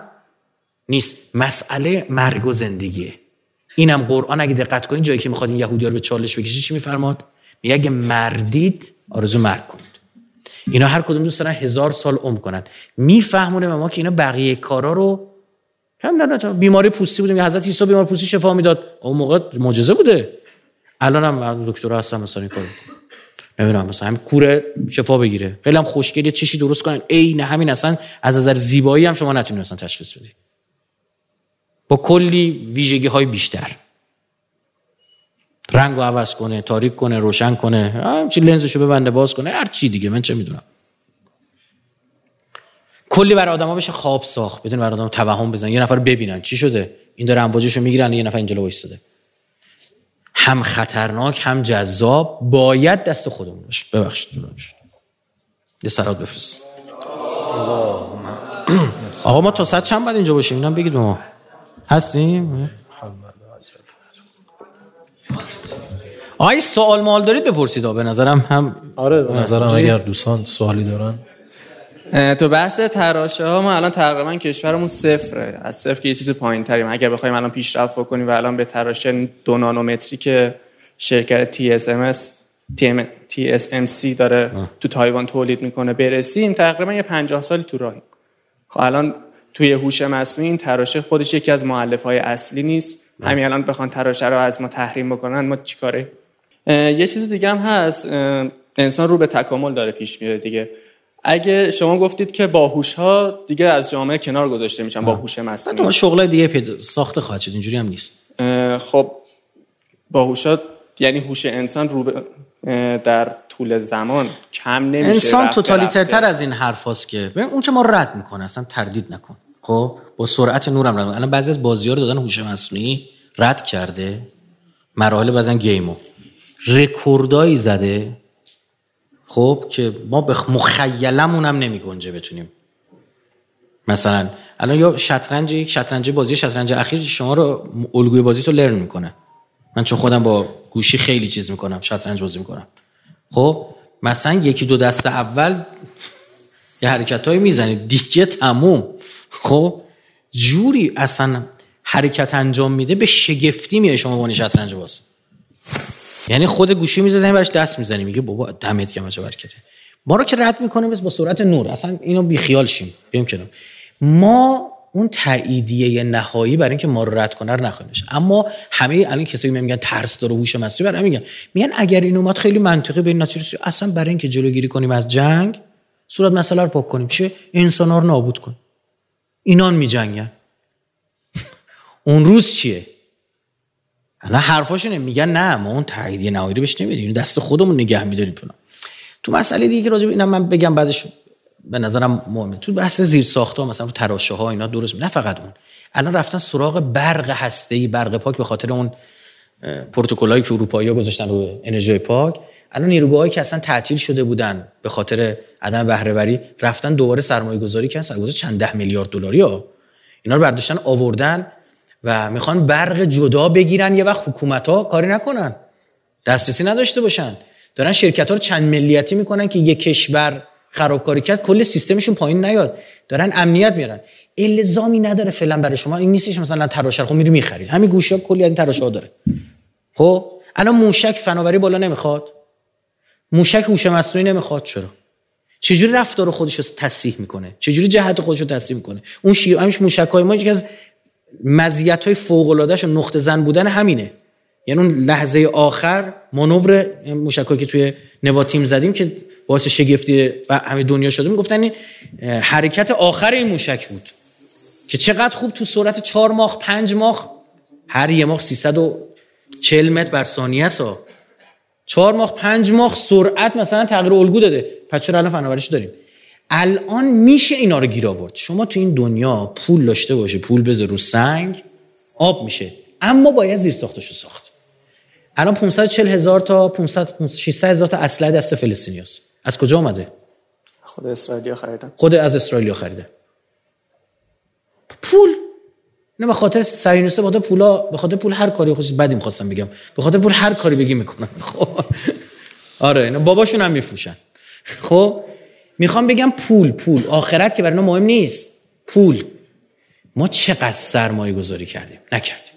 نیست. مسئله مرگ و زندگیه. اینم قرآن اگه دقت کنید جایی که می‌خواد این یهودی رو به چالش بکشه چی میفرماد؟ میگه اگه مردید آرزو مرگ کنید. اینا هر کدوم دوست دارن هزار سال عمر کنن. میفهمونه ما که اینا بقیه کارا رو کم در بیماری پوستی بودیم حضرت عیسی بیماری پوستی شفا می‌داد. اون موقع معجزه بوده. الان هم دکتر هستم مثلا این کارو. نمی‌دونم مثلا همین کوره شفا بگیره. خیلی هم خوشگل چشی درست کنن. عین همین اصلا از نظر زیبایی هم شما نتونید اصلا تشخیص بدید با کلی ویژگی های بیشتر. رنگ رو عوض کنه تاریک کنه روشن کنه همچی لنزشو ببنده باز کنه هر چی دیگه من چه می‌دونم. کلی برای آدما بشه خواب ساخت. بدون برای آدم توهم بزن یه نفر ببینن چی شده. این داره امواجشو می‌گیرن یه نفر اینجا وایساده هم خطرناک هم جذاب. باید دست خودمون باشه. ببخشید. یه سرات بفرست. آقا ما تا ساعت چند بعد اینجا باشیم؟ اینم بگید ما. هستیم؟ آقای سوال مال دارید بپرسید. به نظرم هم آره به نظرم اگر دوستان سوالی دارن. تو بحث تراشه ها ما الان تقریبا کشورمون صفره. از صفر که یه چیز پایین تریم اگر بخوایم الان پیشرفت بکنیم و الان به تراشه دو نانومتری که شرکت TSMS TSMC داره تو تایوان تولید می‌کنه برسیم تقریبا یه 50 سالی تو راهیم. خب الان توی هوش مصنوعی این تراشه خودش یکی از معلف های اصلی نیست. همین الان بخوان تراشه رو از ما تحریم بکنن ما چیکاره؟ یه چیز دیگه هم هست. انسان رو به تکامل داره پیش میره دیگه. اگه شما گفتید که باهوش ها دیگه از جامعه کنار گذاشته میشن با هوش مصنوعی شغل دیگه پیدا ساخته خواهد شد اینجوری هم نیست. خب باهوش ها یعنی هوش انسان رو در طول زمان کم نمیشه انسان توتالیترتر از این حرف هاست که اون که ما رد می‌کنه اصلا تردید نکن. خب با سرعت نورم رد الان بعضی از بازی ها رو دادن هوش مصنوعی رد کرده. مراحل بعضا گیمو. رکوردایی زده. خب که ما به مخیلمون هم نمی گنجه بتونیم. مثلا الان یا شطرنج یک شطرنج بازی شطرنج اخیر شما رو الگوی بازی تو لرن می‌کنه. من چون خودم با گوشی خیلی چیز می‌کنم شطرنج بازی می‌کنم. خب مثلا یکی دو دست اول یه حرکت های می‌زنید دیگه تموم. خب جوری اصلا حرکت انجام میده به شگفتی میای شما بانی شطرنج باز یعنی خود گوشی می‌زنی برش دست می‌زنی میگه بابا دمت گرم چه برکته ما رو که رد می‌کنیم با سرعت نور. اصلا اینو بیخیال شیم. بیم کنم ما اون تاییدیه نهایی برای اینکه ما رو رد کنه رو نخواهیم اما همه الان کسایی میگن ترس داره هوش مصنوعی برای میگن. میگن اگر این اومد خیلی منطقی به این اصلا برای اینکه جلوگیری کنیم از جنگ صورت مسئله رو پاک کنیم. چه؟ انسان رو نابود کنیم اینان میجنگن. اون روز چیه؟ الان حرفاشونه میگن نه ما اون تاییدیه نهایی رو بهش نمیدیم. دست خودمون نگه میداریم تو مسئله دیگه راجع اینم من بگم بعدش به نظرم مهمه. تو بحث زیر ساخته مثلا تو تراشه ها اینا درست نه فقط اون. الان رفتن سراغ برق هسته ای برق پاک به خاطر اون پروتکلایی که اروپایی‌ها گذاشتن رو انرژی پاک. الان نیروگاهایی که اصلا تعطیل شده بودن به خاطر عدم بهره وری رفتن دوباره سرمایه گذاری کردن. سرمایه چند ده میلیارد دلاری ها. اینا رو برداشتن آوردن. و می‌خوان برق جدا بگیرن یه وقت حکومت ها کاری نکنن. دسترسی نداشته باشن. دارن شرکت ها رو چند ملیتی می‌کنن که یک کشور خرابکاری کرد کل سیستمشون پایین نیاد. دارن امنیت میارن. الزامی نداره فعلا برای شما. این نیستش مثلا تراشه خب میری می‌خرید. همین گوشی کلی از این تراشه ها داره. خب؟ الان موشک فناوری بالا نمی‌خواد. موشک هوش مصنوعی نمی‌خواد. چرا؟ چجوری رفتار خودش رو تصحیح می‌کنه؟ چجوری جهت خودش رو تصحیح می‌کنه؟ اون شیوع همش موشک های ما یکی از مزیت های فوق العاده و نقطه زن بودن همینه. یعنی اون لحظه آخر مانور موشکایی که توی نواتیم زدیم که باعث شگفتی و همه دنیا شده می‌گفتن حرکت آخر این موشک بود که چقدر خوب تو سرعت چهار ماه پنج ماه هر یه ماه 340 متر بر ثانیه ها. چهار ماه پنج ماه سرعت مثلا تغییر الگو داده. پس چرا الان فناوریش داریم؟ الان میشه اینا رو گیر آورد. شما تو این دنیا پول داشته باشه پول بذار رو سنگ آب میشه. اما باید زیر ساختشو ساخت. الان 540 هزار تا 500 600 هزار تا اسلحه دست فلسطینیاست. از کجا آمده خود اسرائیلیا خریدن. خود از اسرائیلیا خریده. پول. نه به خاطر به خاطر پولا به خاطر پول هر کاری خودش بدی می‌خواستم بگم. به خاطر پول هر کاری بگی می‌کنن خب. آره اینا باباشون هم میفروشن. خب؟ می‌خوام بگم پول پول. آخرت که برای مهم نیست. پول. ما چقدر سرمایه گذاری کردیم؟ نکردیم.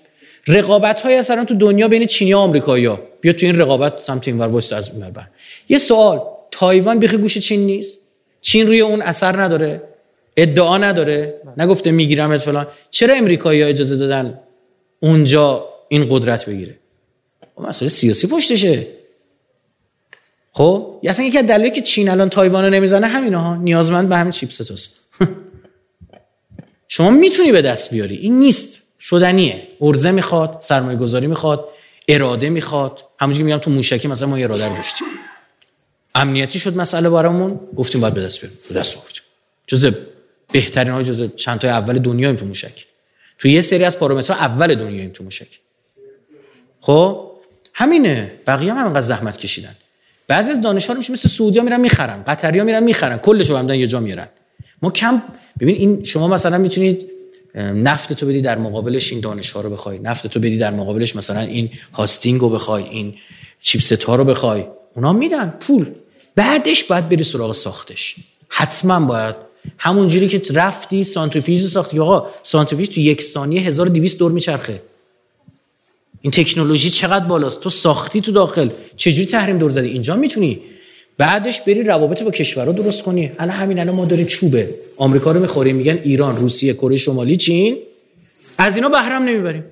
رقابت های اصلا تو دنیا بین چینی و آمریکایی ها. بیا تو این رقابت سمت این ور از بر. یه سوال. تایوان بیخی گوش چین نیست؟ چین روی اون اثر نداره؟ ادعا نداره؟ نگفته میگیرمت فلان. چرا امریکایی ها اجازه دادن اونجا این قدرت بگیره؟ خب مسئله سیاسی پشتشه. خب؟ اصلا یکی از دلایلی که چین الان تایوان رو نمی‌زنه همینا ها. نیازمند به همین چیپست هست شما می‌تونی به دست بیاری. این نیست. شدنیه. ارزه می‌خواد سرمایه گذاری می‌خواد اراده می‌خواد. همونجوری میگم تو موشکی مثلا ما اراده رو داشتیم. امنیتی شد مسئله برامون. گفتیم باید به دست بیاریم. به دست آوردیم. جزء بهترین های جزء چند تا اول دنیاییم تو موشک تو یه سری از پارامترها اول دنیاییم تو موشک خب؟ همینه. بقیه هم همینقدر زحمت کشیدن. بعضی از دانش‌ها میشه مثل سعودیا میرن می‌خرن قطریا میرن می‌خرن کلشو هم یه جا میارن ما کم ببین این شما مثلا می‌تونید نفت تو بدی در مقابلش این دانش رو بخوای نفت تو بدی در مقابلش مثلا این هاستینگ رو بخوای این چیپست ها رو بخوای. اونا میدن پول. بعدش باید بری سراغ ساختش. حتما باید همون جوری که رفتی سانتریفیوژ ساختی آقا سانتریفیوژ تو یک ثانیه 1200 دور میچرخه. این تکنولوژی چقدر بالاست؟ تو ساختی تو داخل. چجوری تحریم دور زدی؟ اینجا می‌تونی. بعدش بری روابط با کشورها درست کنی. الان همین الان ما داریم چوبه. آمریکا رو می‌خوریم میگن ایران روسیه کره شمالی چین. از اینا بهرم نمی‌بریم.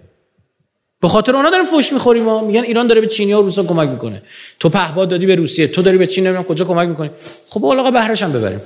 به خاطر اونا داریم فوش می‌خوریم ما میگن ایران داره به چینیا و روسا کمک می‌کنه. تو پهپاد دادی به روسیه. تو داری به چین نمی‌دونم کجا کمک می‌کنی؟ خب آقا بهرش هم ببریم.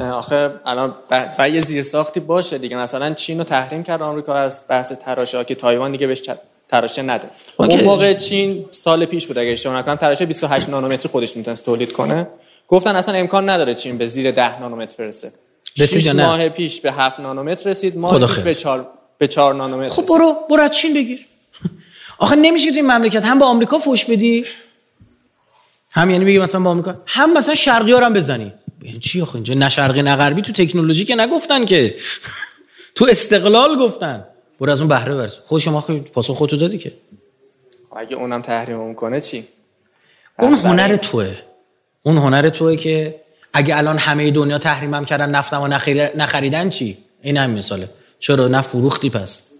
آخه الان ب... یه زیر ساختی باشه دیگه. مثلا چین رو تحریم کرد آمریکا از بحث تراشه که تایوان دیگه بهش تراشه نده. اون موقع چین سال پیش بود اگه اشتباه نکنم تراشه 28 نانومتری خودش می‌تونست تولید کنه. گفتن اصلا امکان نداره چین به زیر 10 نانومتر برسه. 6 ماه پیش به 7 نانومتر رسید ماه پیش به 4 به 4 نانومتر خب برو برو از چین بگیر. آخه نمیشه این مملکت هم به آمریکا فوش بدی. هم یعنی بگی مثلا با آمریکا هم مثلا شرقی ها هم بزنی. یعنی چی آخه؟ اینجا نه شرقی نه غربی تو تکنولوژی که نگفتن که. تو استقلال گفتن. برو از اون بهره بر خود شما پاسخ خودتو دادی که. اگه اونم تحریم کنه چی؟ اون هنر توه. اون هنر توه که اگه الان همه دنیا تحریم هم کردن نفتم و نخریدن چی؟ این هم مثاله. چرا؟ نه فروختی پس.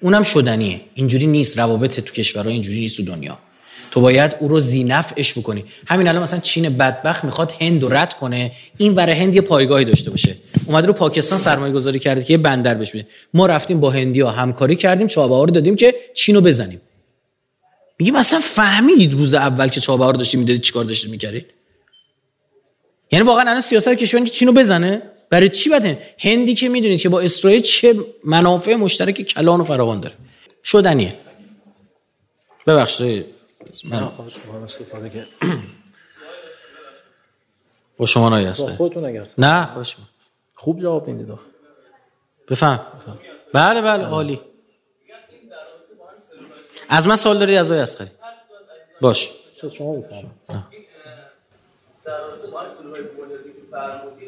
اونم شدنیه. اینجوری نیست. روابط تو کشورها اینجوری نیست تو دنیا. تو باید او رو زینفعش بکنی. همین الان مثلا چین بدبخت می‌خواد هند رو رد کنه. این برای هند یه پایگاهی داشته باشه. اومد رو پاکستان سرمایه گذاری کرده که یه بندر بهش بده ما رفتیم با هندیا همکاری کردیم چابهار رو دادیم که چین رو بزنیم. میگه مثلا فهمیدید روز اول که چابهار داشتیم می‌دادید چیکار داشتید می‌کردید؟ یعنی واقعا الان سیاست کشور که چین رو بزنه؟ برای چی باید هندی که می‌دونید که با اسرائیل چه منافع مشترک کلان و فراوان داره. شدنیه. ببخشید. من خواهش می‌کنم استفاده که با شما نایی هست خودتون اگر نه خواهش خوب جواب می‌دید بفهم. بله بله عالی. از من سوال داری از آقای اسخری باش. شما بفهم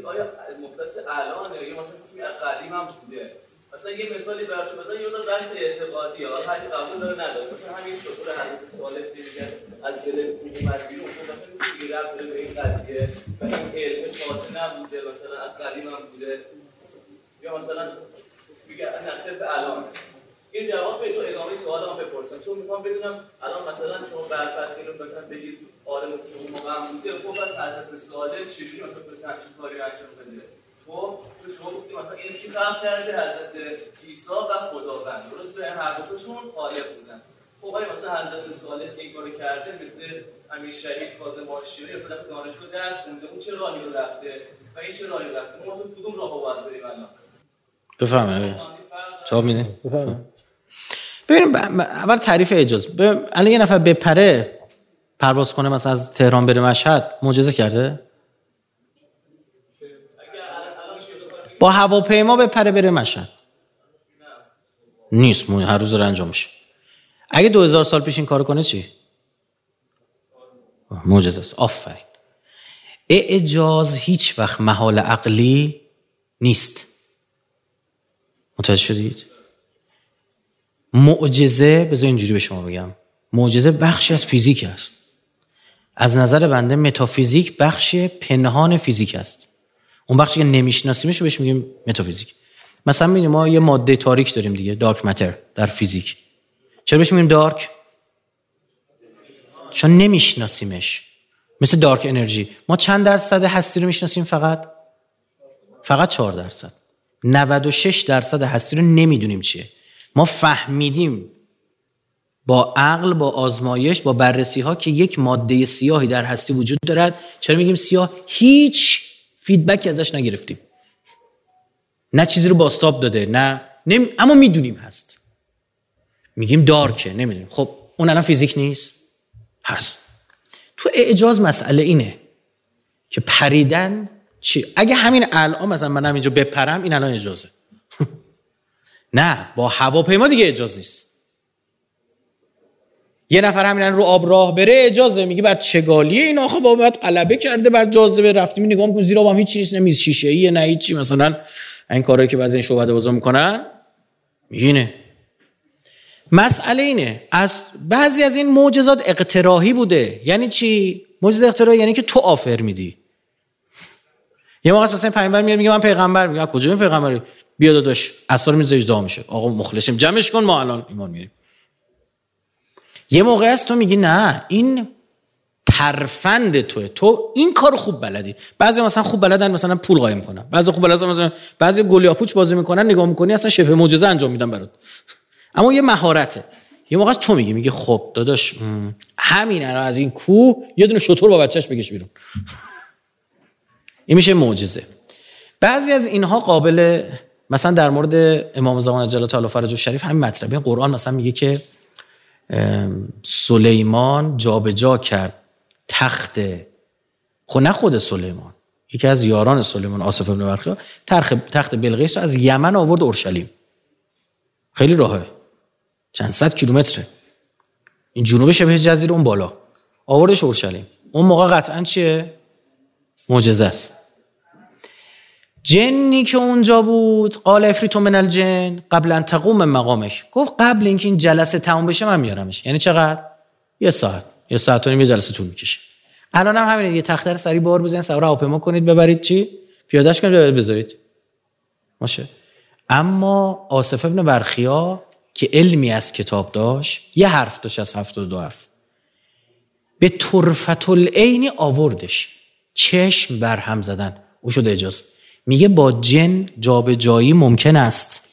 آیا مختص الان یا مثلا قدیم هم بوده؟ مثلا یه مثالی براتون مثلا یه اون بحث اعتقادی حالا هر قبول داره نداره. مثلا همین شطور حضرت صالح میگن از دل اومد بیرون خب مثلا میگه رفت به این قضیه. و این علم تازه نبوده مثلا از قدیم هم بوده. یا مثلا میگه نه صرف الان. این جواب به تو ادامه سوال هم بپرسم. چون می‌خوام بدونم الان مثلا شما برفت اینو مثلا بگید عالم که اون موقع هم بوده خب از حضرت صالح چجوری مثلا مثلا همچین کاری انجام بده؟ خب تو شما گفتی مثلا این کی خلق کرده؟ حضرت عیسی و خداوند. درسته؟ هر دو تاشون خالق بودن. خب آیا مثلا حضرت صالح این کارو کرده؟ مثل امیر شریف کاظم آشیری مثلا دانشگاه درس خونده اون چه راهی رو رفته؟ و این چه راهی رفته؟ ما مثلا کدوم راهو باید بریم الان؟ بفهمه جواب میده ببینیم اول تعریف اجاز الان یه نفر بپره پرواز کنه مثلا از تهران بره مشهد معجزه کرده؟ با هواپیما بپره بره مشهد. نیست مو- هر روز داره انجام میشه. اگه دو هزار سال پیش این کار کنه چی؟ معجزه است. آفرین. اعجاز هیچ وقت محال عقلی نیست. متوجه شدید؟ معجزه بذار اینجوری به شما بگم. معجزه بخشی از فیزیک است. از نظر بنده متافیزیک بخش پنهان فیزیک است. اون بخشی که نمیشناسیمش رو بهش میگیم متافیزیک. مثلا می‌بینیم ما یه ماده تاریک داریم دیگه دارک متر در فیزیک. چرا بهش میگیم دارک چون نمیشناسیمش. مثل دارک انرژی ما چند درصد هستی رو می‌شناسیم فقط؟ فقط 4 درصد. 96 درصد هستی رو نمی‌دونیم چیه. ما فهمیدیم با عقل با آزمایش با بررسی ها که یک ماده سیاهی در هستی وجود دارد. چرا میگیم سیاه؟ هیچ فیدبکی ازش نگرفتیم. نه چیزی رو باستاب داده نه نمی... اما می‌دونیم هست. میگیم دارکه نمی‌دونیم. خب اون الان فیزیک نیست؟ هست. تو اعجاز مسئله اینه که پریدن چی؟ اگه همین الان مثلا من اینجا بپرم این الان اجازه نه با هواپیما دیگه اجازه نیست. یه نفر همین رو آب راه بره اجازه میگه بر چگالیه این آخه با باید غلبه کرده بر جاذبه رفتیم. نگاه می‌کنیم زیرا با هم هیچ نیست نه میز شیشه ایه نه هیچی. مثلا این کارهایی که بعضی این شعبده بازار می‌کنن میگینه. مسئله اینه از بعضی از این معجزات اقتراحی بوده. یعنی چی؟ معجزه اقتراحی یعنی که تو آفر میدی. یه موقع مثلا پیامبر میاد میگه من پیغمبر میگم. کجا این پیغمبری بیا داداش اسرار میز اجدا میشه. آقا مخلصیم. جمعش کن ما الان ایمان میاریم یه موقع است تو میگی نه این ترفند توه. تو این کار خوب بلدی. بعضی مثلا خوب بلدن مثلا پول قایم کنن. بعضی خوب بلدن مثلا بعضی گلیاپوچ بازی می‌کنن نگاه می‌کنی اصلا شبه معجزه انجام میدن برات. اما یه مهارته. یه موقع تو میگی میگه خب داداش همین الان از این کوه یه دونه شطور با بچهش بکش بیرون. این میشه معجزه. بعضی از اینها قابل مثلا در مورد امام زمان جل تعالی فرجه شریف همین مطلبه قرآن مثلا میگه که سلیمان جابجا کرد تخت. خود نه خود سلیمان یکی از یاران سلیمان آصف ابن برخیا تخت بلقیس رو از یمن آورد اورشلیم. خیلی راهه. چند صد کیلومتره. این جنوب شبه جزیره اون بالا. آوردش اورشلیم. اون موقع قطعا چیه؟ معجزه است. جنی که اونجا بود قال افریتو من الجن قبل ان تقوم مقامش. گفت قبل اینکه این جلسه تموم بشه من میارمش. یعنی چقدر؟ یه ساعت. یه ساعت و نیم جلسه طول می‌کشه. الان هم همینه. یه تخته سری بار بزنید سوار هواپیما کنید ببرید چی؟ پیادهش کنید بذارید. باشه. اما آصف ابن برخیا که علمی از کتاب داشت یه حرف داشت از هفتاد دو حرف. به طرفت العینی آوردش. چشم بر هم زدن. او شده اجاز میگه با جن جابجایی ممکن است.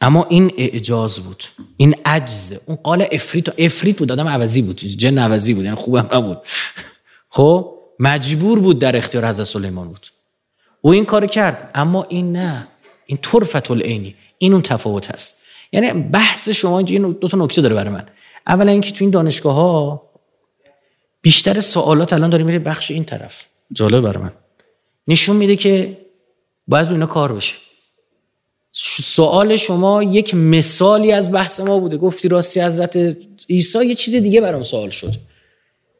اما این اعجاز بود این عجزه اون قال افریت افریت بود آدم عوضی بود جن عوضی بود یعنی خوبم نبود. خب مجبور بود در اختیار حضرت سلیمان بود. او این کار کرد اما این نه. این طرفت العینی این اون تفاوت هست. یعنی بحث شما اینجا این دو تا نکته داره برای من. اولا اینکه تو این دانشگاه ها بیشتر سوالات الان داره میره بخش این طرف. جالب برای من. نشون میده که باید اینا کار بشه سوال شما یک مثالی از بحث ما بوده. گفتی راستی حضرت عیسی یه چیز دیگه برام سوال شد.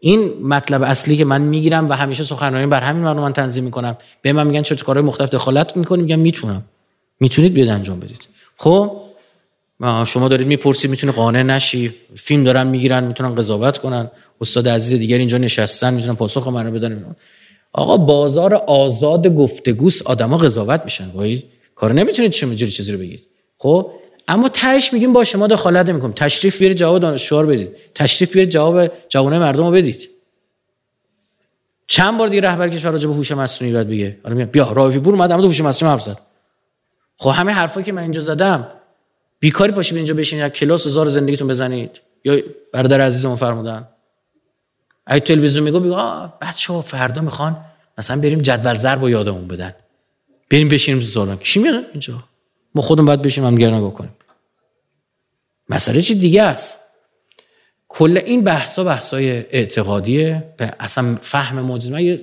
این مطلب اصلی که من می‌گیرم و همیشه سخنرانی بر همین برنامه من تنظیم می‌کنم. به من میگن چه کارهای مختلف دخالت می‌کنی میگم می‌تونم. می‌تونید بیاد انجام بدید. خب شما دارید می‌پرسید می‌تونه قانع نشی. فیلم دارن می‌گیرن می‌تونن قضاوت کنن. استاد عزیز دیگر اینجا نشستن می‌تونن پاسخ منو بدن. آقا بازار آزاد گفتگوست آدما قضاوت میشن. وای کار نمی‌تونید شما جوری چیزی رو بگید. خب اما تهش میگیم با شما دخالت نمی‌کنم تشریف بیارید جواب دانشجوها بدید. تشریف بیارید جواب جوانای مردم رو بدید. چند بار دیگه رهبر کشور راجع به هوش مصنوعی باید بگه؟ حالا بیا راوی پور اومد هوش مصنوعی حرف زد. خب همه حرفایی که من اینجا زدم بیکاری پاشید اینجا بشینید کلاس هزار زندگیتون بزنید. یا برادر عزیزمون فرمودن اگه تلویزیون میگو میگو بچه ها فردا می‌خوان مثلا بریم جدول ضرب و یادمون بدن. بریم بشینیم تو سالن. کی میاد اینجا؟ ما خودمون باید بشیم هم دیگه نگاه کنیم مسئله چیز دیگه است. کل این بحثا بحثای اعتقادیه. به اصلا فهم موجود. من یه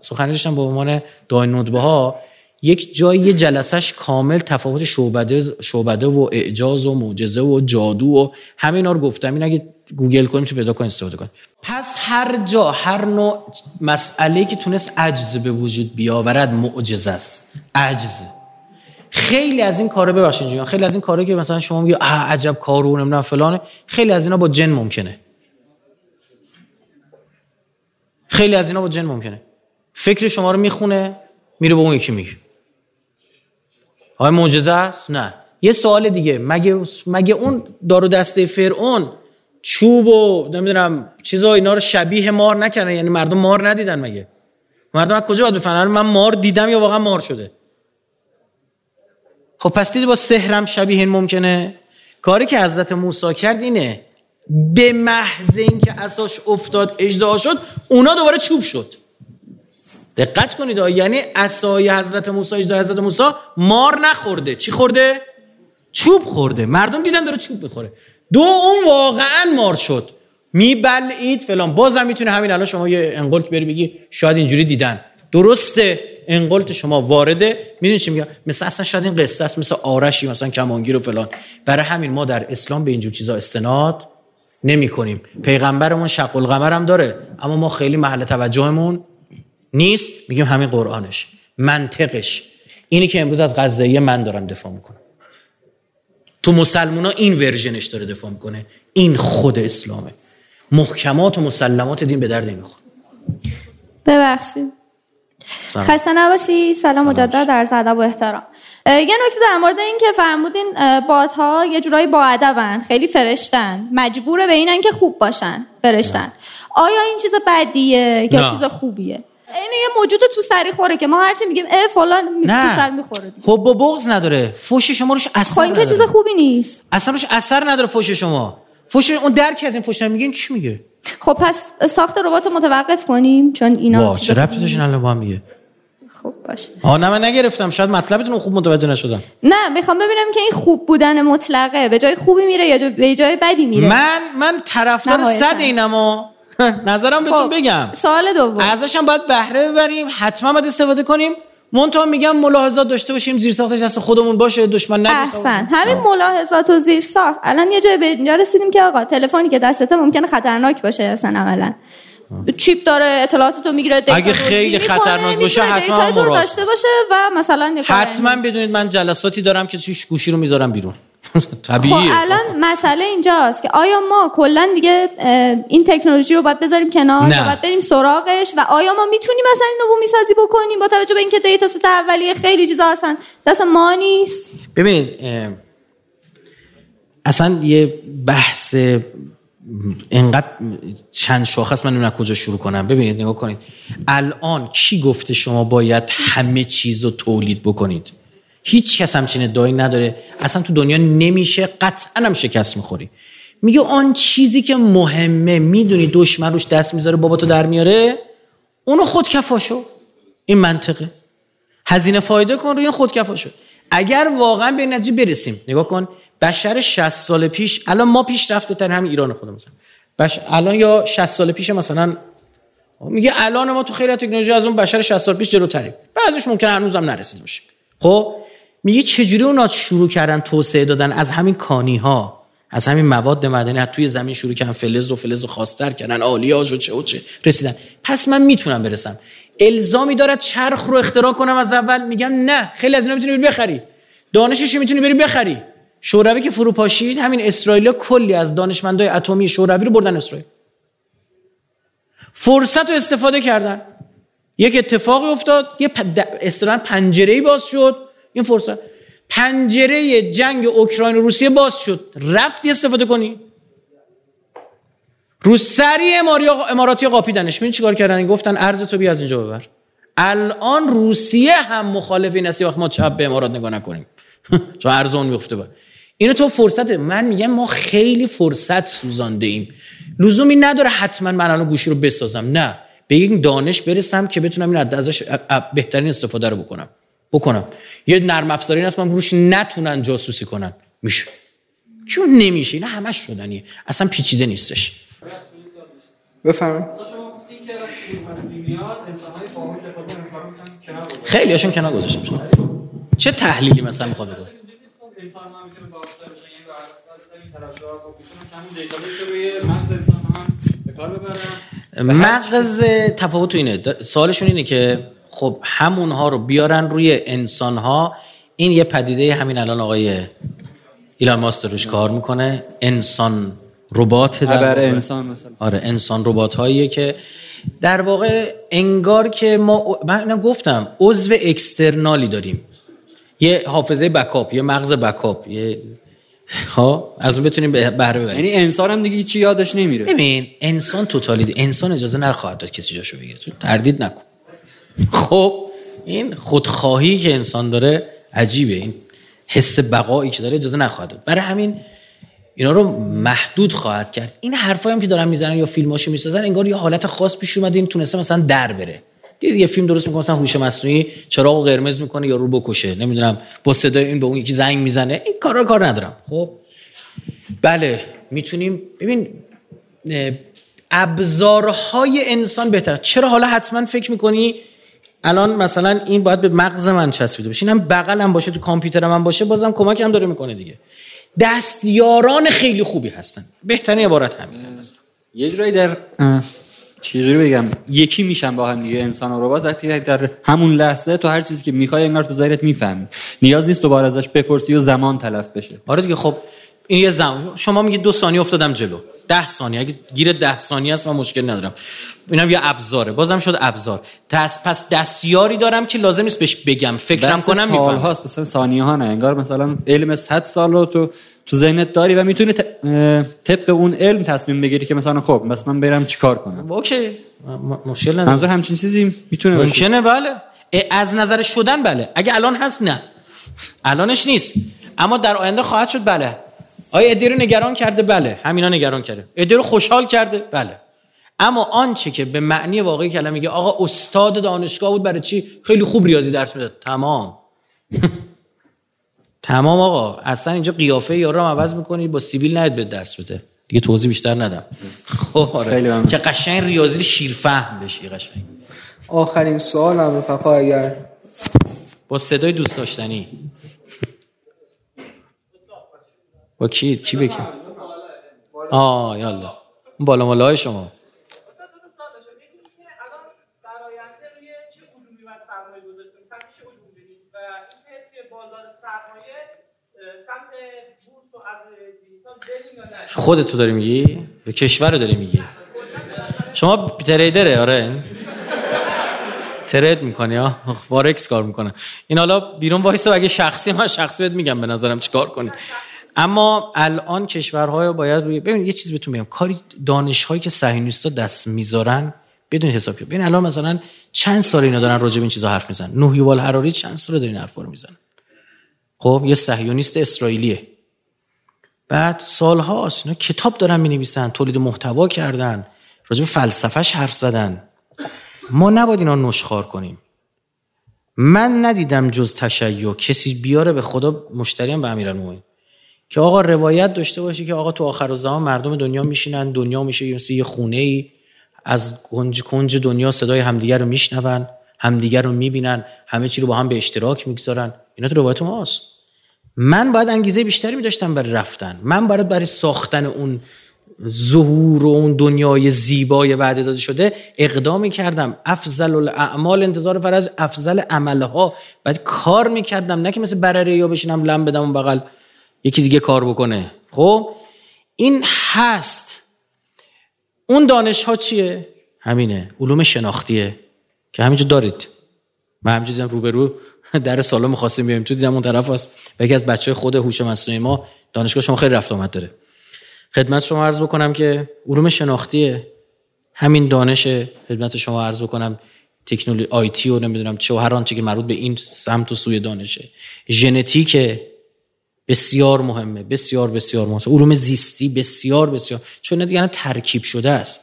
سخنی داشتم به عنوان ندبه ها یک جایی یه جلسش کامل تفاوت شعبده شعبده و اعجاز و معجزه و جادو و همه اینا رو گفتم. این اگه گوگل کنیم تو پیدا کنیم استفاده کنیم پس هر جا هر نوع مسئله که تونست عجز به وجود بیاورد معجزه است. عجز. خیلی از این کارا ببخشید اینجوری خیلی از این کارا که مثلا شما میگی عجب کارو نمی‌دونم فلانه. خیلی از اینا با جن ممکنه. خیلی از اینا با جن ممکنه. فکر شما رو می‌خونه میره به اون یکی میگه. آیا معجزه است؟ نه. یه سوال دیگه. مگه مگه اون دارو دسته فرعون چوب و نمی‌دونم چیزا اینا رو شبیه مار نکردن. یعنی مردم مار ندیدن مگه؟ مردم از کجا باید بفهمن؟ من مار دیدم یا واقعا مار شده؟ خب پس دیدی با سحرم شبیه این ممکنه؟ کاری که حضرت موسی کرد اینه به محض اینکه اساش افتاد اجدها شد اونا دوباره چوب شد. دقت کنید. یعنی عصای حضرت موسی اجدها حضرت موسی مار نخورده. چی خورده؟ چوب خورده. مردم دیدن داره چوب می‌خوره. دو اون واقعا مار شد. میبلعید فلان. بازم می‌تونه همین الان شما یه انقلت بری بگی شاید اینجوری دیدن. درسته انقلت شما وارده. می‌دونی چی میگم؟ مثل اصلا شاید این قصه است مثل آرشی مثلا کمانگیر و فلان. برای همین ما در اسلام به اینجور چیزا استناد نمی کنیم پیغمبرمون شق القمر هم داره اما ما خیلی محل توجهمون نیست. میگیم همین قرآنش منطقش. اینی که امروز از غزه من دارم دفاع می‌کنم. تو مسلمونا این ورژنش داره دفاع می‌کنه. این خود اسلامه. محکمات و مسلمات دین به درد نمی‌خوره. ببخشید. خسته نباشی. سلام مجدد در ادب و احترام. یه نکته در مورد این که فرمودین بات ها یه جورایی با ادبن خیلی فرشتن. مجبوره به اینن که خوب باشن فرشتن. آیا این چیز بدیه یا چیز خوبیه؟ این یه موجود تو سری خوره که ما هرچی میگیم اه فلان نه. تو سر می‌خوره دیگه. خب با بغض نداره. فوش شما روش اثر خب این که چیز. خوبی نیست. اصلا روش اثر نداره فوش شما. فوش اون درک از این فوش میگین چی میگه؟ خب پس ساخت ربات رو متوقف کنیم چون اینا چه ربطی داشتین. الان با هم میگه خب باشه. نه من نگرفتم. شاید مطلبتون خوب متوجه نشدم. نه می‌خوام ببینم که این خوب بودن مطلقه. به جای خوبی میره یا به جای بدی میره؟ من من طرفدار. صد اینم نظرم بهتون خب، بگم. سوال دوم. ازش هم باید بهره ببریم حتما باید استفاده کنیم. منتها میگم ملاحظات داشته باشیم زیر ساختش دست خودمون باشه دشمن نگیره احسن. همین ملاحظات و زیر ساخت الان یه جای به اینجا رسیدیم که آقا تلفنی که دستته ممکنه خطرناک باشه اصلا اقلا. چیپ داره اطلاعاتتو می‌گیره دیتا اگه خیلی خطرناک باشه حتما تو. داشته باشه و مثلا حتما بدونید من جلساتی دارم که توش گوشی رو می‌ذارم بیرون. خب طبیعیه الان مسئله اینجاست که آیا ما کلا دیگه این تکنولوژی رو باید بذاریم کنار نه. باید بریم سراغش؟ و آیا ما می‌تونیم مثلا اینو بومی سازی بکنیم با توجه به اینکه دیتا ست اولیه خیلی چیزا هستن؟ دست ما نیست. ببینید اصلا یه بحث م، انقدر چند شاخص من نمی‌دونم کجا شروع کنم. ببینید نگاه کنید. الان کی گفته شما باید همه چیز رو تولید بکنید؟ هیچ کس همچین ادعایی نداره. اصلا تو دنیا نمیشه قطعا هم شکست می‌خوری. میگه آن چیزی که مهمه می‌دونی دشمن روش دست می‌ذاره بابا تو در میاره؟ اونو خود کفاشو این منطقه. هزینه فایده کن روی این خودکفا شد اگر واقعا به این نتیجه برسیم نگاه کن بشر 60 سال پیش الان ما پیشرفته تر هم ایران خودمون بش... الان یا 60 سال پیش مثلا میگه الان ما تو خیلی تکنولوژی از اون بشر 60 سال پیش جلوتریم. بعضیش ممکن هنوزم نرسیده باشه. خب؟ میگه چجوری اونا شروع کردن توسعه دادن؟ از همین کانی ها از همین مواد معدنی توی زمین شروع کردن فلز و فلز و خاصتر کردن آلیاژ و چه و چه رسیدن. پس من می‌تونم برسم. الزامی دارد چرخ رو اختراع کنم از اول میگم نه خیلی از اینا می‌تونی بری بخری. دانشش می‌تونی بری بخری. شوروی که فروپاشید همین اسرائیل کلی از دانشمندای اتمی شوروی رو بردن اسرائیل. فرصت رو استفاده کردن. یک اتفاقی افتاد یه اصطلاحاً پنجره باز شد. این فرصت. پنجره جنگ اوکراین و روسیه باز شد. رفتی استفاده کنی. رو سری اماراتی قاپیدنش. می چیکار کردن؟ گفتن ارز تو بیا از اینجا ببر. الان روسیه هم مخالف این است ما چپ به امارات نگاه نکنیم. چون ارز اون میفته با اینو تو فرصت من میگم ما خیلی فرصت سوزانده ایم. لزومی نداره حتما من الان گوشی رو بسازم. نه. به یک دانش برسم که بتونم این ازش بهترین استفاده رو بکنم. بکنم. یه نرم افزاری هست من روش نتونن جاسوسی کنن. میشه. چون نمیشه. اینا همش شدنیه. اصلا پیچیده نیستش. بفهمم خیلی هاشون کنار گذاشته میشه چه تحلیلی مثلا می‌خواد بگه مغز تفاوت اینه. سوالشون اینه که خب همونها رو بیارن روی انسان ها این یه پدیده همین الان آقای ایلان ماستر روش کار می‌کنه؟ انسان ربات در انسان مثلا. آره انسان ربات هاییه که در واقع انگار که ما من گفتم عضو اکسترنالی داریم. یه حافظه بکاپ یه مغز بکاپ یه ها؟ از اون بتونیم بهره ببریم. یعنی انسان هم دیگه چی یادش نمیره. ببین انسان توتالی انسان اجازه نخواهد داد کسی جاشو بگیره. تو تردید نکن. خب این خودخواهی که انسان داره عجیبه. این حس بقایی که داره اجازه نخواهد داد. برای همین اینا رو محدود خواهد کرد. این حرفایی هم که دارن می‌زنن یا فیلماشو می‌سازن انگار یه حالت خاص پیش اومده این تونسته مثلا در بره. دید یه فیلم درست می‌کنه مثلا هوش مصنوعی چراغ قرمز می‌کنه یا رو بکشه. نمی‌دونم با صدای این به اون یکی زنگ می‌زنه. این کارا کار ندارم. خب؟ بله می‌تونیم. ببین ابزارهای انسان بهتر. چرا حالا حتما فکر می‌کنی الان مثلا این باید به مغز من چسبیده باشه. اینم بغلم باشه تو کامپیوتر من باشه بازم کمک هم داره می‌کنه دیگه. دستیاران خیلی خوبی هستن. بهترین عبارت همینه. یه جورایی در چجوری بگم؟ یکی میشن با هم دیگه انسان و ربات. وقتی در همون لحظه تو هر چیزی که می‌خوای انگار تو ظاهرت می‌فهمی. نیاز نیست دوباره ازش بپرسی و زمان تلف بشه. آره دیگه خب این یه زمان شما میگی دو ثانیه افتادم جلو. ده ثانیه. اگه گیر ده ثانیه است من مشکل ندارم. اینم یه ابزاره. بازم شد ابزار. دست پس دستیاری دارم که لازم نیست بهش بگم. فکرم کنم می‌فهمم هاست مثلا ثانیه ها نه. انگار مثلا علم 100 سال رو تو تو ذهنت داری و می‌تونی طبق اون علم تصمیم بگیری که مثلا خب بس من برم چیکار کنم؟ اوکی. مشکل نداره منظور همچین چیزی می‌تونه باشه. ممکنه بله. از نظر شدن بله. اگه الان هست نه. الانش نیست. اما در آینده خواهد شد بله. آیا ادی رو نگران کرده؟ بله. همینا نگران کرده. ادی رو خوشحال کرده؟ بله. اما آنچه که به معنی واقعی کلمه میگه آقا استاد دانشگاه بود برای چی؟ خیلی خوب ریاضی درس می‌داد. تمام. تمام آقا. اصلا اینجا قیافه یارو رو عوض می‌کنی با سیبیل نهید به درس بده. دیگه توضیح بیشتر ندم. خب آره. که قشنگ ریاضی شیرفهم بشی قشنگ. آخرین سوال هم فقط اگر با صدای دوست داشتنی. با کی کی بکی آه یالا بالا مالای شما. خودتو داری میگی؟ به کشور رو داری میگی؟ شما تریدره آره. ترید می‌کنی ها وارکس کار می‌کنه. این حالا بیرون وایسته اگه شخصی من شخصی بهت میگم به نظرم چیکار کنی؟ اما الان کشورهای باید روی ببین یه چیز بهتون میگم کاری دانشهایی که صهیونیستا دست می‌ذارن بدون حساب ببین الان مثلا چند سال اینا دارن راجع به این چیزا حرف می‌زنن؟ نوح یوال حراری چند سال دارین حرفا رو می‌زنن؟ خب یه صهیونیست اسرائیلیه. بعد سالهاست اینا کتاب دارن می نویسن تولید محتوا کردن راجع به فلسفهش حرف زدن. ما نباید اینا نشخار کنیم. من ندیدم جز تشیع کسی بیاره به خدا مشتریم به امیرالمومنین. که آقا روایت داشته باشه که آقا تو آخر زمان مردم دنیا میشینن دنیا میشه یه خونه ای از کنج کنج دنیا صدای همدیگر رو میشنون همدیگر رو می‌بینن همه چی رو با هم به اشتراک می‌گذارن. اینا تو روایت ماست. من باید انگیزه بیشتری میداشتم برای رفتن. من باید برای ساختن اون ظهور و اون دنیای زیبای وعده داده شده اقدامی کردم افضل الاعمال انتظار فرض افضل عملها. بعد کار می‌کردم. نه که مثل برره یا بشینم لم بدم اون بغل. یکی دیگه کار بکنه. خب؟ این هست. اون دانش ها چیه؟ همینه. علوم شناختیه. که همینجا دارید. من همینجا دیدم روبرو در سالن خواستیم بیایم. تو دیدم اون طرف هست. و یکی از بچه خود هوش مصنوعی ما دانشگاه شما خیلی رفت آمد داره. خدمت شما عرض بکنم که علوم شناختیه. همین دانش خدمت شما عرض بکنم. تکنولوژی آیتی و نمی‌دونم چه و هر آنچه که مربوط به این سمت و سوی دانشه. ژنتیک بسیار مهمه بسیار بسیار مهمه. علوم زیستی بسیار بسیار. چون دیگه ترکیب شده است.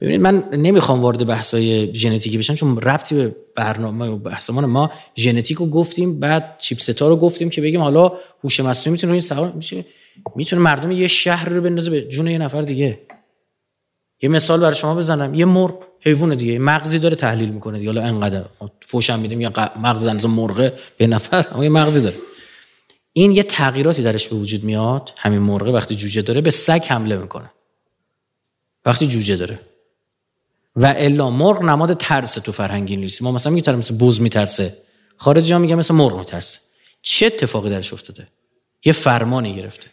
ببینید من نمی‌خوام وارد بحث‌های ژنتیکی بشم چون ربطی به برنامه و بحثمان ما ژنتیک رو گفتیم بعد چیپستا رو گفتیم که بگیم حالا هوش مصنوعی می‌تونه این سوال میشه می‌تونه مردم یه شهر رو بندازه به جون یه نفر دیگه. یه مثال برای شما بزنم. یه مرغ حیوان دیگه. مغزی داره تحلیل می‌کنه دیگه. حالا انقدر فوشم میدیم یا مغز اندازه مرغ به نفر اما یه مغزی داره. این یه تغییراتی درش به وجود میاد. همین مرغ وقتی جوجه داره به سگ حمله می‌کنه. وقتی جوجه داره. و الا مرغ نماد ترس تو فرهنگ انگلیسی. ما مثلا میگیم مثل بوز میترسه. خارجی ها میگه مثل مرغ میترسه. چه اتفاقی درش افتاده؟ یه فرمانی گرفته.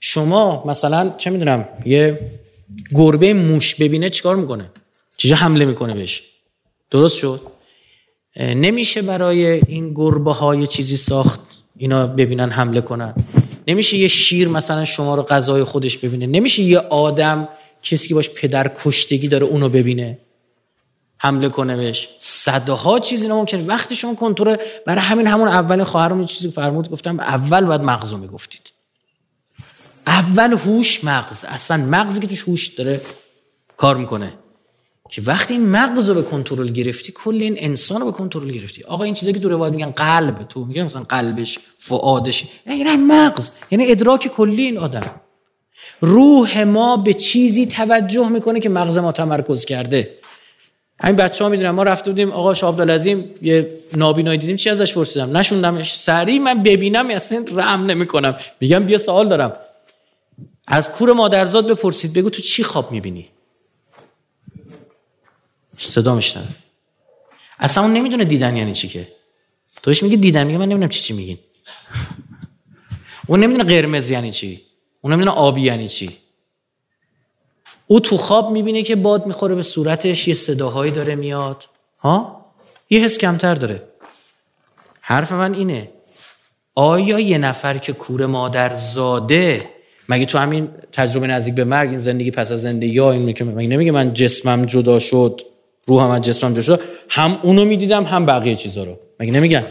شما مثلا چه می‌دونم یه گربه موش ببینه چیکار می‌کنه؟ چیجا حمله می‌کنه بهش. درست شد؟ نمیشه برای این گربه های چیزی ساخت؟ اینا ببینن حمله کنن. نمیشه یه شیر مثلا شما رو غذای خودش ببینه. نمیشه یه آدم کسی که باش پدر کشتگی داره اونو ببینه. حمله کنه بهش. صدها چیزی ممکنه. وقتی شما کنترل برای همین همون اولین خواهرم چیزی فرمود گفتم اول باید مغزو می‌گفتید. اول هوش مغز. اصلا مغزی که توش هوش داره کار می‌کنه. که وقتی مغز رو به کنترل گرفتی کل این انسان رو به کنترل گرفتی. آقا این چیزی که تو روایت میگن قلب تو میگن مثلا قلبش فعادش یعنی مغز. یعنی ادراک کلی این آدم. روح ما به چیزی توجه می‌کنه که مغز ما تمرکز کرده. همین بچه ها می‌دونم ما رفته بودیم آقا شاه عبدالعظیم یه نابینایی دیدیم چی ازش پرسیدم؟ نشوندمش. سریع من ببینم اصلا رحم نمی‌کنم. میگم بیا سوال دارم. از کور مادرزاد بپرسید بگو تو چی خواب می‌بینی؟ صدا میشنوه. اصلا اون نمی‌دونه دیدن یعنی چی که. توش میگه دیدن میگه من نمی‌دونم چی چی میگین اون نمی‌دونه قرمز یعنی چی. اون نمی‌دونه آبی یعنی چی. او تو خواب می‌بینه که باد می‌خوره به صورتش یه صداهایی داره میاد. ها؟ یه حس کمتر داره. حرف من اینه. آیا یه نفر که کور مادر زاده مگه تو همین تجربه نزدیک به مرگ این زندگی پس از زندگی یا این میگه مگه نمیگه من جسمم جدا شد؟ روحم از جسمم جدا هم اونو می‌دیدم هم بقیه چیزا رو. مگه نمیگن؟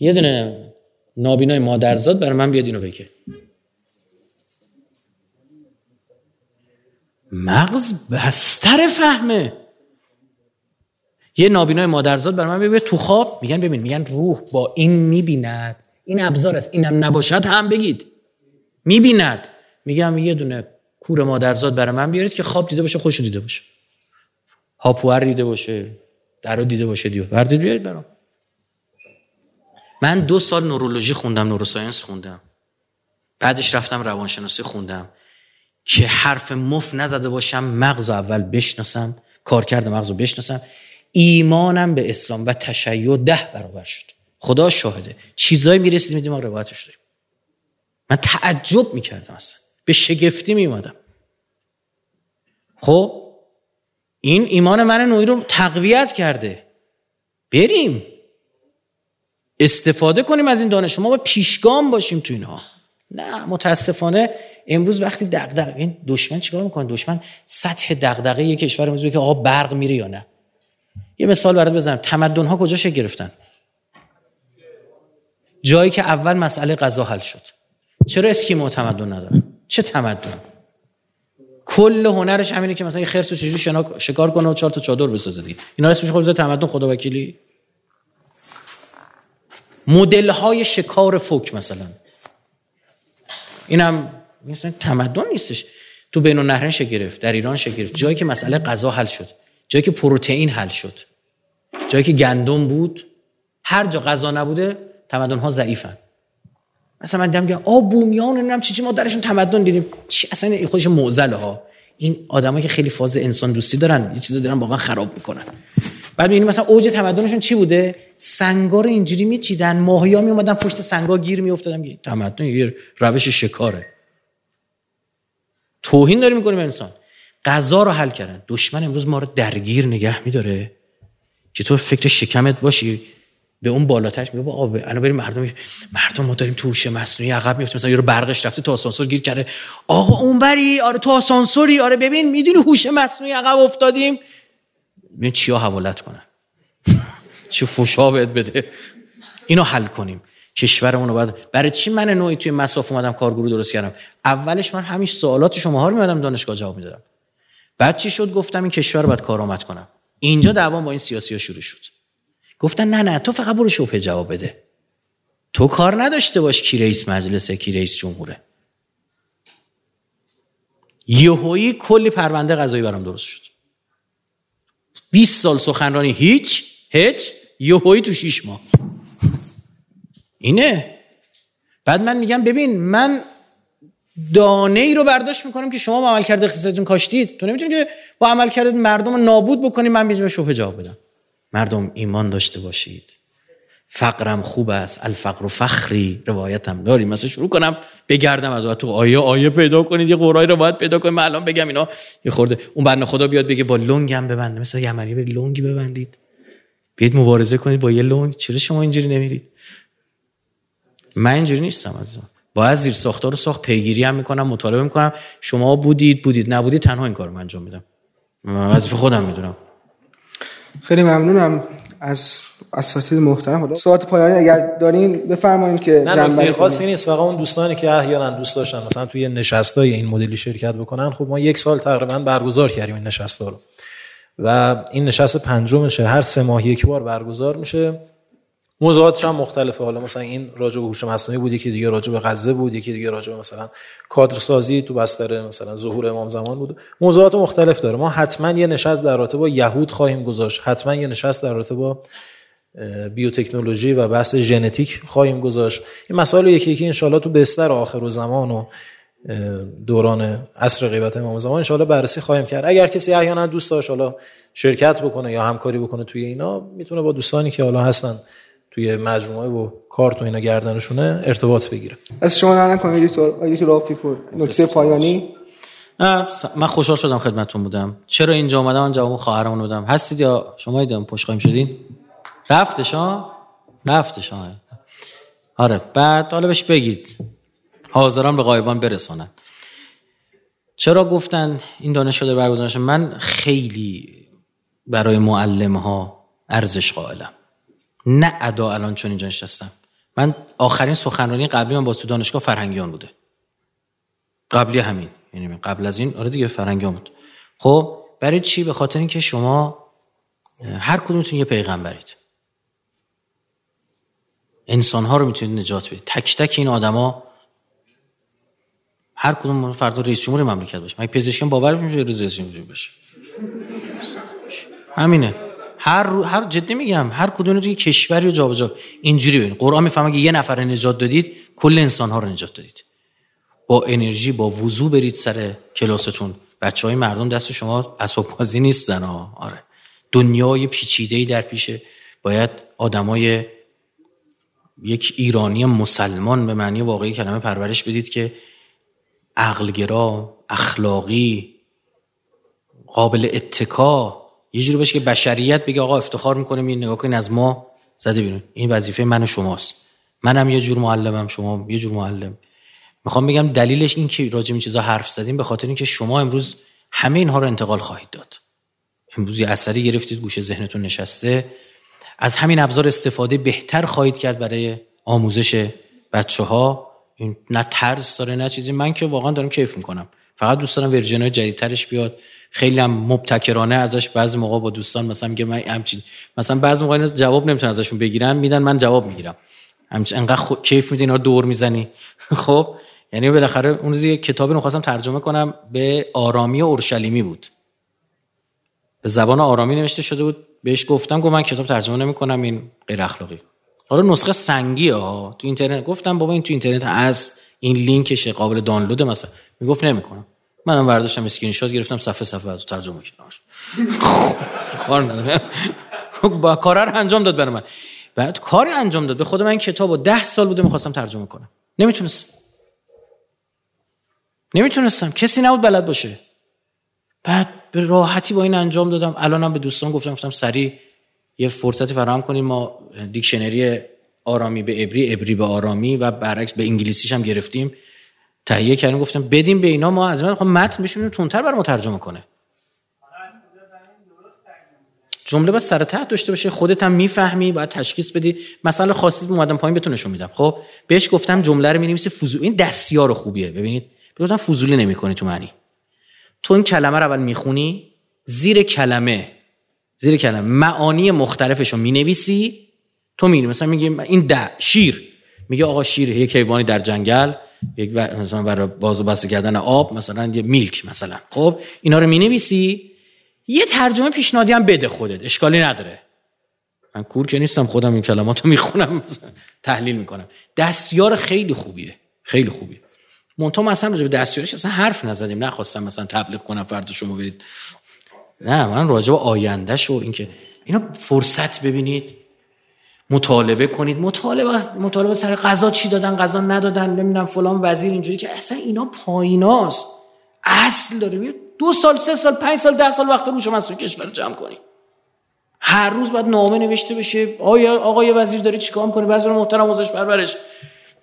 یه دونه نابینای مادرزاد برای من بیاد اینو بگه. مغز بستر فهمه. یه نابینای مادرزاد برای من بگه تو خواب. میگن ببین میگن روح با این می‌بیند. این ابزار است. اینم نباشد هم بگید. می‌بیند. میگم یه دونه کور مادرزاد برای من بیارید که خواب دیده باشه خوشو دیده باشه. هاپوهر دیده باشه درو دیده باشه دیو. بردید بیارید برام. من دو سال نورولوژی خوندم نوروساینس خوندم. بعدش رفتم روانشناسی خوندم. که حرف مف نزده باشم مغز اول بشناسم کار کرده مغز رو بشناسم. ایمانم به اسلام و تشیع ده برابر شد. خدا شاهده. چیزایی می‌رسید میدیم ما روایتش داریم. من تعجب می‌کردم اصلا. به شگفتی میومدم خب؟ این ایمان من نوعی رو تقویت کرده. بریم. استفاده کنیم از این دانش. ما با پیشگام باشیم تو اینها. نه متاسفانه امروز وقتی دغدغه این دشمن چیکار می‌کنه؟ دشمن سطح دغدغه یک کشور می‌ذاره که آقا برق میره یا نه؟ یه مثال برات بزنم. تمدن ها کجا شکل گرفتن جایی که اول مسئله غذا حل شد. چرا اسکیمو تمدن نداره چه تمدن؟ کل هنرش همینه که مثلا یه خرس رو چجوری شکار کنه و چهار تا چادر بسازه دیگه. اینا اسمش خود تمدن خدا وکیلی. مدل های شکار فوک مثلا. اینم مثلا تمدن نیستش. تو بین النهرین گرفت در ایران گرفت. جایی که مسئله غذا حل شد جایی که پروتئین حل شد جایی که گندم بود هر جا غذا نبوده تمدن ها ضعیفن. مثلا من میگم آ بومیان نمی‌دونم چی چی ما درشون تمدن دیدیم. چی اصلا خودش معضله ها. این آدمایی که خیلی فاز انسان دوستی دارن یه چیزا دارن واقعا خراب می‌کنن. بعد می‌بینی مثلا اوج تمدنشون چی بوده؟ سنگا رو اینجوری میچیدن ماهیا میومدن پشت سنگا گیر میافتادن. تمدن یه روش شکاره. توهین داری می‌کنیم انسان. غذا رو حل کردن. دشمن امروز ما رو درگیر نگه میداره. که تو فکر شکمت باشی. به اون بالاترش میگه آقا الان بریم مردم مردم ما داریم تو هوش مصنوعی عقب میفتیم مثلا یارو برقش رفته تو آسانسور گیر کرده. آقا اون بری آره تو آسانسوری. آره ببین می‌دونی هوش مصنوعی عقب افتادیم؟ ببین چیا حوالت کنن. چه فوشا بهت بده. اینو حل کنیم. کشورمون رو باید برای چی من نوعی توی مساف اومدم کارگروه درست کردم؟ اولش من همیشه سوالات شما رو میادم دانشگاه جواب می‌دادم. بعد چی شد؟ گفتم این کشور رو باید کارآمد کنم. اینجا دعوام با این سیاسی ها شروع شد. گفتن نه نه تو فقط برو شبهه جواب بده. تو کار نداشته باش کی رئیس مجلسه کی رئیس جمهوره. یهویی کلی پرونده قضایی برام درست شد. 20 سال سخنرانی هیچ هیچ یهویی تو 6 ماه. اینه. بعد من میگم ببین من دانه ای رو برداشت می‌کنم که شما با عمل کرده اقتصادتون کاشتید. تو نمی‌تونی که با عمل کرده مردم رو نابود بکنی من بیجم شبه جواب بدم. مردم ایمان داشته باشید. فقرم خوب است. الفقر و فخری. روایتم. داری مثلا شروع کنم. بگردم از تو. آیه آیه پیدا کنید. یه رو باید پیدا کنید من الان بگم اینا یه خورده. اون بنده خدا بیاد بگه با لنگم ببنده مثلا یمنی به لنگی ببندید. بیاید مبارزه کنید با یه لنگ. چرا شما اینجوری نمیرید؟ من اینجوری نیستم از باید زیر ساختار رو ساخت پیگیری هم می‌کنم مطالبه می‌کنم. شما بودید بودید نبودید تنها این کارو انجام میدم. وظیفه خودم می‌دونم. خیلی ممنونم از اساتید محترم. حالا سوالات پایانی اگر دارین بفرمایید که نه نکته خاصی نیست. فقط اون دوستانی که احیانا دوست داشتن مثلا توی نشستای این مدلی شرکت بکنن خب ما یک سال تقریبا برگزار کردیم این نشستا رو. و این نشست پنجمشه. هر سه ماه یک بار برگزار میشه. موضوعاتش هم مختلفه. حالا مثلا این راجع به هوش مصنوعی بود یکی دیگه راجع به غزه بود یکی دیگه راجع به مثلا کادر سازی تو بستر مثلا ظهور امام زمان بود. موضوعات مختلف داره. ما حتما یه نشست در رابطه با یهود خواهیم گذاشت. حتما یه نشست در رابطه با بیوتکنولوژی و بحث ژنتیک خواهیم گذاشت. این مسائل یکی یکی انشالله تو بستر آخر و زمان و دوران عصر غیبت امام زمان انشالله بررسی خواهیم کرد. اگر کسی احیانا دوست داشت حالا شرکت بکنه یا همکاری بکنه توی اینا می‌تونه با دوستانی که حالا هستن توی مجموعه و کارت و اینا گردنشونه ارتباط بگیره. از شما نه کنم دکتر دکتر نکته پایانی؟ من خوشحال شدم خدمتتون بودم. چرا اینجا اومدم؟ من جواب خواهرمون بودم هستید یا شما ایدم پشت خواهیم شدین؟ رفتش ها؟ رفتش ها. آره بعد حالا بهش بگید. حاضران به غایبان برسانن. چرا گفتن این دانشگاه برگزار من خیلی برای معلم ها ارزش قائلم. نه ادا الان چون اینجا نشستم. من آخرین سخنرانی قبلی من با تو دانشگاه فرهنگیان بوده. قبلی همین. یعنی قبل از این آره دیگه فرهنگیان بود. خب برای چی؟ به خاطر اینکه شما هر کدومتون یه پیغمبرید. انسان ها رو می‌تونید نجات بدید. تک تک این آدما هر کدوم فردا رئیس جمهور مملکت باشه. من پزشکم باور میشه رئیس جمهور بشه همینه. هر هر جدی میگم هر کدوم توی کشوری و جابجا. اینجوری ببین. قرآن می‌فهمه که یه نفر نجات دادید کل انسان ها رو نجات دادید. با انرژی با وضوع برید سر کلاستون. بچه های مردم دست شما اسباب بازی نیستن ها آره. دنیای پیچیده ای در پیشه. باید آدمای یک ایرانی مسلمان به معنی واقعی کلمه پرورش بدید که عقلگرا اخلاقی قابل اتکا یه جوری باشه که بشریت بگه آقا افتخار می‌کنیم این نگاه کنین از ما زده بیرون. این وظیفه من و شماست. منم یه جور معلمم شما یه جور معلم. می‌خوام بگم دلیلش این که راجع چیزا حرف زدیم به خاطر اینکه شما امروز همه اینها رو انتقال خواهید داد. امروز یه اثری گرفتید گوشه ذهنتون نشسته. از همین ابزار استفاده بهتر خواهید کرد برای آموزش بچه ها نه ترس داره نه چیزی. من که واقعا دارم کیف می‌کنم. فقط دوست دارم ورژن جدیدترش بیاد. خیلی هم مبتکرانه ازش بعضی موقع با دوستان مثلا میگه من همچین مثلا بعضی موقع جواب نمی‌تونن ازشون بگیرن میدن من جواب می‌گیرم. همچین انقدر خو... کیف میدین اینا دور می‌زنی. خب یعنی بالاخره اون روز یه کتابی رو خواستم ترجمه کنم به آرامی اورشلیمی بود. به زبان آرامی نوشته شده بود. بهش گفتم گفت من کتاب ترجمه نمی‌کنم این غیر اخلاقی. حالا نسخه سنگی ها. تو اینترنت گفتم بابا این تو اینترنت از این لینکشه قابل دانلود مثلا. می‌گفت نمی‌کنم. منم برداشتم اسکرین شات گرفتم صفحه صفحه از ترجمه کردم. کار نداره با کار انجام داد برای من. بعد کاری انجام داد. به خود من کتابو ده سال بوده می‌خواستم ترجمه کنم. نمی‌تونستم. نمی‌تونستم. کسی نبود بلد باشه. بعد به راحتی با این انجام دادم. الانم به دوستان گفتم گفتم سریع یه فرصتی فراهم کنیم. ما دیکشنری آرامی به ابری ابری به آرامی و برعکس به انگلیسیش هم گرفتیم. تهیه کردیم گفتم بدیم به اینا ما از من خب متن بشیم تونتر برای ما ترجمه کنه. جمله باید سر ته داشته باشه خودت هم می‌فهمی باید تشخیص بدی. مثلا خاصی اومدم پایین بهتون نشون میدم. خب بهش گفتم جمله رو می‌نویسی فوزولی این دستیار خوبیه. ببینید گفتم فوزولی نمی‌کنی تو معنی. تو این کلمه رو اول می‌خونی زیر کلمه زیر کلمه معانی مختلفش رو می‌نویسی. تو میری مثلا میگی این ده شیر. میگه آقا شیر یک حیوانی در جنگل. یک مثلا برای باز و بسته کردن آب مثلا یه میلک مثلا. خب اینا رو می‌نویسی. یه ترجمه پیشنهادی هم بده خودت. اشکالی نداره. من کور که نیستم خودم این کلمات رو می‌خونم. تحلیل می‌کنم. دستیار خیلی خوبیه. خیلی خوبیه. منتها مثلا راجع به دستیارش اصلا حرف نزدیم. نخواستم مثلا تبلیغ کنم فردا شما برید. نه من راجع به آیندهش و اینکه اینا فرصت ببینید. مطالبه کنید. مطالبه مطالبه سر قضا چی دادن قضا ندادن نمی‌دونم فلان وزیر اینجوری که اصلا اینا پاییناست. اصل داره دو سال سه سال پنج سال ده سال وقت رو شما کشور رو جمع کنی. هر روز باید نامه نوشته بشه. آیا آقای وزیر داره چیکار می‌کنه؟ وزیر محترم وزش پرورش.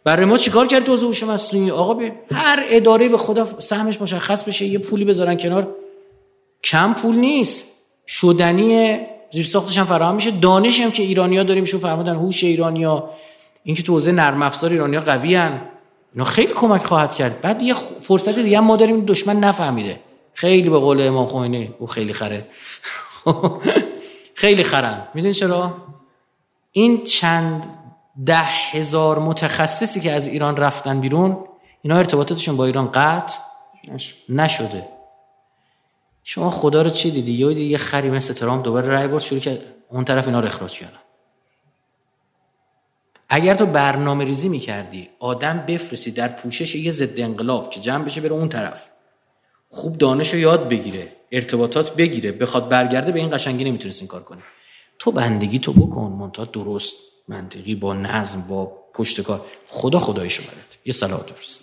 برای ما چیکار کرد تو هوش مصنوعی؟ آقا هر اداره به خدا سهمش مشخص بشه. یه پولی بذارن کنار. کم پول نیست. شدنی زیر ساختش هم فراهم میشه. دانش هم که ایرانیا داریم شو فرمودن هوش ایرانیا اینکه تو حوزه نرم افزار ایرانیا قوی ان اینا خیلی کمک خواهد کرد. بعد یه فرصت دیگه ما داریم دشمن نفهمیده. خیلی به قول امام خمینی او خیلی خره. خیلی خرن. می‌دونی چرا؟ این چند ده هزار متخصصی که از ایران رفتن بیرون اینا ارتباطاتشون با ایران قطع نشده. شما خدا رو چی دیدی؟ یه یه خری مثل ترامپ دوباره رای برد شروع کرد اون طرف اینا رو اخراج کردن. اگر تو برنامه ریزی می‌کردی آدم بفرستی در پوشش یه ضد انقلاب که جمع بشه بره اون طرف. خوب دانش رو یاد بگیره ارتباطات بگیره بخواد برگرده به این قشنگی نمی‌تونست این کار کنی تو بندگی تو بکن منتها درست منطقی با نظم با پشت کار. خدا خدایشو برد یه صلوات بفرست.